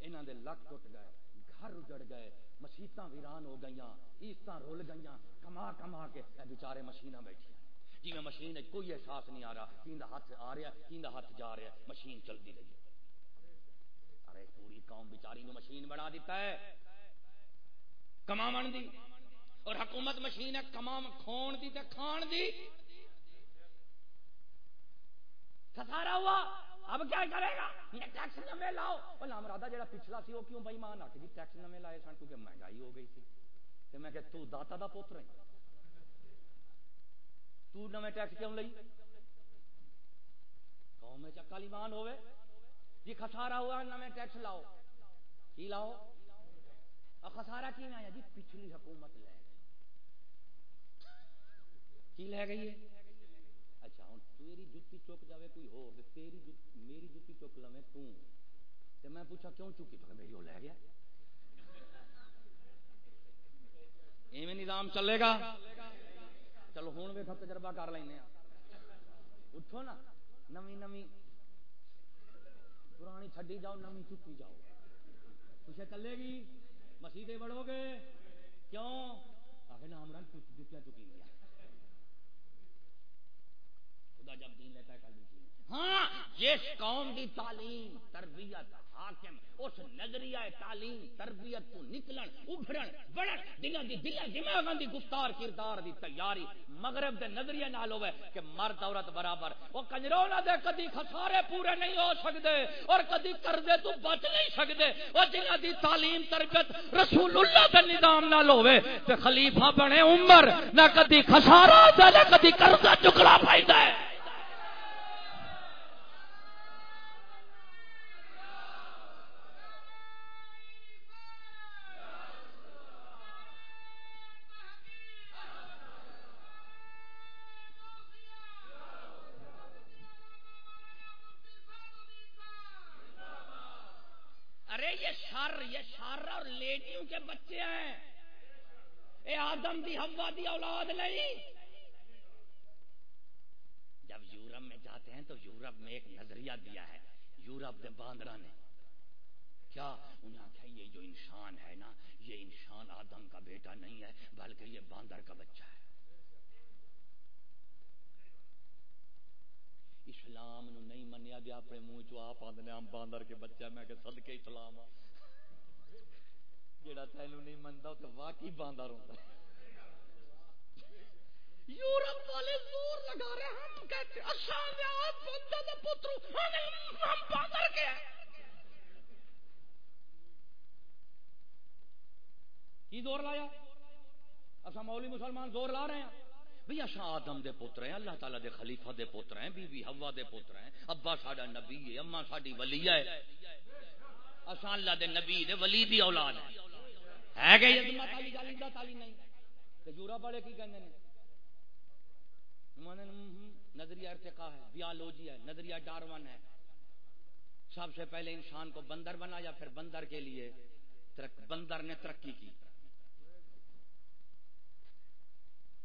S2: انہوں دے لک ٹوٹ گئے، گھر اجڑ گئے مسیطا ویران ہو گئی عیسط رول گئی کما کما کے بچارے مشین بیٹھی جی میں مشین کوئی احساس نہیں آ رہا کیندا ہاتھ آ رہا کیندا ہاتھ جا رہا مشین چلتی رہی ہے۔ ارے پوری قوم بیچاری نے مشین بنا دیتا ہے۔ کما دی اور حکومت مشین ہے کما کھون دی تے کھان دی۔ خسارا ہوا۔ اب کیا کرے گا؟ ٹیکس نمے لاؤ۔ وہ نام رادا جا پچھلا سی وہ کیوں بھائی مان آ جی ٹیکس نمے لائے سن؟ کیونکہ مہنگائی ہو گئی تھی تو میں کہ تو داتا دا پوتر ہے تو نمے ٹیکس کیوں لئی؟ قوم میں چکل ایمان ہوئے جی خسارا ہوا، نمے ٹیکس لاؤ۔ کی لاؤ؟ خسارا کی آیا؟ جی پچھلی حکومت لے گئی۔ کی لے گئی ہے؟ اچھا ہوں تیری جتی چک جاوے، کوئی ہو تیری میری جتی چک لوے تو۔ میں پوچھا کیوں چکی؟ تو میری وہ لے گیا۔ ایویں نظام چلے گا۔ چلو ہوں ویک تجربہ کر لینا اٹھو نا نمی نمی پرانی چڈی جاؤ نمی چکی جاؤ۔ پیچھے چلے گی؟ مسیح بڑھو گے؟ کیوں؟ آخر نام رنگ جتیا چکی گیا خدا جب دین لیتا ہے، کل بھی ہاں! جس قوم کی تعلیم، تربیت، حاکم، اس نظریہ تعلیم، تربیت تو نکلن، ابھرن، بڑھن دلوں دی دل دماغاں دی گفتار کردار دی تیاری مغرب دے نظریے نال ہوے کہ مرد عورت برابر۔ او کنجروں دے کدی خسارے پورے نہیں ہو سکدے اور کدی کردے تو بچ نہیں سکدے۔ او جنہاں دی تعلیم، تربیت رسول اللہ دے نظام نال ہوے تے خلیفہ بنے عمر، نہ کدی خسارہ تے نہ کدی قرضہ چکڑا پائدا ہے کے بچے ہیں اے آدم دی ہوا دی اولاد نہیں جب یورپ میں جاتے ہیں تو یورپ میں ایک نظریہ دیا ہے، یورپ کے باندرا نے۔ کیا؟ انہیں آخیا یہ جو انسان ہے نا، یہ انسان آدم کا بیٹا نہیں ہے، بلکہ یہ باندر کا بچہ ہے۔ اسلام نو نہیں منیا گیا، اپنے منہ چو آپ آدھے ہم باندر کے بچہ میں کہ صدقے اسلام آ۔ جڑا تینو نہیں منتا تو واقعی باندار ہوتا ہے۔ یورپ والے زور لگا رہے ہیں، ہم کہتے اشان اچھا آپ بندہ دے پترو ہم باندر کے ہیں۔ کی زور لایا؟ اچھا اصا مولی مسلمان زور لا رہے ہیں۔ بھئی اصا آدم دے پتر ہیں، اللہ تعالیٰ دے خلیفہ دے پتر ہیں، بی بی ہوا دے پتر ہیں۔ ابا ساڈا نبی ہے اما ساڈی ولی ہے۔ اصا اللہ دے نبی دے ولی دی اولاد ہے۔ ہے کہ یورپ والے کی کہنے نظریہ ارتقا ہے، بیالوجی ہے، نظریہ ڈارون ہے۔ سب سے پہلے انسان کو بندر بنا یا پھر بندر کے لیے بندر نے ترقی کی۔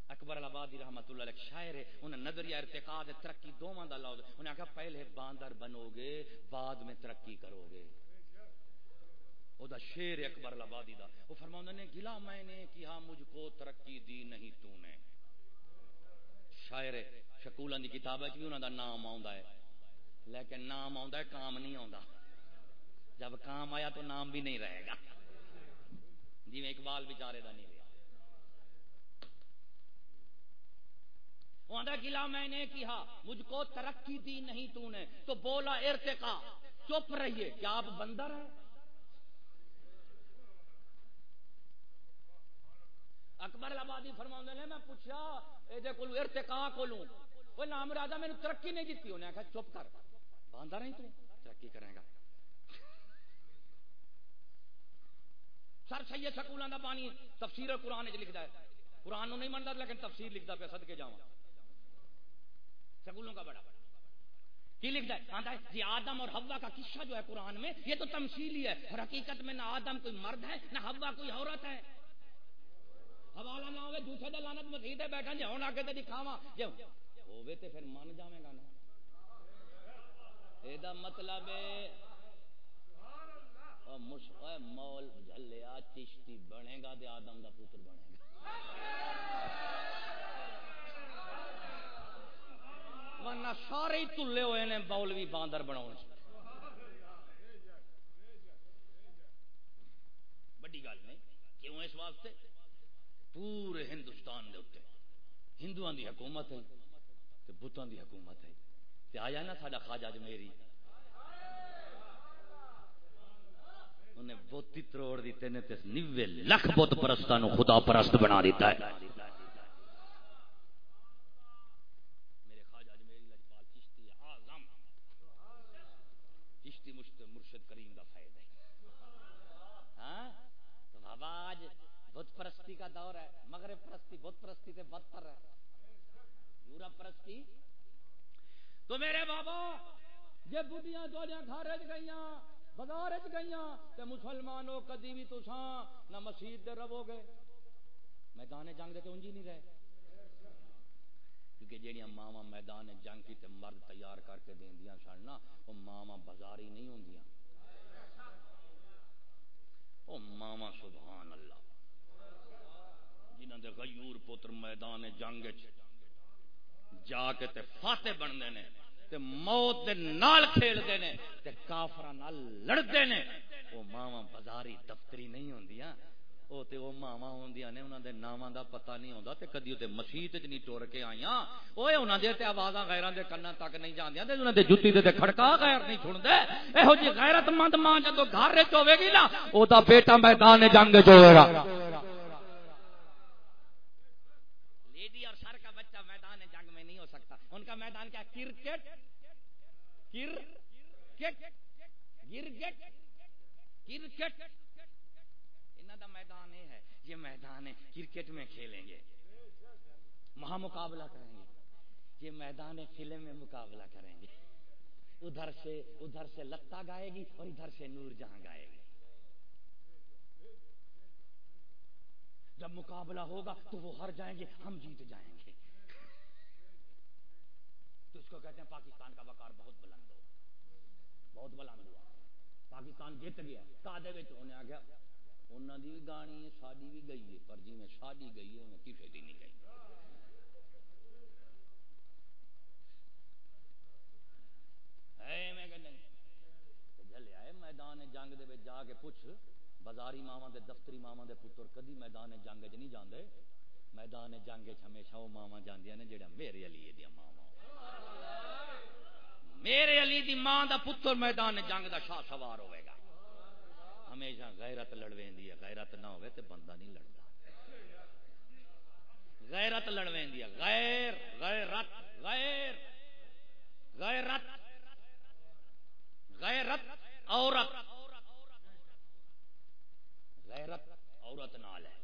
S2: اکبر آبادی رحمت اللہ علیہ شاعر ہے انہیں نظریہ ارتقا ترقی دونوں کا لوگ انہیں آخر پہلے باندر بنو گے بعد میں ترقی کرو گے وہ شیر اکبر لبادی دا وہ فرما نے گلا میں نے کیا مجھ کو ترقی دی نہیں تو نے۔ شاعر شکولن دی کتاب ہے انہوں دا نام آندا ہے۔ لیکن نام آندا ہے، کام نہیں آندا جب کام آیا تو نام بھی نہیں رہے گا۔ جی میں اقبال بیچارے دا نہیں رہا وہ گلا میں نے کیا مجھ کو ترقی دی نہیں تو نے۔ تو بولا ارتقا چپ رہیے۔ کیا آپ بندر ہیں؟ اکبر آبادی فرما نے، میں پوچھا یہ کو ارتقا کو لوں وہ نام راجا میرے ترقی نہیں دیتی انہیں آخر چپ کر۔ باندھا نہیں تو، ترقی کرے گا۔ سر سید سکولوں کا پانی تفسیر قرآن لکھتا ہے۔ قرآن نہیں منتا لیکن تفسیر لکھتا پہ سد کے جا سکولوں کا بڑا۔ کی لکھتا ہے؟ جی آدم اور ہوا کا قصہ جو ہے قرآن میں، یہ تو تمثیلی ہے۔ اور حقیقت میں نہ آدم کوئی مرد ہے، نہ ہوا کوئی عورت ہے۔ حوالہ نہ ہوئے، دوسرے دے لانت مسیح تے بیٹھا جے ہن اگے تے دکھاواں جی جے ہوے تے پھر من جاویں گا نا۔ اے دا مطلب ہے، او مشق مول جھلیا، چشتی بنے گا تے آدم دا پتر بنے گا ورنہ سارے تلے ہوئے نے بولوی باندر بناؤ بڑی گل نہیں، کیوں اس واسطے؟ پورے ہندوستان دے اتنے ہندو دی حکومت ہے بتان دی حکومت ہے۔ تے آیا نا ساڈا خواجہ میری انہیں بوتی تروڑ دیتے نے تے نوے لکھ بت پرستان خدا پرست بنا دیتا ہے میرے خواجہ میری لجپال چشتی اعظم چشتی مرشد کریم دا فائدہ ہے ہاں تو بابا آج بت پرستی کا دور ہے، مغرب پرستی بت پرستی سے بدتر ہے۔ یورپ پرستی۔ تو میرے بابا، یہ جی بڑھیاں گھر گئی بازار گئی تو مسلمانوں کدی بھی تسان نہ مسیح رہو گے۔ میدان جنگ دے تو انجی نہیں رہے۔ کیونکہ جہاں ماوا میدان جنگ کی تے مرد تیار کر کے دیا سن نا وہ ماوا بازاری نہیں ہوں وہ ماوا سبحان اللہ۔ جنہوں دے غیور پتر میدان جنگ جا کے تے فاتح بنتے ہیں تے موت دے نال کھیلتے ہیں تے کافر لڑتے ہیں وہ ماوا بازاری دفتری نہیں ہوندیاں وہ تے وہ ماوا ہوندیاں نے، انہاں دے ناماں دا پتہ نہیں ہوندا تے کدی تے مسجد وچ نہیں ٹر کے آئیاں۔ اوے انہاں دے تے آوازاں غیراں دے کناں تک نہیں جاندیاں تے انہاں دے جُتی تے کھڑکا غیر نہیں سُندے ایہو جی غیرت مند ماں جدوں گھر وچ ہوے گی نا، او دا بیٹا میدان جنگ وچ ہوے گا لیڈی اور سر کا بچہ میدان جنگ میں نہیں ہو سکتا ان کا میدان کیا؟ کرکٹ۔ کرکٹ۔ کرکٹ۔ کرکٹ۔ یہ میدان ہے، کرکٹ میں کھیلیں گے۔ وہاں مقابلہ کریں گے۔ یہ میدان فلم میں مقابلہ کریں گے۔ ادھر سے ادھر سے لتا گائے گی اور ادھر سے نور جہاں گائے گی۔ جب مقابلہ ہوگا تو وہ ہر جائیں گے، ہم جیت جائیں گے۔ تو اس کو کہتے ہیں پاکستان کا وقار بہت بلند ہوا بہت بلند ہوا۔ پاکستان جیت گیا۔ کادے ہونے آ گیا انہوں دی بھی گانی ہے ساری بھی گئی ہے، پر جی میں ساری گئی ہے میں کسی دی نہیں گئی۔ اے میں کہنے کہ جلے آئے میدان جنگ دے جا کے پوچھ، بازاری ماوا دے، دفتری ماوا دے پتر کدی میدان جنگ چ نہیں جاندے؟ میدان جنگ ہمیشہ وہ ماوا جاندیاں نے جڑا میرے علی دیا ماوا میرے علی دی ماں دا پتر میدان جنگ دا شاہ سوار ہوئے گا۔ ہمیشہ غیرت لڑویں دی ہے، غیرت نہ ہوئے تے بندہ نہیں لڑتا۔ غیرت لڑویں دی ہے، غیر، غیرت غیر، غیرت غیرت عورت۔ غیرت عورت نال ہے۔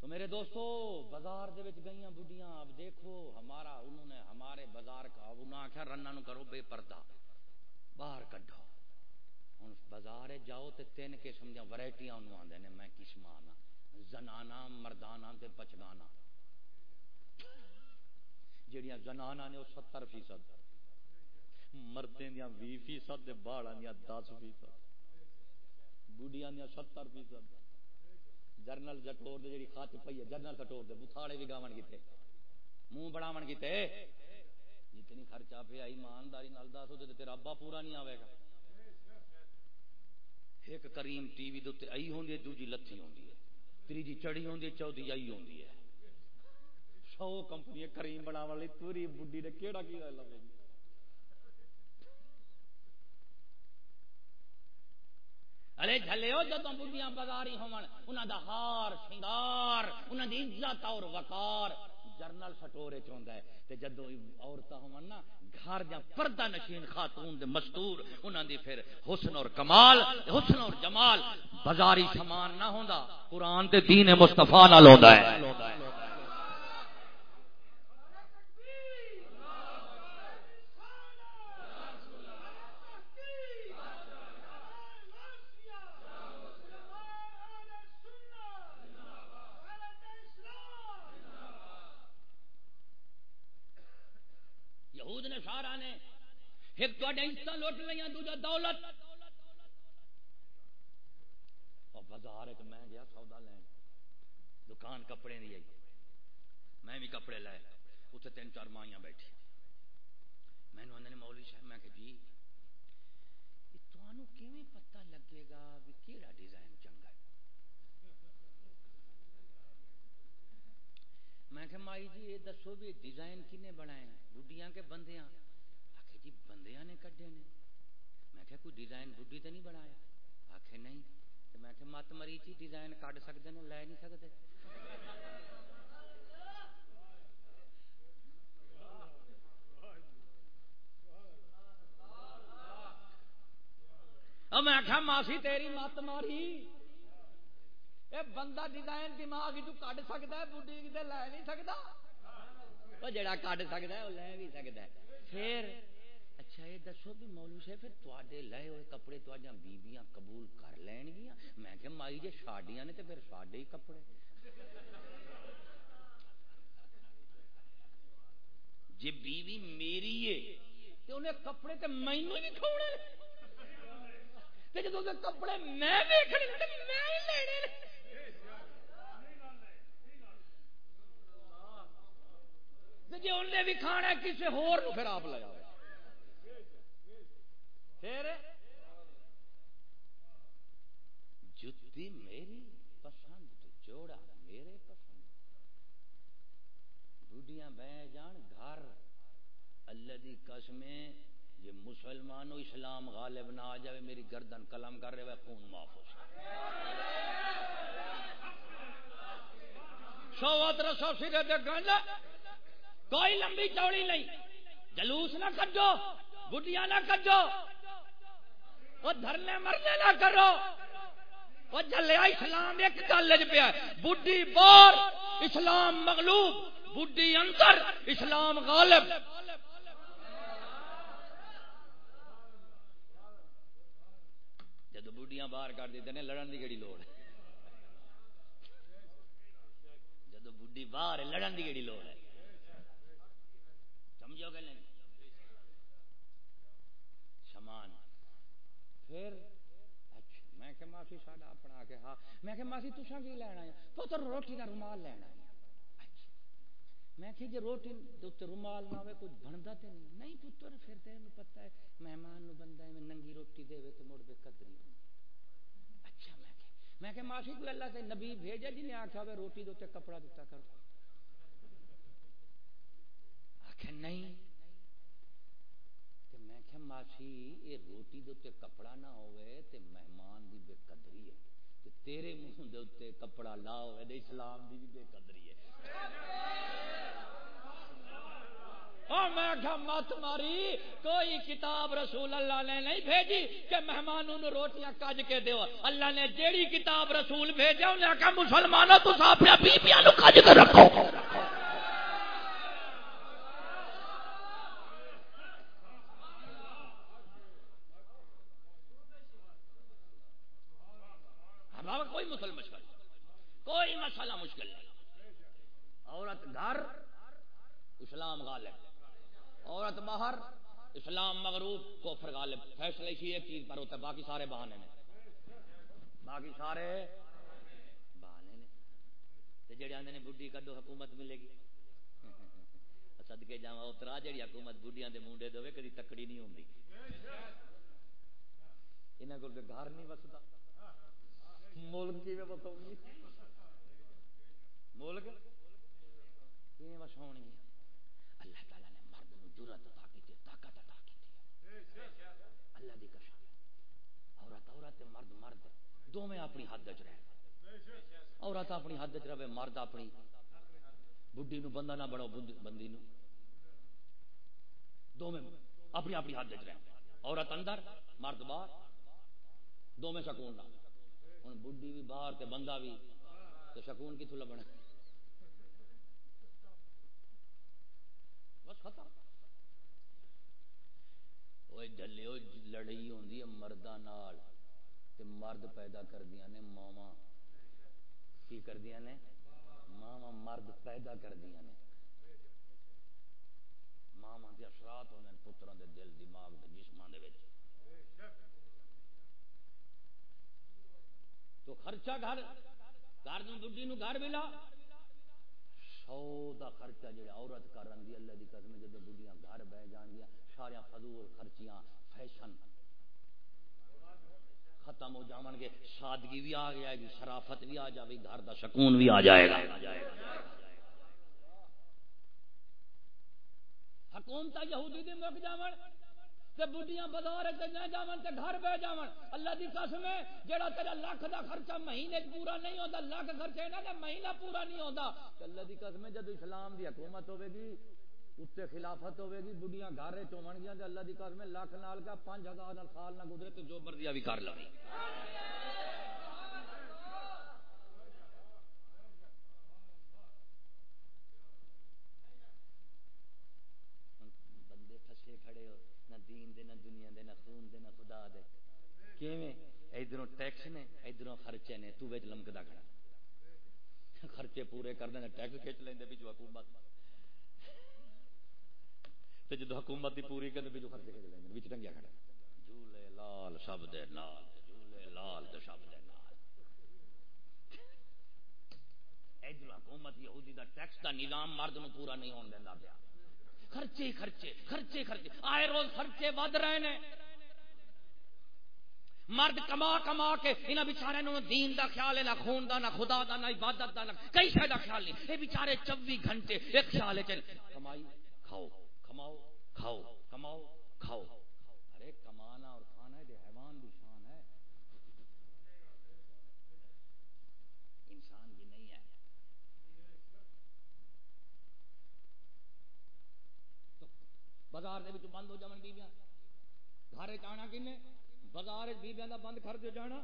S2: تو میرے دوستو، بازار دے وچ گئیاں بڈیاں اب دیکھو، ہمارا، انہوں نے ہمارے بازار کا انہوں نو کرو بے پردہ۔ باہر کڈو ہوں بازار جاؤ تو تین قسم دیا ورائٹیاں انہوں آدھے نے، میں قسم آنا زنانا مردانا تے بچگانا جہیا زنانا نے وہ ستر فیصد۔ مردے دیا بھی فیصد باڑا دیا دس فیصد۔ بڑھیا دیا ستر فیصد۔ جرنل جٹور جی خط پی ہے، جرنل کٹور دے، بتھاڑے بھی گاون کیتے۔ منہ بڑھاو کیتے۔ جتنی خرچہ پہ آئی، ایمانداری نال دس ہو تیرا ابا پورا نہیں آئے گا۔ ایک کریم ٹی وی دے آئی ہوندی ہے، دوجی لتھی ہوندی ہے۔ تیجی چڑی ہوندی ہے چوتھی آئی ہوندی ہے۔ سو کمپنی کریم بنا والی توری بڈی نے کیڑا کی لگے گی؟ ارے جھلے ہو جدو بڑھیاں بازاری ہون انہاں دا ہار شنگار، انہاں دی عزت اور وقار۔ جرنل سٹورے چوندا ہے، تے جدو عورتاں ہون نا، گھر جا پردہ نشین خاتون دے مستور، انہاں دی پھر حسن اور کمال، حسن اور جمال۔ بازاری سامان نہ ہوندا، قرآن تے دین مصطفی نال ہوندا ہے۔ ایک تو عزت لوٹ لیا دوجا دولت۔ اور بازار میں گیا سودا لین۔ دکان کپڑے دی آئی۔ میں بھی کپڑے لائے۔ اتنے تین چار مائیاں بیٹھی۔ میں نے مولوی صاحب، میں کہ جی تمہوں کیویں پتہ لگے گا بھی کیڑا ڈیزائن چنگا ہے میں کہ مائی جی یہ دسو بھی ڈیزائن کنے بنائے بڈیاں کے بندیاں۔ جی بندیاں نے کڈے نے۔ میں کہ کوئی ڈیزائن بڈھی تو نہیں بنایا؟ آخ نہیں۔ تو میں کہ مت مری چی ڈیزائن کڈ سکتے ہیں لے نہیں سکتے میں آخا ماسی تیری مت ماری۔ بندہ ڈیزائن دماغ جو کٹ سکتا ہے بڈی لے نہیں سکتا وہ جڑا کٹ سکتا ہے وہ لے بھی سکتا ہے۔ پھر اچھا یہ دسو بھی مولو سے پھر تے لے ہوئے کپڑے تھوڑا بیبیاں قبول کر لین گیا میں کہ مائی جی ساڈیاں نے تو پھر ساڈے ہی کپڑے۔ جی بیوی میری ہے تو انہیں کپڑے تو مینو بھی کھونے جب کپڑے میں دیکھنے میں ہی لینے جی انہیں بھی کھانا کسی ہور پھر آپ لگا پھر؟ جتی میری پسند، جوڑا میرے پسند۔ بڑھیاں بہ جان، گھر اللہ دی قسمیں، یہ مسلمانوں اسلام غالب نہ آ جائے میری گردن قلم کر رہے، خون معاف ہو سو رسو سرے دے کوئی لمبی چوڑی نہیں۔ جلوس نہ کجو بڈیا نہ کجو۔ وہ دھرنے مرنے نہ کرو۔ وہ جلیا اسلام ایک گل پیا بڈی بار اسلام مغلوب بڈی اندر اسلام غالب۔ جب بڈیاں باہر کر دیتے ہیں لڑن کی کہڑی لوڑ ہے؟ بڈی باہر لڑن کی کہڑی لوڑ ہے؟ سمجھو گے نہیں؟ سامان پھر؟ اچھا میں کہ ماسی ساڈا اپنا کے ہاں میں کہ ماسی تساں کی لینا ہے پتر روٹی کا رومال لینا اچھا۔ ہے میں کہ جی روٹی تے رومال نہ ہوئے، کچھ بنتا تے نہیں؟ نہیں پتر، پھر تے نو پتہ ہے، مہمان نو بندہ ہے، میں ننگی روٹی دے وے تے مڑ بے قدری اچھا میں کہ میں کہ ماسی کو اللہ سے نبی بھیجا جی نے آکھا ہوئے روٹی دے اوپر کپڑا دیتا کرو۔ آخ نہیں؟ میں کہ ماسی یہ روٹی دے کپڑا نہ ہوئے، تے مہمان دی بے قدری ہے۔ تے تیرے منہ دے اتنے کپڑا لا ہوئے دے اسلام دی بھی بے قدری ہے۔ میں کیا مت ماری، کوئی کتاب رسول اللہ نے نہیں بھیجی کہ مہمانوں نے روٹیاں کج کے دیو اللہ نے جیڑی کتاب رسول بھیجا انہیں آخیا مسلمانوں تو اپنے بیبیاں کج کے رکھو کوئی مسل مشکل کوئی مسئلہ مشکل نہیں عورت گھر اسلام غالب عورت باہر اسلام مغروب کوفر غالب۔ فیصلے اسی ایک چیز پر ہوتا ہے باقی سارے بہانے نے۔ باقی سارے بہانے نے۔ جڑے آدھے نے بڈھی کڈو، حکومت ملے گی۔ سدکے جا اترا جی حکومت بڈیا کے منڈے دے کدی تکڑی نہیں ہوتی یہاں کو گھر نہیں وستا ملک کی بتاؤں ملک؟ کی وساؤنی ہے اللہ تعالیٰ نے مرد نو جرت عطا کی طاقت عطا کی اللہ دی قسم۔ عورت عورت مرد مرد۔ دونوں اپنی حد چ رہے عورت اپنی حد چ رہے، مرد اپنی۔ بڈی نو بندہ نہ بڑھو بندی نو۔ دونوں اپنی اپنی حد چ رہے عورت اندر، مرد باہر۔ دونوں سکون نہ ہوں بڈی بھی باہر تے بندہ بھی تو شکون کتوں لبنا بس ختم۔ وہ جلے لڑائی ہوتی ہے مردہ نال تے مرد پیدا کردیا نے ماوا کی کردیا نے ماوا مرد پیدا کردیا نے ماوا کے اثرات ہونے پتروں دے دل دماغ دے جسموں دے وچ تو خرچہ گھر گھر بڈی نو گھر ملا سو دا خرچہ جڑا عورت کر رہی اللہ دی قسم جب بڈیاں گھر بہ جان گیا سارا فضول خرچیاں، فیشن ختم ہو جاون گے، سادگی بھی آ گیا گی، شرافت بھی آ جائے گھر دا سکون بھی آ جائے گا۔ حکومت یہودی دی مک جاون، تے بڈیاں بازار نہ جاون، تے گھر بہ جاون۔ اللہ دی قسم ہے، جیڑا تیرا لاکھ دا خرچہ مہینے پورا نہیں ہوندا لاکھ خرچہ نہ مہینہ پورا نہیں ہوندا۔ اللہ دی قسم ہے جد اسلام دی حکومت ہوے گی اتنے خلافت ہوے گی بڑھیا گھر چون گیا اللہ کی قسم لکھ نال کا پانچ ہزار سال نہ گزرے تو جو مرضی بھی کر لو بندے پسے کھڑے ہو، نہ دین دے، نہ دنیا دے، نہ خون دے، نہ خدا دے۔ ٹیکس نے ادھر خرچے نے، تو کھڑا۔ خرچے پورے کر دے، ٹیکس کھینچ لیندے بھی جو حکومت تے جدو حکومت دی پوری کرنے بچ خرچے کھچ لیں بچ ٹنگیا کھڑا جھولے لال سب دے نال، جھولے لال تے سب دے نال۔ اے ادھر حکومت یہودی دا ٹیکس دا نظام مرد نو پورا نہیں ہون دیندا پیا۔ خرچے خرچے خرچے خرچے۔ آئے روز خرچے ود رہے ہیں مرد کما کما کے انہیں بچارے نو دین دا خیال ہے، نہ خون دا، نہ خدا دا، نہ عبادت دا، نہ کئی شے دا خیال نہیں۔ یہ بچارے چوبی گھنٹے ایک خیال ہے، چل کمائی کھاؤ۔ کماؤ، کھاؤ کماؤ، کھاؤ۔ ارے، کمانا اور کھانا ہے حیوان بھی شان ہے۔ انسان بھی نہیں ہے۔ بازار بند ہو جان بیبیاں گھر چنا کنے بازار بیبیاں دا بند کر دو جانا۔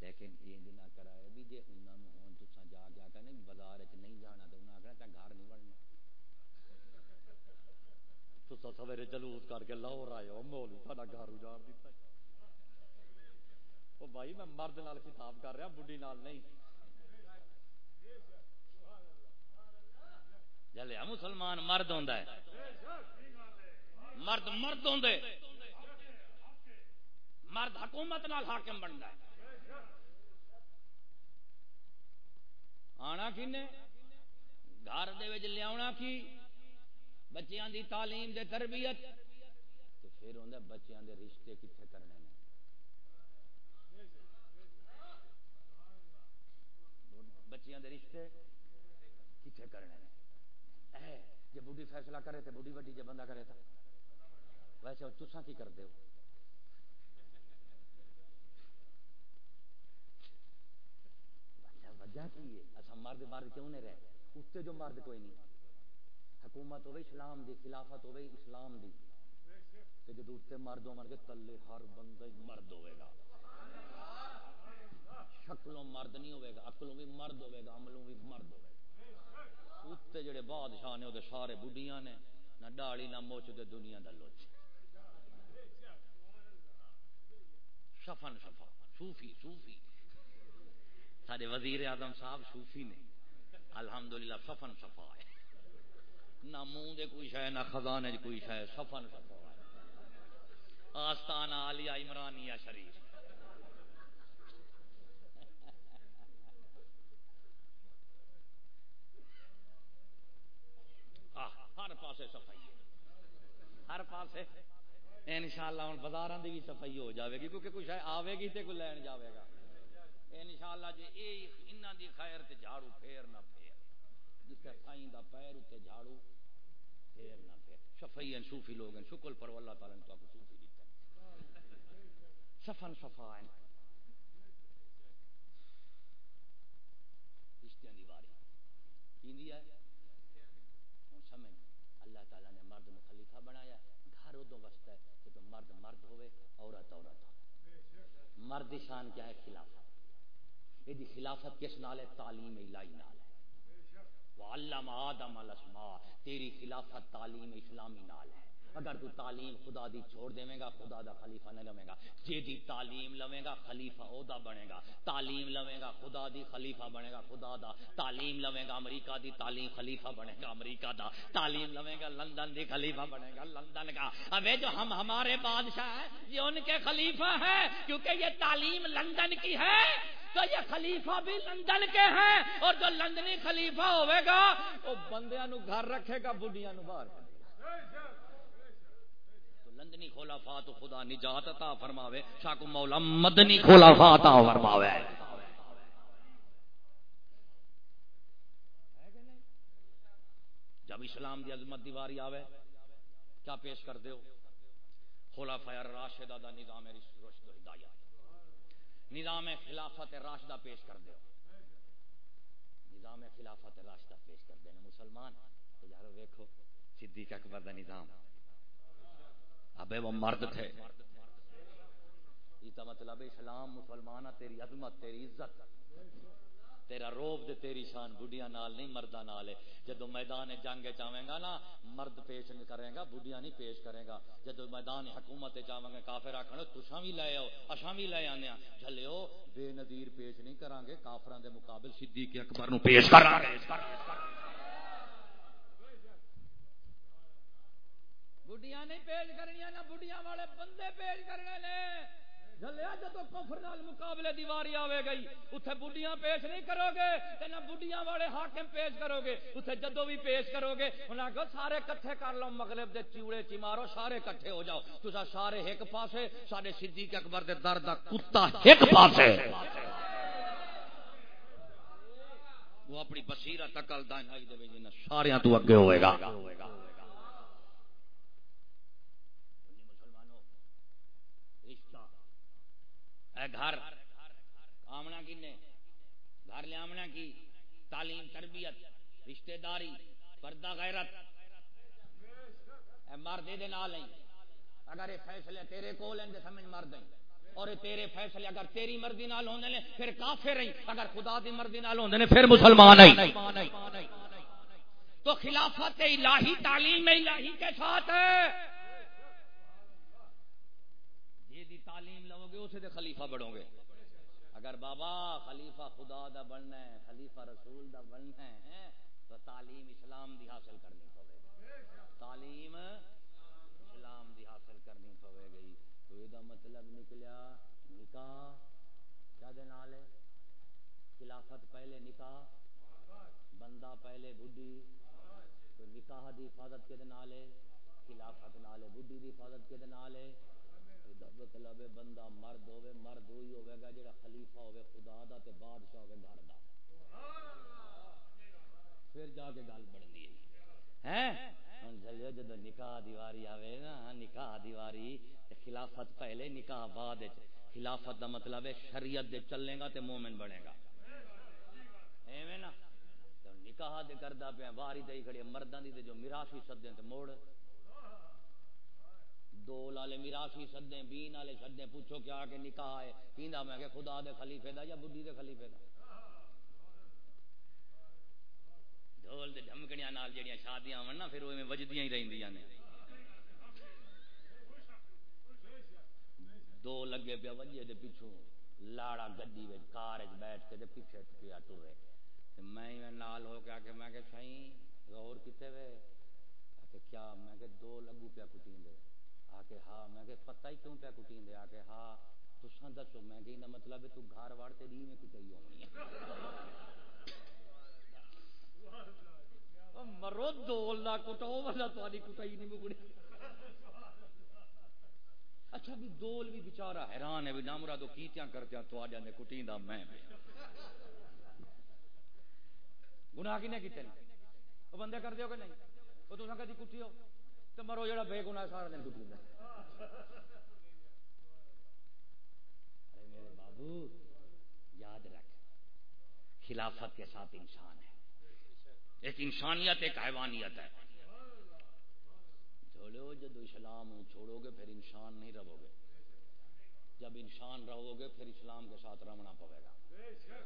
S2: لیکن یہ نہ کرائے بھی جی انہوں نے ہوں تسا جا کے آخر نہیں بازار نہیں جانا تو انہیں آخنا گھر نہیں بڑھنا تسا سویرے جلوس کر کے لاہور آئے ہو مول سا گھر اجاڑ دیتا ہے۔ وہ بھائی، میں مرد نال خطاب کر رہا بڈی نال نہیں۔ جلیا مسلمان مرد ہوتا ہے۔ مرد مرد ہوں مرد حکومت نال حاکم بنتا ہے۔ آنا کن گھر لیا کی؟ بچیاں دی تعلیم دے تربیت، تو پھر ہوں بچیاں دے رشتے کتنے کرنے نے؟ بچیاں دے رشتے کتنے کرنے نے؟ جی بڑھی فیصلہ کرے تو بڑھی وڈی جی بندہ کرے تو ویسے تسا کی کرتے ہو؟ وجہ کی ہے؟ اچھا مرد مرد کیوں نہیں رہے؟ اتنے جو مرد کوئی نہیں۔ حکومت ہوئے اسلام دی، خلافت ہوئے اسلام دی۔ کہ جدو اتنے مرد ہو مر تلے ہر بندہ مرد ہوئے گا۔ شکلوں مرد نہیں ہوئے گا اکلوں بھی مرد ہوئے گا، عملوں بھی مرد ہوئے گا۔ اتنے جڑے بادشاہ نے وہ سارے بڑھیاں نے، نہ ڈاڑی نہ موچ دے دنیا دا لوچ۔ شفن شفا، صوفی صوفی۔ سارے وزیر اعظم صاحب صوفی نے۔ الحمدللہ سفن صفا ہے۔ نہ منہ دے کوئی شہ نہ خزانے دے کوئی شہ سفن صفا۔ آستانہ عالیہ عمرانیہ شریف۔ ہر پاسے صفائی ہر پاسے۔ ان شاء اللہ ہوں بھی صفائی ہو جاوے گی، کیونکہ کچھ آئے گی تو کوئی لین جاوے گا۔ ان شاء اللہ جی یہ دی خیر تے جھاڑو پھیر نہ پھیر۔ جتنے سائیں دا پیر اتنے جھاڑو پھیر نہ پھیر۔ شفائی صوفی لوگ ہیں شکل پر اللہ تعالیٰ نے تو آپ صوفی دیتا سفن صفا ہے رشتیاں دی واری۔ کی ہے۔ ہوں، سمجھ۔ اللہ تعالیٰ نے مرد نو خلیفہ بنایا۔ گھر ادو وستا ہے جب مرد مرد ہوئے، عورت عورت۔ ہو مرد شان کیا ہے؟ خلافت۔ یہ خلافت کس نال ہے تعلیم الہی نال وعلم آدم الاسماء تیری خلافت تعلیم اسلامی نال ہے۔ اگر تو تعلیم خدا دی چھوڑ دے گا، خدا دا خلیفہ نہ لوے گا۔ جے دی تعلیم لوے گا، خلیفہ او بنے گا۔ تعلیم لوے گا، خدا دی خلیفہ بنے گا، خدا دا۔ تعلیم لوے گا، امریکہ دی تعلیم خلیفہ بنے گا، امریکہ دا۔ تعلیم لوے گا، لندن دی خلیفہ بنے گا، لندن کا ابے جو ہم، ہمارے بادشاہ ہیں، یہ ان کے خلیفہ ہیں، کیونکہ یہ تعلیم لندن کی ہے۔ تو یہ خلیفہ بھی لندن کے ہیں اور جو لندنی خلیفہ ہوئے گا، وہ بندیاں نو گھر رکھے گا بڑھیاں نو باہر تو لندنی خلافا تو خدا نجات عطا فرماوے شاکو مولا مدنی خلافا عطا فرماوے۔ جب اسلام دی عظمت دیواری آوے، کیا پیش کر دیو خلافہ راشدہ دا نظام رشد و ہدایت نظام خلافت راشدہ پیش کر دیو نظام خلافت راشدہ پیش کر دینا مسلمان، تو یار ویکھو، صدیق اکبر دا نظام۔ ابے وہ مرد تھے۔ یہ تو مطلب اسلام مسلمان تیری عظمت، تیری عزت۔ تیرا روب دے تیری شان بڑھیا نال نہیں مردہ نال ہے۔ جدو میدان جنگ چاہیں گا نا، مرد پیش نہیں کرے گا بڑھیا نہیں پیش کرے گا۔ جدو میدان حکومت چاہیں گے کافر آخر تساں بھی لے آؤ اشاں بھی لے آنے جلو بے نظیر پیش نہیں کران گے کافران دے مقابل صدیق اکبر نو پیش کران گے۔ بڑھیاں نہیں پیش کرنی نہ بڑھیاں والے بندے پیش کرنے نے۔ جلیا جدو کفر نال مقابلے دیواری آوے گئی اتنے بڑھیاں پیش نہیں کرو گے تے نہ بڑھیاں والے حاکم پیش کرو گے اتنے جدو بھی پیش کرو گے انہیں آگے سارے کٹھے کر لو، مغرب دے چیوڑے چمارو سارے کٹھے ہو جاؤ۔ تصا سارے ایک پاسے سارے صدیق اکبر دے درد کتا ایک پاسے۔ وہ اپنی بصیرت عقل دانائی دے جنہ سارے تو اگے ہوئے گا۔ گھر، آمنا کنے گھر لے آمنا کی؟ تعلیم، تربیت رشتہ داری پردہ غیرت۔ اے مرد دے نال نہیں۔ اگر یہ فیصلے تیرے کو لیں سمجھ مرد ہیں۔ اور تیرے فیصلے اگر تیری مرضی نال ہوندے نے، پھر کافر ہیں۔ اگر خدا دی مرضی نال ہوندے نے، پھر مسلمان ہیں۔ تو خلافت الہی تعلیم الہی کے ساتھ ہے۔ اسے دے خلیفہ بڑھو گے۔ اگر بابا خلیفہ خدا دا بننا ہے، خلیفہ رسول دا بننا ہے، تو تعلیم اسلام دی حاصل کرنی پوے تعلیم اسلام دی حاصل کرنی پوے گئی تو یہ مطلب نکلیا نکاح۔ کیا دے ہے؟ خلافت پہلے نکاح، بندہ پہلے بڈھی۔ تو نکاح دی حفاظت کے نال ہے؟ خلافت نال ہے، بڈھی دی حفاظت کے نال ہے؟ مطلب بندہ مرد ہوے مرد ہوئی ہوے گا، جڑا خلیفہ ہوے خدا دا تے بادشاہ ہوے گھر دا۔ پھر جا کے گل بنتی ہے۔ ہیں؟ ہن چلو جدو نکاح دیواری آوے نا نکاح دیواری خلافت پہلے نکاح بعد وچ۔ خلافت دا مطلب ہے شریعت دے چلے گا تے مومن بنے گا۔ ایویں نا؟ نکاح دے کردا پیا، واری تے کھڑی مرداں دی تے جو میراثی سدے تے موڑ دو لالے میراسی سدے بی نالے سدے، پوچھو کیا کہ نکاح ہے؟ کیندا میں کہ خدا دے خلیفے دا یا بڈھی دے خلیفے دا؟ ڈھول دے ڈھمکڑیاں نال جڑیاں شادیاں ہون نا، پھر اوویں وجدیاں ہی رہندیاں نے۔ دو لگے پیا وجے دے پیچھوں، لاڑا گڈی وچ، کار وچ بیٹھ کے تے پیچھے پیا ٹرے۔ تے میں نال ہو کے کہ میں کہ سائیں غور کیتے وے؟ کہ کیا میں کہ دو لگو پیا کٹیندے۔ آ کے ہاں میں کہ پتہ ہی کیوں پیا کٹین دے؟ آ کے ہاں تساں دسو، میں کہ نہ مطلب تو گھر واڑ تے دی میں کٹائی ہونی ہے؟ مرو دول نہ کٹاؤ والا تاری کٹائی نہیں مکڑی۔ اچھا بھی دول بھی بیچارہ حیران ہے، بھی نامرا تو کیتیاں کرتے تو آ جانے کٹین دا میں بھی گناہ کی نہیں کیتے نا وہ بندے کر دیو کہ نہیں؟ وہ تو کدی کٹی ہو؟ تو مرو جڑا بے گنا سارا دن کٹی میرے بابو، یاد رکھ، خلافت کے ساتھ انسان ہے۔ ایک انسانیت، ایک حیوانیت ہے۔ چھوڑو جب اسلام چھوڑو گے، پھر انسان نہیں رہو گے۔ جب انسان رہو گے، پھر اسلام کے ساتھ رہنا پڑے گا۔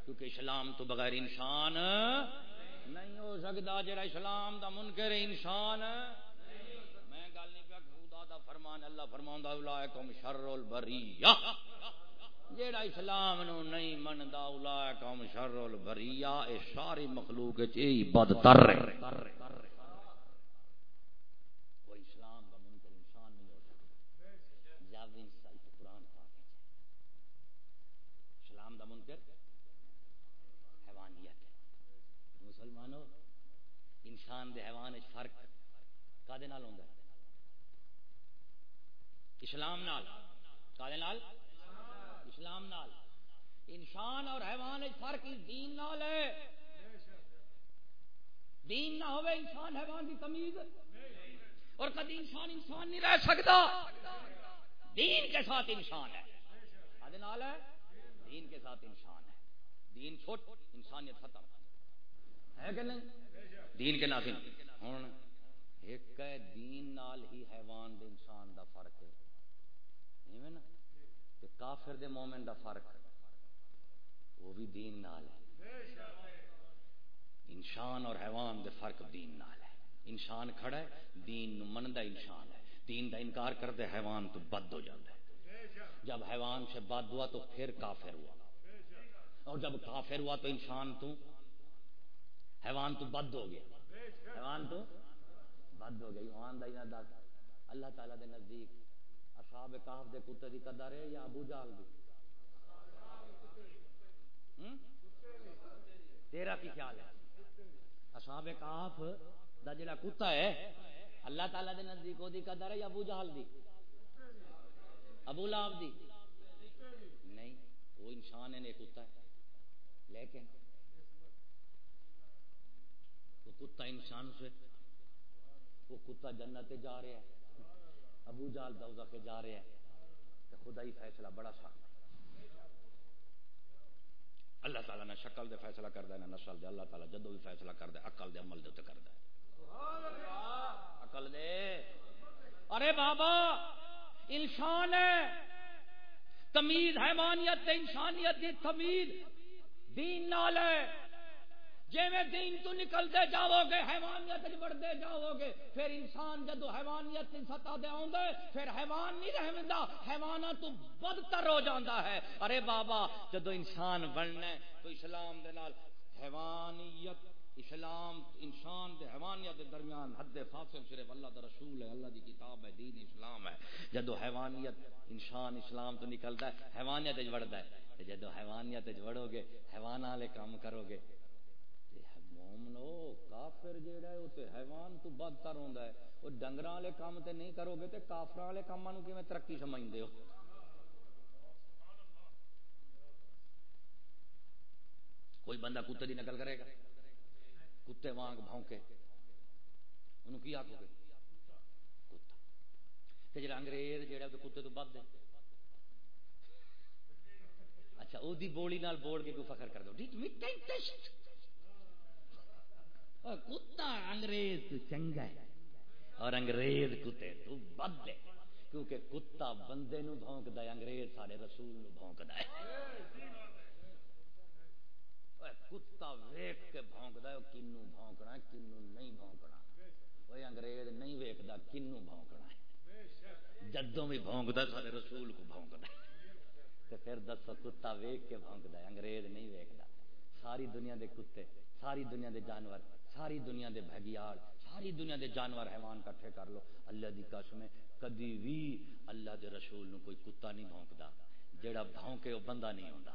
S2: کیونکہ اسلام تو بغیر انسان نہیں ہو سکتا، جڑا اسلام دا منکر انسان فرمان، اللہ فرمان اولائکم شر البریہ۔ جیڑا اسلام نو نہیں مندا، اولائکم شر البریہ، اے ساری مخلوق وچ ای بدتر ہے۔ کوئی اسلام دا منکر انسان نہیں ہو سکتا۔ جب انسان قرآن پاک اسلام دا منکر حیوانیت ہے۔ مسلمانوں، انسان دے حیوان وچ فرق کدے نال ہوندا ہے؟ اسلام نال۔ کالے نال؟ اسلام نال۔ انسان اور حیوان فرق دین نال ہے۔ دین نہ ہوئے انسان حیوان کی تمیز۔ اور کدی انسان انسان نہیں رہ سکتا۔ دین کے ساتھ انسان ہے۔ نال ہے؟ دین کے ساتھ انسان ہے۔ دین چھوٹ، انسانیت ختم۔ ہے کہ نہیں؟ دین کے ناظرین ہوں ایک دین نال ہی حیوان دے انسان دا فرق ہے۔ ہوئے نا، کہ کافر دے مومن دا فرق وہ بھی دین نال ہے۔ انسان اور حیوان دے فرق دین نال ہے۔ انسان کھڑا ہے، دین نو مندا انسان ہے۔ دین دا انکار کر دے حیوان تو بد ہو جاتا ہے جب حیوان سے بد ہوا تو پھر کافر ہوا۔ اور جب کافر ہوا تو انسان تو حیوان تو بد ہو گیا۔ حیوان تو بد ہو گیا۔ ایمان دا اللہ تعالیٰ دے نزدیک اصحاب کاف دے کتے دی قدر ہے یا ابو جال دی؟ تیرا کی خیال ہے؟ اصحاب کاف دا جڑا کتا ہے، اللہ تعالیٰ دے نزدیک دی قدر ہے یا ابو جہل دی؟ ابو لاب دی؟ نہیں، وہ انسان ہے نے کتا ہے۔ لیکن وہ کتا انسان سے، وہ کتا جنت جا رہا ہے۔ ابو جال دوزہ کے جا رہے ہیں۔ تو خدا ہی فیصلہ بڑا سخت۔ اللہ تعالیٰ نے شکل دے فیصلہ کر دینا نسل دے۔ اللہ تعالیٰ جدو بھی فیصلہ کر دے، عقل دے، عمل دے تے کر دے۔ عقل دے۔ ارے بابا، انسان ہے۔ تمیز، حیوانیت انسانیت دی تمیز۔ دین نال ہے۔ جی میں دین تو نکلتے جاؤ گے، حیوانیت بڑھتے جاؤ گے، پھر انسان جدو حیوانیت سطح دے آؤں گے پھر حیوان نہیں رہندا حیوانہ تو بدتر ہو جاتا ہے۔ ارے بابا، جدو انسان بننا ہے تو اسلام دے نال حیوانیت، اسلام انسان دے حیوانیت دے درمیان حد فاصل صرف اللہ دا رسول ہے، اللہ دی کتاب ہے، دین اسلام ہے۔ جدو حیوانیت انسان اسلام تو نکلتا ہے، حیوانیت بڑھتا ہے، جدو حیوانیت بڑھو گے حیوان والے کام کرو گے۔ مومنو، کافر جیڑا ہے وہ تے حیوان تو بدتر ہوندا ہے۔ وہ ڈنگراں والے کام تے نہیں کرو گے تے کافراں والے کاماں نو کیویں ترقی سمجھدے ہو؟ کوئی بندہ کتے دی نقل کرے گا؟ کتے وانگ بھونکے۔ انہوں کی آکھو گے؟ کتا۔ تے جڑا انگریز جیڑا تے کتے تو بد ہے اچھا او دی بولی نال بول کے کوئی فخر کر دو۔ ڈیٹ می ٹینٹسٹ ٹیسٹ کتا انگریز تو چنگا ہے اور انگریز کتے تو بد ہے کیونکہ کتا بندے نو بھونکدا ہے انگریز سارے رسول نو بھونکدا ہے کتا ویک کے بھونکدا ہے کنو بھونکنا ہے کنو نہیں بھونکنا وہ انگریز نہیں ویکدا کنو بھونکنا ہے جدوں بھی بھونکدا سارے رسول کو بھونکدا ہے تے پھر دسو کتا ویک کے بھونکدا ہے انگریز نہیں ویکدا ساری دنیا دے کتے ساری دنیا دے جانور ساری دنیا دے بھگیاڑ، ساری دنیا دے جانور حیوان کٹھے کر لو۔ اللہ دی قسم ہے، کدی بھی اللہ دے رسول نو کوئی کتا نہیں بھونکدا جیڑا بھونکے وہ بندہ نہیں ہوندا۔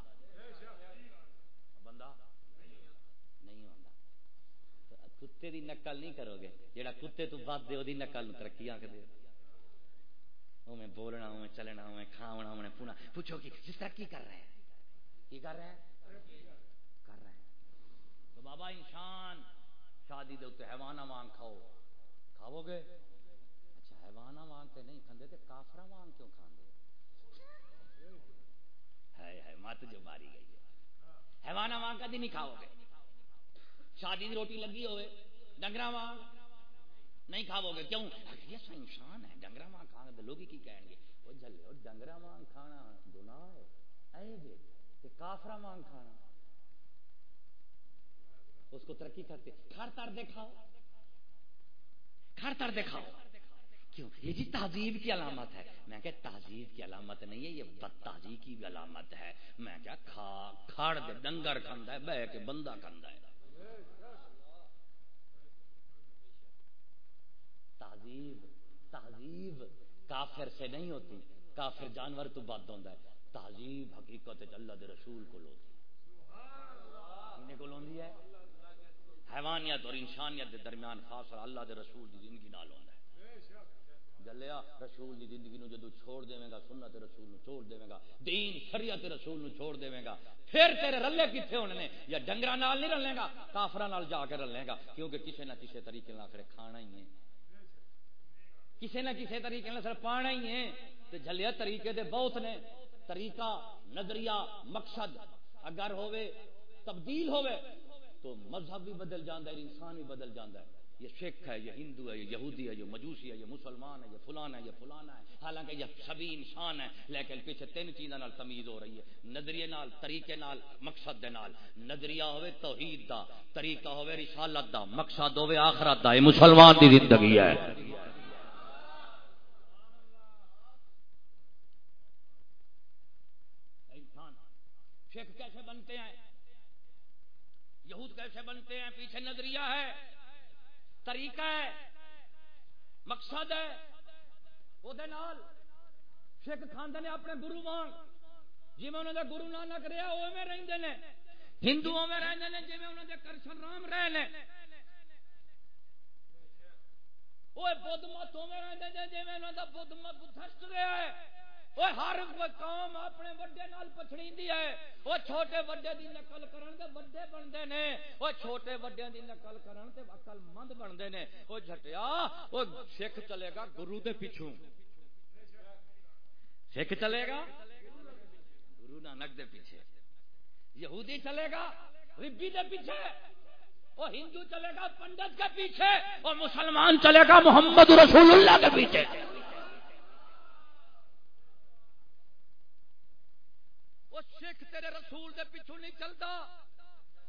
S2: بندہ نہیں ہوندا۔ کتے دی نقل نہیں کرو گے۔ جیڑا کتے تو بد دے، او دی نقل نو ترقی آکھ دے۔ او میں بولنا او میں چلنا او میں کھاونا او میں پونا پوچھو کہ جس طرح کی کر رہے ہیں؟ کی کر رہے ہیں؟ کر رہے ہیں۔ تو بابا انسان شادی دے اتنے حیوانہ وانگ کھاؤ۔ کھاو گے؟ اچھا حیوانہ وانگ تے نہیں کھاندے تے کافرہ وانگ کیوں کھاندے؟ ہے ہے مت جو ماری گئی ہے۔ حیوانہ وانگ کدی نہیں کھاؤ گے؟ شادی دی روٹی لگی ہوئے ڈنگرا وانگ نہیں کھاو گے۔ کیوں؟ یہ سا انسان ہے ڈنگرا وانگ کھانا تو لوگ کی کہیں گے؟ وہ جلے وہ ڈنگرا وانگ کھانا گناہ ہے۔ اے بے کافرہ وانگ کھانا۔ اس کو ترقی کرتے کھڑ تر دکھاؤ۔ کھڑ تر دکھاؤ۔ کیوں؟ یہ جی تہذیب کی علامت ہے۔ میں کہ تہذیب کی علامت نہیں ہے، یہ بد تہذیب کی علامت ہے۔ میں کیا کھا، کھڑ دے، ڈنگر کھندا ہے، بہ کے بندہ کھندا ہے۔ تہذیب تہذیب کافر سے نہیں ہوتی۔ کافر جانور تو بد ہوتا ہے۔ تہذیب حقیقت اللہ دے رسول کو لوگ کو لوندی ہے؟ حیوانیت اور انسانیت کے درمیان خاص اور اللہ دے رسول دی زندگی نال ہوندا ہے۔ جلیا، رسول دی زندگی نو جدو چھوڑ دیویں گا، سنت رسول نو چھوڑ دیویں گا، دین، شریعت رسول نو چھوڑ دیویں گا، پھر تیرے رلے کتنے ہونے نے؟ یا ڈنگراں نال نہیں رلے گا، کافراں نال جا کے رلے گا، کیونکہ کسی نہ کسی طریقے نال آخر کھانا ہی ہے۔ کسی نہ کسی طریقے نال سر پانا ہی ہے۔ تے جلیا طریقے دے بہت نے۔ طریقہ، نظریہ، مقصد، اگر ہوئے تبدیل ہوئے تو مذہب بھی بدل جانا ہے، انسان بھی بدل جانا ہے۔ یہ سکھ ہے، یہ ہندو ہے، یہ یہودی ہے، یہ مجوسی ہے، یہ مسلمان ہے، یہ فلانا ہے، یہ فلانا ہے۔ حالانکہ یہ سبھی انسان ہے لیکن پیچھے تین چیزوں نال تمیز ہو رہی ہے۔ نظریے نال، طریقے نال، مقصد دے نال۔ نظریہ ہوے توحید دا، طریقہ ہوے رسالت دا، مقصد ہوے آخرت دا۔ یہ مسلمان دی زندگی ہے۔ سکھ کیسے یہود کیسے بنتے ہیں؟ پیچھے نظریہ ہے، طریقہ ہے، مقصد ہے۔ وہ سکھ کھانے نے اپنے گرو وانگ جی میں انہوں نے گرو نانک رہا وہ میں رہتے ہیں ہندو میں رہتے ہیں جی میں انہوں نے کرشن رام رہے وہ بدھ مت میں رہتے ہیں جی میں انہوں نے بدھ مت بدھسٹ رہا ہے۔ وہ ہر قوم اپنے وڈے نال پچھڑی ہے وہ چھوٹے وڈے دی نقل کرن تے وڈے بنتے نے وہ چھوٹے وڈے دی نقل کرن تے عقل مند بنتے نے وہ جھٹیا وہ سکھ چلے گا گرو دے پیچھوں سکھ چلے گا گرو نانک دے پیچھے یہودی چلے گا ربی دے پیچھے وہ ہندو چلے گا پنڈت کے پیچھے اور مسلمان چلے گا محمد رسول اللہ کے پیچھے وہ سکھ تیرے رسول دے پیچھو نہیں چلتا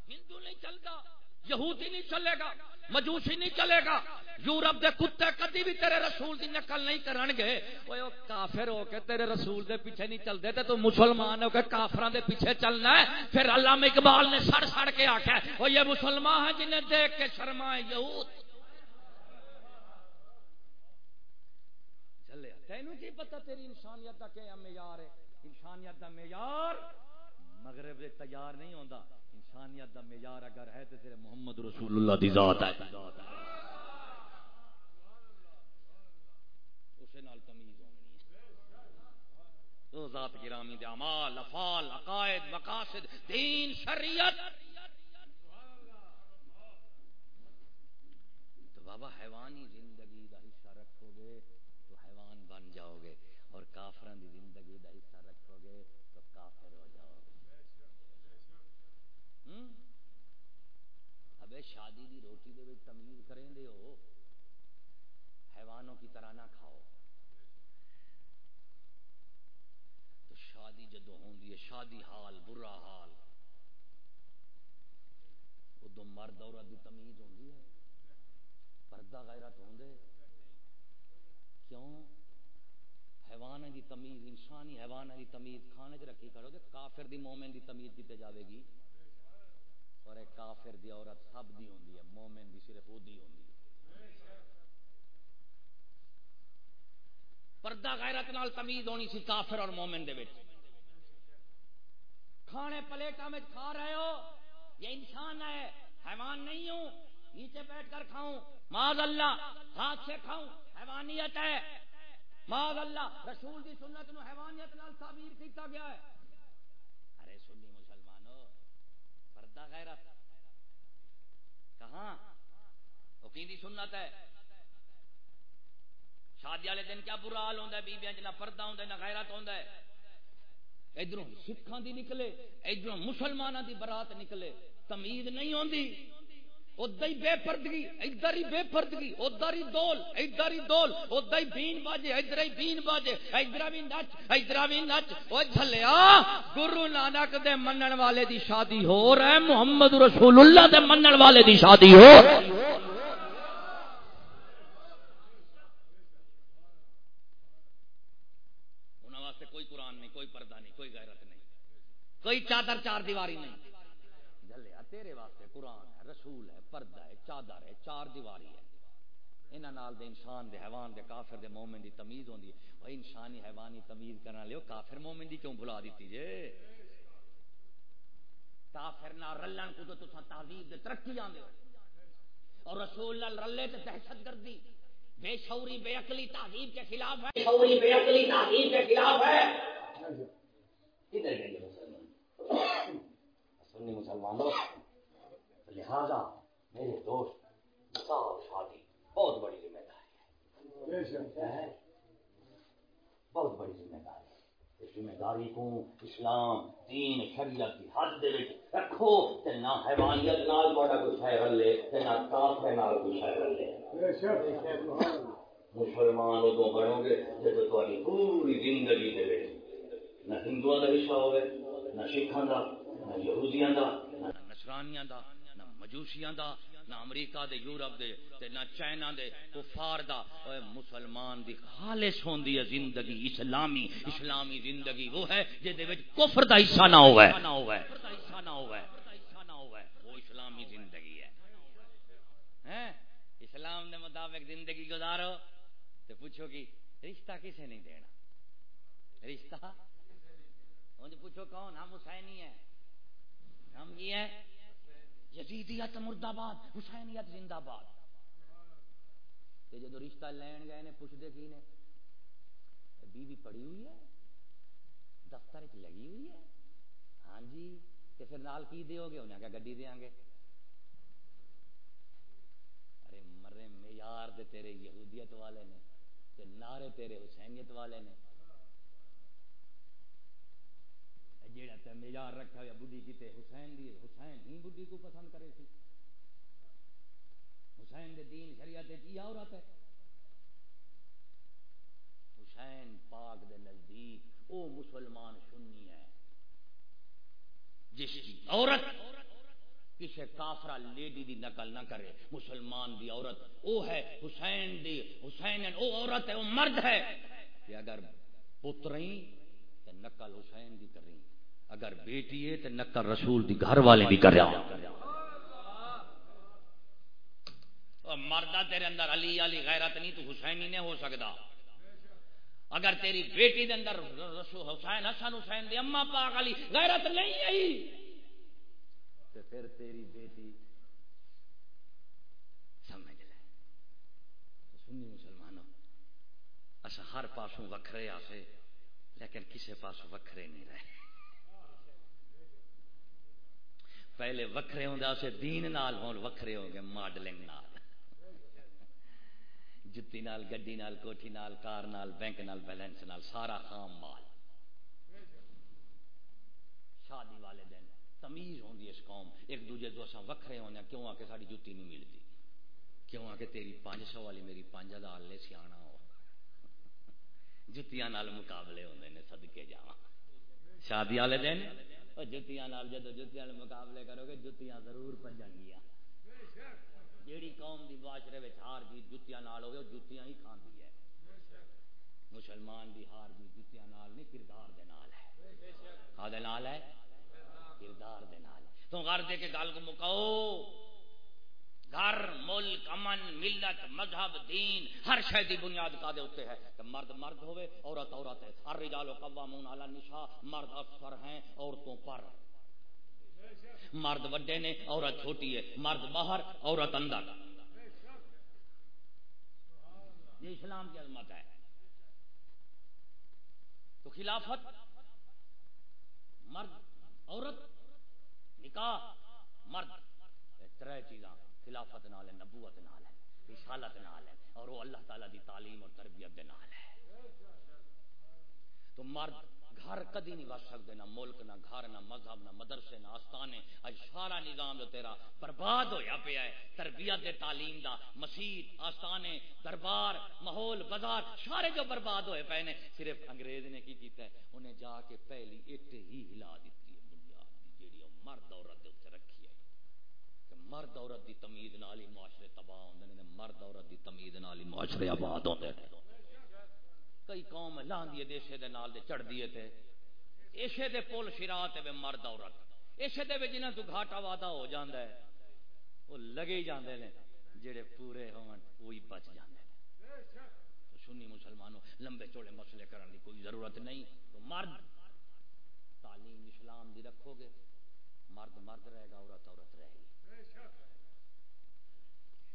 S2: ہندو نہیں چلتا یہودی نہیں چلے گا، مجوسی نہیں چلے گا، یورپ دے کتے کدی بھی تیرے رسول دی نقل نہیں کرن گے۔ وہ کافر ہو کے تیرے رسول دے پیچھے نہیں چلتے تے تو مسلمان ہو کے کافران دے پیچھے چلنا ہے۔ پھر علامہ اقبال نے سڑ سڑ کے آخیا وہ یہ مسلمان ہیں جنہیں دیکھ کے شرما یہود۔ چلے، تینوں کی پتہ تیری انسانیت کا کیا معیار ہے؟ انسانیت دا معیار مغرب دے تیار نہیں ہوندا۔ انسانیت دا معیار اگر ہے تے تیرے محمد رسول اللہ دی ذات ہے۔ اسے نال تمیز ہونی ہے۔ تو ذات گرامی دے اعمال، افعال، عقائد، مقاصد، دین، شریعت۔ تو بابا حیوانی زندگی دا حصہ رکھو گے تو حیوان بن جاؤ گے اور کافران دی زندگی دا حصہ رکھو گے تو کافر ہو جاؤ گے ابے شادی دی روٹی دے وچ تمیز کریں دے ہو، حیوانوں کی طرح نہ کھاؤ۔ تو شادی جدو ہوندی ہے، شادی حال، برا حال ادو مرد عورت دی تمیز ہوندی ہے۔ پردہ غیرت ہوندے۔ کیوں؟ حیوان دی تمیز، انسانی حیوان دی تمیز کھانے چ رکھی کرو گے کافر دی مومن دی تمیز کیتے جاوے گی۔ اور ایک کافر دی عورت سب دی ہوندی ہے، مومن دی صرف وہ دی ہوندی ہے۔ پردہ غیرت نال تمیز ہونی سی کافر اور مومن دے وچ۔ کھانے پلیٹا میں کھا رہے ہو، یہ انسان ہے، حیوان نہیں ہوں، نیچے بیٹھ کر کھاؤں۔ معاذ اللہ، ہاتھ سے کھاؤں، حیوانیت ہے۔ معاذ اللہ، رسول دی سنت نو حیوانیت نال تعبیر کیتا گیا ہے ارے سنی مسلمانوں پردہ غیرت کہاں؟ وہ کی سنت ہے۔ شادی والے دن کیا برا حال ہوتا ہے؟ بیبیاں نہ پردہ ہوتا ہے نہ غیرت ہوتا ہے۔ ادھر سکھان دی نکلے ادھر مسلمانوں دی برات نکلے۔ تمیز نہیں آتی ادھر ہی بے پردگی، ادھر ہی بے پردگی، ادھر ہی دول، ادھر ہی دول، ادھر ہی بین باجے، ادھر ہی بین باجے، ادھر بھی نچ، ادھر بھی نچ۔ او جھلیا، گرو نانک دے منن والے دی شادی ہو رہا ہے، محمد رسول اللہ دے منن والے دی شادی ہو واسطے کوئی قرآن نہیں، کوئی پردہ نہیں، کوئی غیرت نہیں، کوئی چادر چار دیواری نہیں۔ جھلیا، تیرے واسطے قرآن ہے، رسول ہے پردہ ہے، چادر ہے، چار دیواری ہے۔ انہاں نال دے انسان دے حیوان دے کافر دے مومن دی تمیز ہوندی ہے۔ او انسانی حیوانی تمیز کرنا لیو کافر مومن دی کیوں بھلا دیتی جے؟ کافر نہ رلن کو تو تساں تہذیب دے ترقی آندے ہو۔ اور رسول نال رلے تے دہشت گردی۔ بے شعوری، بے عقلی تہذیب کے خلاف ہے۔ شعوری، بے عقلی تہذیب کے خلاف ہے۔ ادھر گئے مسلمان؟ سنی مسلمانوں، لہذا میرے دوست نکاح شادی بہت بڑی ذمہ داری ہے۔ بہت بڑی ذمہ داری ہے۔ ذمہ داری کو اسلام دین شریعت کی حد دے رکھو تے نہ حیوانیت نال کوئی شے رلے تے نہ کافر نال کوئی شے رلے مسلمان ادو بنو گے جب تاری پوری زندگی دے وچ نہ ہندوؤں کا حصہ ہوئے نہ سکھان کا نہ یہودیاں کا نہ نصرانیاں کا مجوسیاں کا نہ امریکہ دے، یورپ دے، تے نہ چائنا دے، کفار دا۔ اوے مسلمان دی خالص ہوندی ہے زندگی، اسلامی اسلامی زندگی۔ وہ ہے جے دے وچ کفر دا حصہ نہ ہوے نہ ہوے وہ اسلامی زندگی ہے۔ ہیں؟ اسلام دے مطابق زندگی گزارو۔ تے پوچھو کہ رشتہ کسے نہیں دینا؟ رشتہ؟ جی پوچھو کون؟ ہم حسینی ہیں۔ ہم یہ ہیں۔ یزیدیت مرد آباد حسینیت زندہ باد تے جدو رشتہ لین گئے نے پوچھتے کی نے بی بی پڑی ہوئی ہے؟ دفتر چ لگی ہوئی ہے؟ ہاں جی تے پھر نال کی دیو گے؟ انہیں کیا گڈی دیاں گے۔ ارے مرے، معیار دے تیرے یہودیت والے نے، تے نعرے تیرے حسینیت والے نے۔ جیڑا تے معیار رکھا ہوا بڈھی کیتے حسین دی، حسین ہی بڈھی کو پسند کرے سی۔ حسین دے دین شریعت کی عورت ہے۔ حسین پاک دے نزدیک او مسلمان سنی ہے۔ جس کی عورت کسی کافرا لیڈی دی نقل نہ کرے، مسلمان دی عورت او ہے، حسین دی، حسین او عورت ہے، او مرد ہے۔ کہ اگر پتریں تو نقل حسین دی کریں۔ اگر بیٹی ہے تو نقل رسول دی گھر والے بھی کر مردہ تیرے اندر علی علی غیرت نہیں، تو حسینی نہیں ہو سکتا۔ اگر تیری بیٹی دے اندر رسول حسین حسن حسین دی اما پاک علی غیرت نہیں آئی تو پھر تیری بیٹی، سمجھ لے۔ سنی مسلمانوں اصا ہر پاسوں وکھرے آسے، لیکن کسے پاسوں وکھرے نہیں رہے۔ پہلے وکھرے ہوں سے دین نال ہون وکھرے ہو گئے ماڈلنگ نال۔ جتی نال، گڈی نال، کوٹھی نال، کار نال، بینک نال، بیلنس نال، سارا خام مال۔ شادی والے دن تمیز ہوندی اس قوم۔ ایک دوجے تو اساں وکھرے ہونے کیوں آ کے ساری جتی نہیں ملتی کیوں آ کے تیری پانچ سو والی میری پانچ ہزار لے سیاح ہو؟ جتیاں نال مقابلے ہوندے نے، صدقے جاواں۔ شادی والے دن اور جتیاں نال جدو جتیاں مقابلے کرو گے، جتیاں ضرور پجن گیا جیڑی قوم دی معاشرے وچ ہار دی جتیاں نال ہوے جتیاں ہی کھاندی ہے۔ مسلمان دی ہار دی جتیاں نال نہیں، کردار دے نال ہے۔ کھا دے نال ہے؟ کردار دے نال تو غر دے کے گل کو مکاؤ۔ گھر، ملک، امن، ملت، مذہب، دین، ہر شے دی بنیاد کا دے ہوتے ہے کہ مرد مرد ہوئے، عورت عورت ہے۔ ہر رجال و قوامون علی النساء مرد افسر ہیں، عورتوں پر۔ مرد وڈے نے، عورت چھوٹی ہے۔ مرد باہر، عورت اندر۔ یہ اسلام کی عظمت ہے۔ تو خلافت، مرد، عورت، نکاح، مرد۔ تر چیزاں۔ خلافت نال ہے، نبوت نال ہے، رسالت نال ہے، اور وہ اللہ تعالی دی تعلیم اور تربیت دے نال ہے۔ تو مرد گھر کدی نہیں بچ سکتے نہ ملک، نہ گھر، نہ مذہب، نہ مدرسے، نہ آستانے۔ اج سارا نظام جو تیرا برباد ہویا پیا ہے، تربیت دے تعلیم دا مسیح آستانے، دربار، ماحول، بازار، سارے جو برباد ہوئے پے نے، صرف انگریز نے کی کیتا ہے؟ انہیں جا کے پہلی اٹ ہی ہلا دیتی ہے، بنیاد دی، جیڑی مرد عورت دے اوپر رکھی ہے کہ مرد عورت دی تمیز نال ہی معاشرے تباہ ہوندے نے، مرد عورت دی تمیز نال ہی معاشرے آباد ہوندے نے۔ کئی قوم لاندی دیشے دے نال دے چڑھ دیے تھے۔ ایشے دے پول شرا تے مرد عورت۔ ایشے دے جنہاں تو گھاٹا وعدہ ہو جاندا ہے، وہ لگے ہی جاندے نے۔ جڑے پورے ہون، وہی بچ جاندے نے۔ تو سنی مسلمانوں، لمبے چوڑے مسئلے کرن دی کوئی ضرورت نہیں۔ تو مرد، تعلیم اسلام دی رکھو گے۔ مرد مرد رہے گا، عورت عورت رہے گی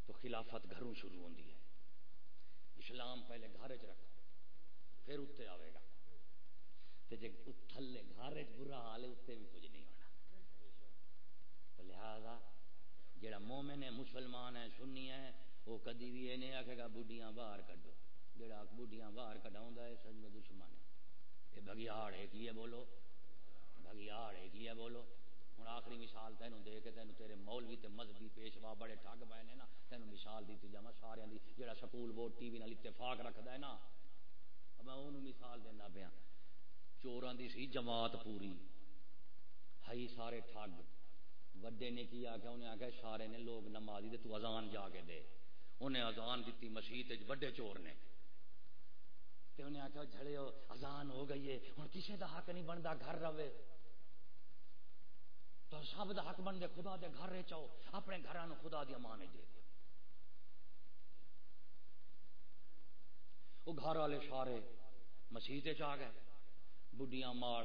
S2: تو خلافت گھروں شروع ہوندی ہے۔ اسلام پہلے گھر چ رکھو، پھر اتنے آئے گا۔ تو جی تھلے گھر برا حال ہے اتنے بھی کچھ نہیں ہونا۔ تو لہذا جڑا مومن ہے، مسلمان ہے، سنی ہے وہ کدی بھی یہ نہیں آخے گا بڑھیاں باہر کڈو۔ جڑا بڑھیاں باہر کڈاؤں ہے سج میں دشمن ہے۔ کہ بگیاڑ ہے کی ہے بولو؟ بگیاڑ ہے کی ہے بولو؟ آخری مثال تینوں دے کے تینوں تیرے مولوی تے مذہبی پیشوا بڑے ٹھگ پائے نا، تینوں مثال دیتی جا سارے دی جڑا سکول بورڈ ٹی وی نال اتفاق رکھتا ہے نا۔ میں انہوں مثال دینا پیا۔ چوراں دی سی جماعت پوری۔ ہائی سارے ٹھگ۔ وڈے نے کی آخیا انہیں آخیا سارے نے لوگ نمازی تو اذان جا کے دے۔ انہیں اذان دیتی مسیح وڈے چور نے۔ تے انہیں آخیا جھڑے ہو اذان ہو گئی ہے۔ ہوں کسی کا حق نہیں بنتا گھر رہے تو سب کا حق بنتے خدا دے گھر رہ چاہو، اپنے گھر خدا دی امان دے دے۔ وہ گھر والے سارے مسیح چ گئے بڑھیاں ماڑ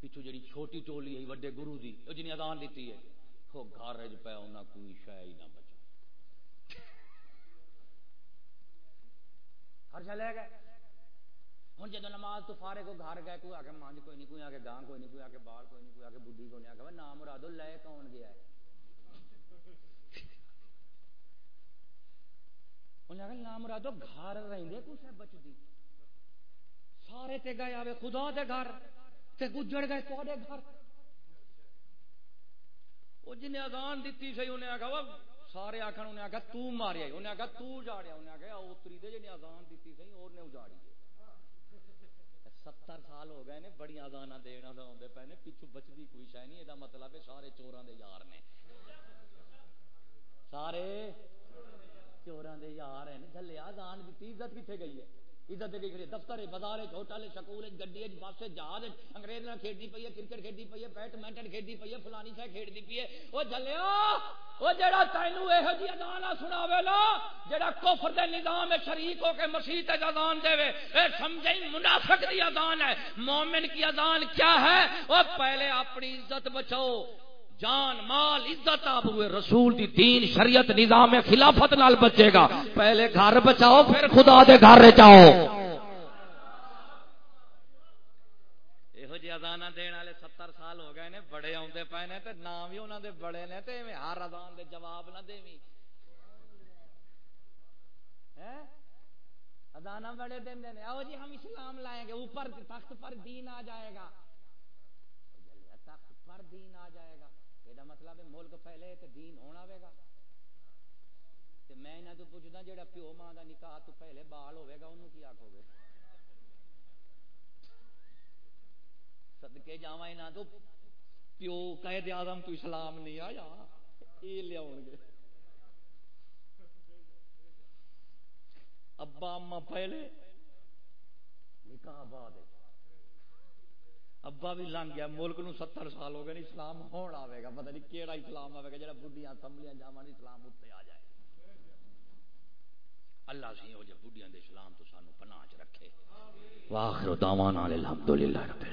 S2: پچھو جی چھوٹی ٹولی ہے، وڈے گرو دی جن ادان دیتی ہے۔ وہ گھر پہ انہیں کوئی شہ ہی نہ بچا۔ ہر چلے گئے۔ ہوں جب نماز تو فارے کو گھر گئے، کوئی آ کے مانج، کوئی نہیں، کوئی آ کے گاہ کوئی نہیں، کوئی آ کے بال، کوئی نہیں، کوئی آ کے بڈھی کو نہیں آ کے نام مرادو، لے کون گیا ہے؟ انہیں آخر نام مرادو گھر رہے کچھ ہے بچتی سارے تے گئے آوے، خدا دے گھر، تے گجڑ گئے تو تے گھر۔ وہ جن اذان دیتی سی، انہیں آخا سارے آخر انہیں آخا تو ماریا انہیں آخا تو جاڑیا، انہیں آخا اتری دے جن اذان دیتی سی، اور نے اجاڑی ستر سال ہو گئے نے بڑی آزانا دینا دے پے نے پچھو بچتی کوئی شہ نہیں یہ مطلب ہے سارے چوراں دے یار نے۔ سارے چوراں دے یار ہیں جلے آزان دیتی عزت کتنے گئی ہے؟ عزت دی کھڑی دفتر، بازار ہوٹل، سکول گڈی بس جہاز انگریز نال کھیڈی پئی ہے، کرکٹ کھیڈی پئی ہے، بیڈمنٹن کھیڈی پئی ہے، فلانی شے کھیڈی پئی ہے۔ او جلیا او جڑا تینو ایہو جی اذان سناوے نا جڑا کفر دے نظام شریک ہو کے مسیح تے اذان دے وے اے سمجھیں منافق دی اذان ہے، مومن کی اذان کیا ہے؟ او پہلے اپنی عزت بچاؤ۔ جان، مال، عزت آپ ہوئے، رسول دی دین، شریعت، نظام خلافت نال بچے گا۔ پہلے گھر بچاؤ، پھر خدا دے گھر چاہو یہو جی ادانا دن والے ستر سال ہو گئے نے، بڑے آتے پے نے تے نام بھی انہوں دے بڑے نے تے ہر ادان دے جواب نہ دے ادانا بڑے دن دے آؤ جی ہم اسلام لائیں گے، اوپر تخت پر دین آ جائے گا۔ تخت پر دین آ جائے گا۔ یہ مطلب ہے ملک پہلے تو دین ہونا ہوئے گا۔ تے میں انہاں تو پوچھدا جیڑا پیو ماں دا نکاح تو پہلے بال ہوے گا، اونوں کی آکھو گے؟ صدقے جاواں انہاں تو پیو قائد اعظم تو اسلام نہیں آیا، اے لیاون گے۔ ابا اما پہلے نکاح بعد ہے۔ ابا بھی لنگ گیا، ملک نو ستر سال ہو گئے اسلام ہون آئے گا، پتہ نہیں کہڑا اسلام آئے گا، جڑا بڑھیاں تملیاں جاواں اسلام اتنے آ جائے۔ اللہ سی ہو جائے بڑھیاں دے اسلام تو سانو پناہ چ رکھے۔ واخر دعوانا الحمدللہ رب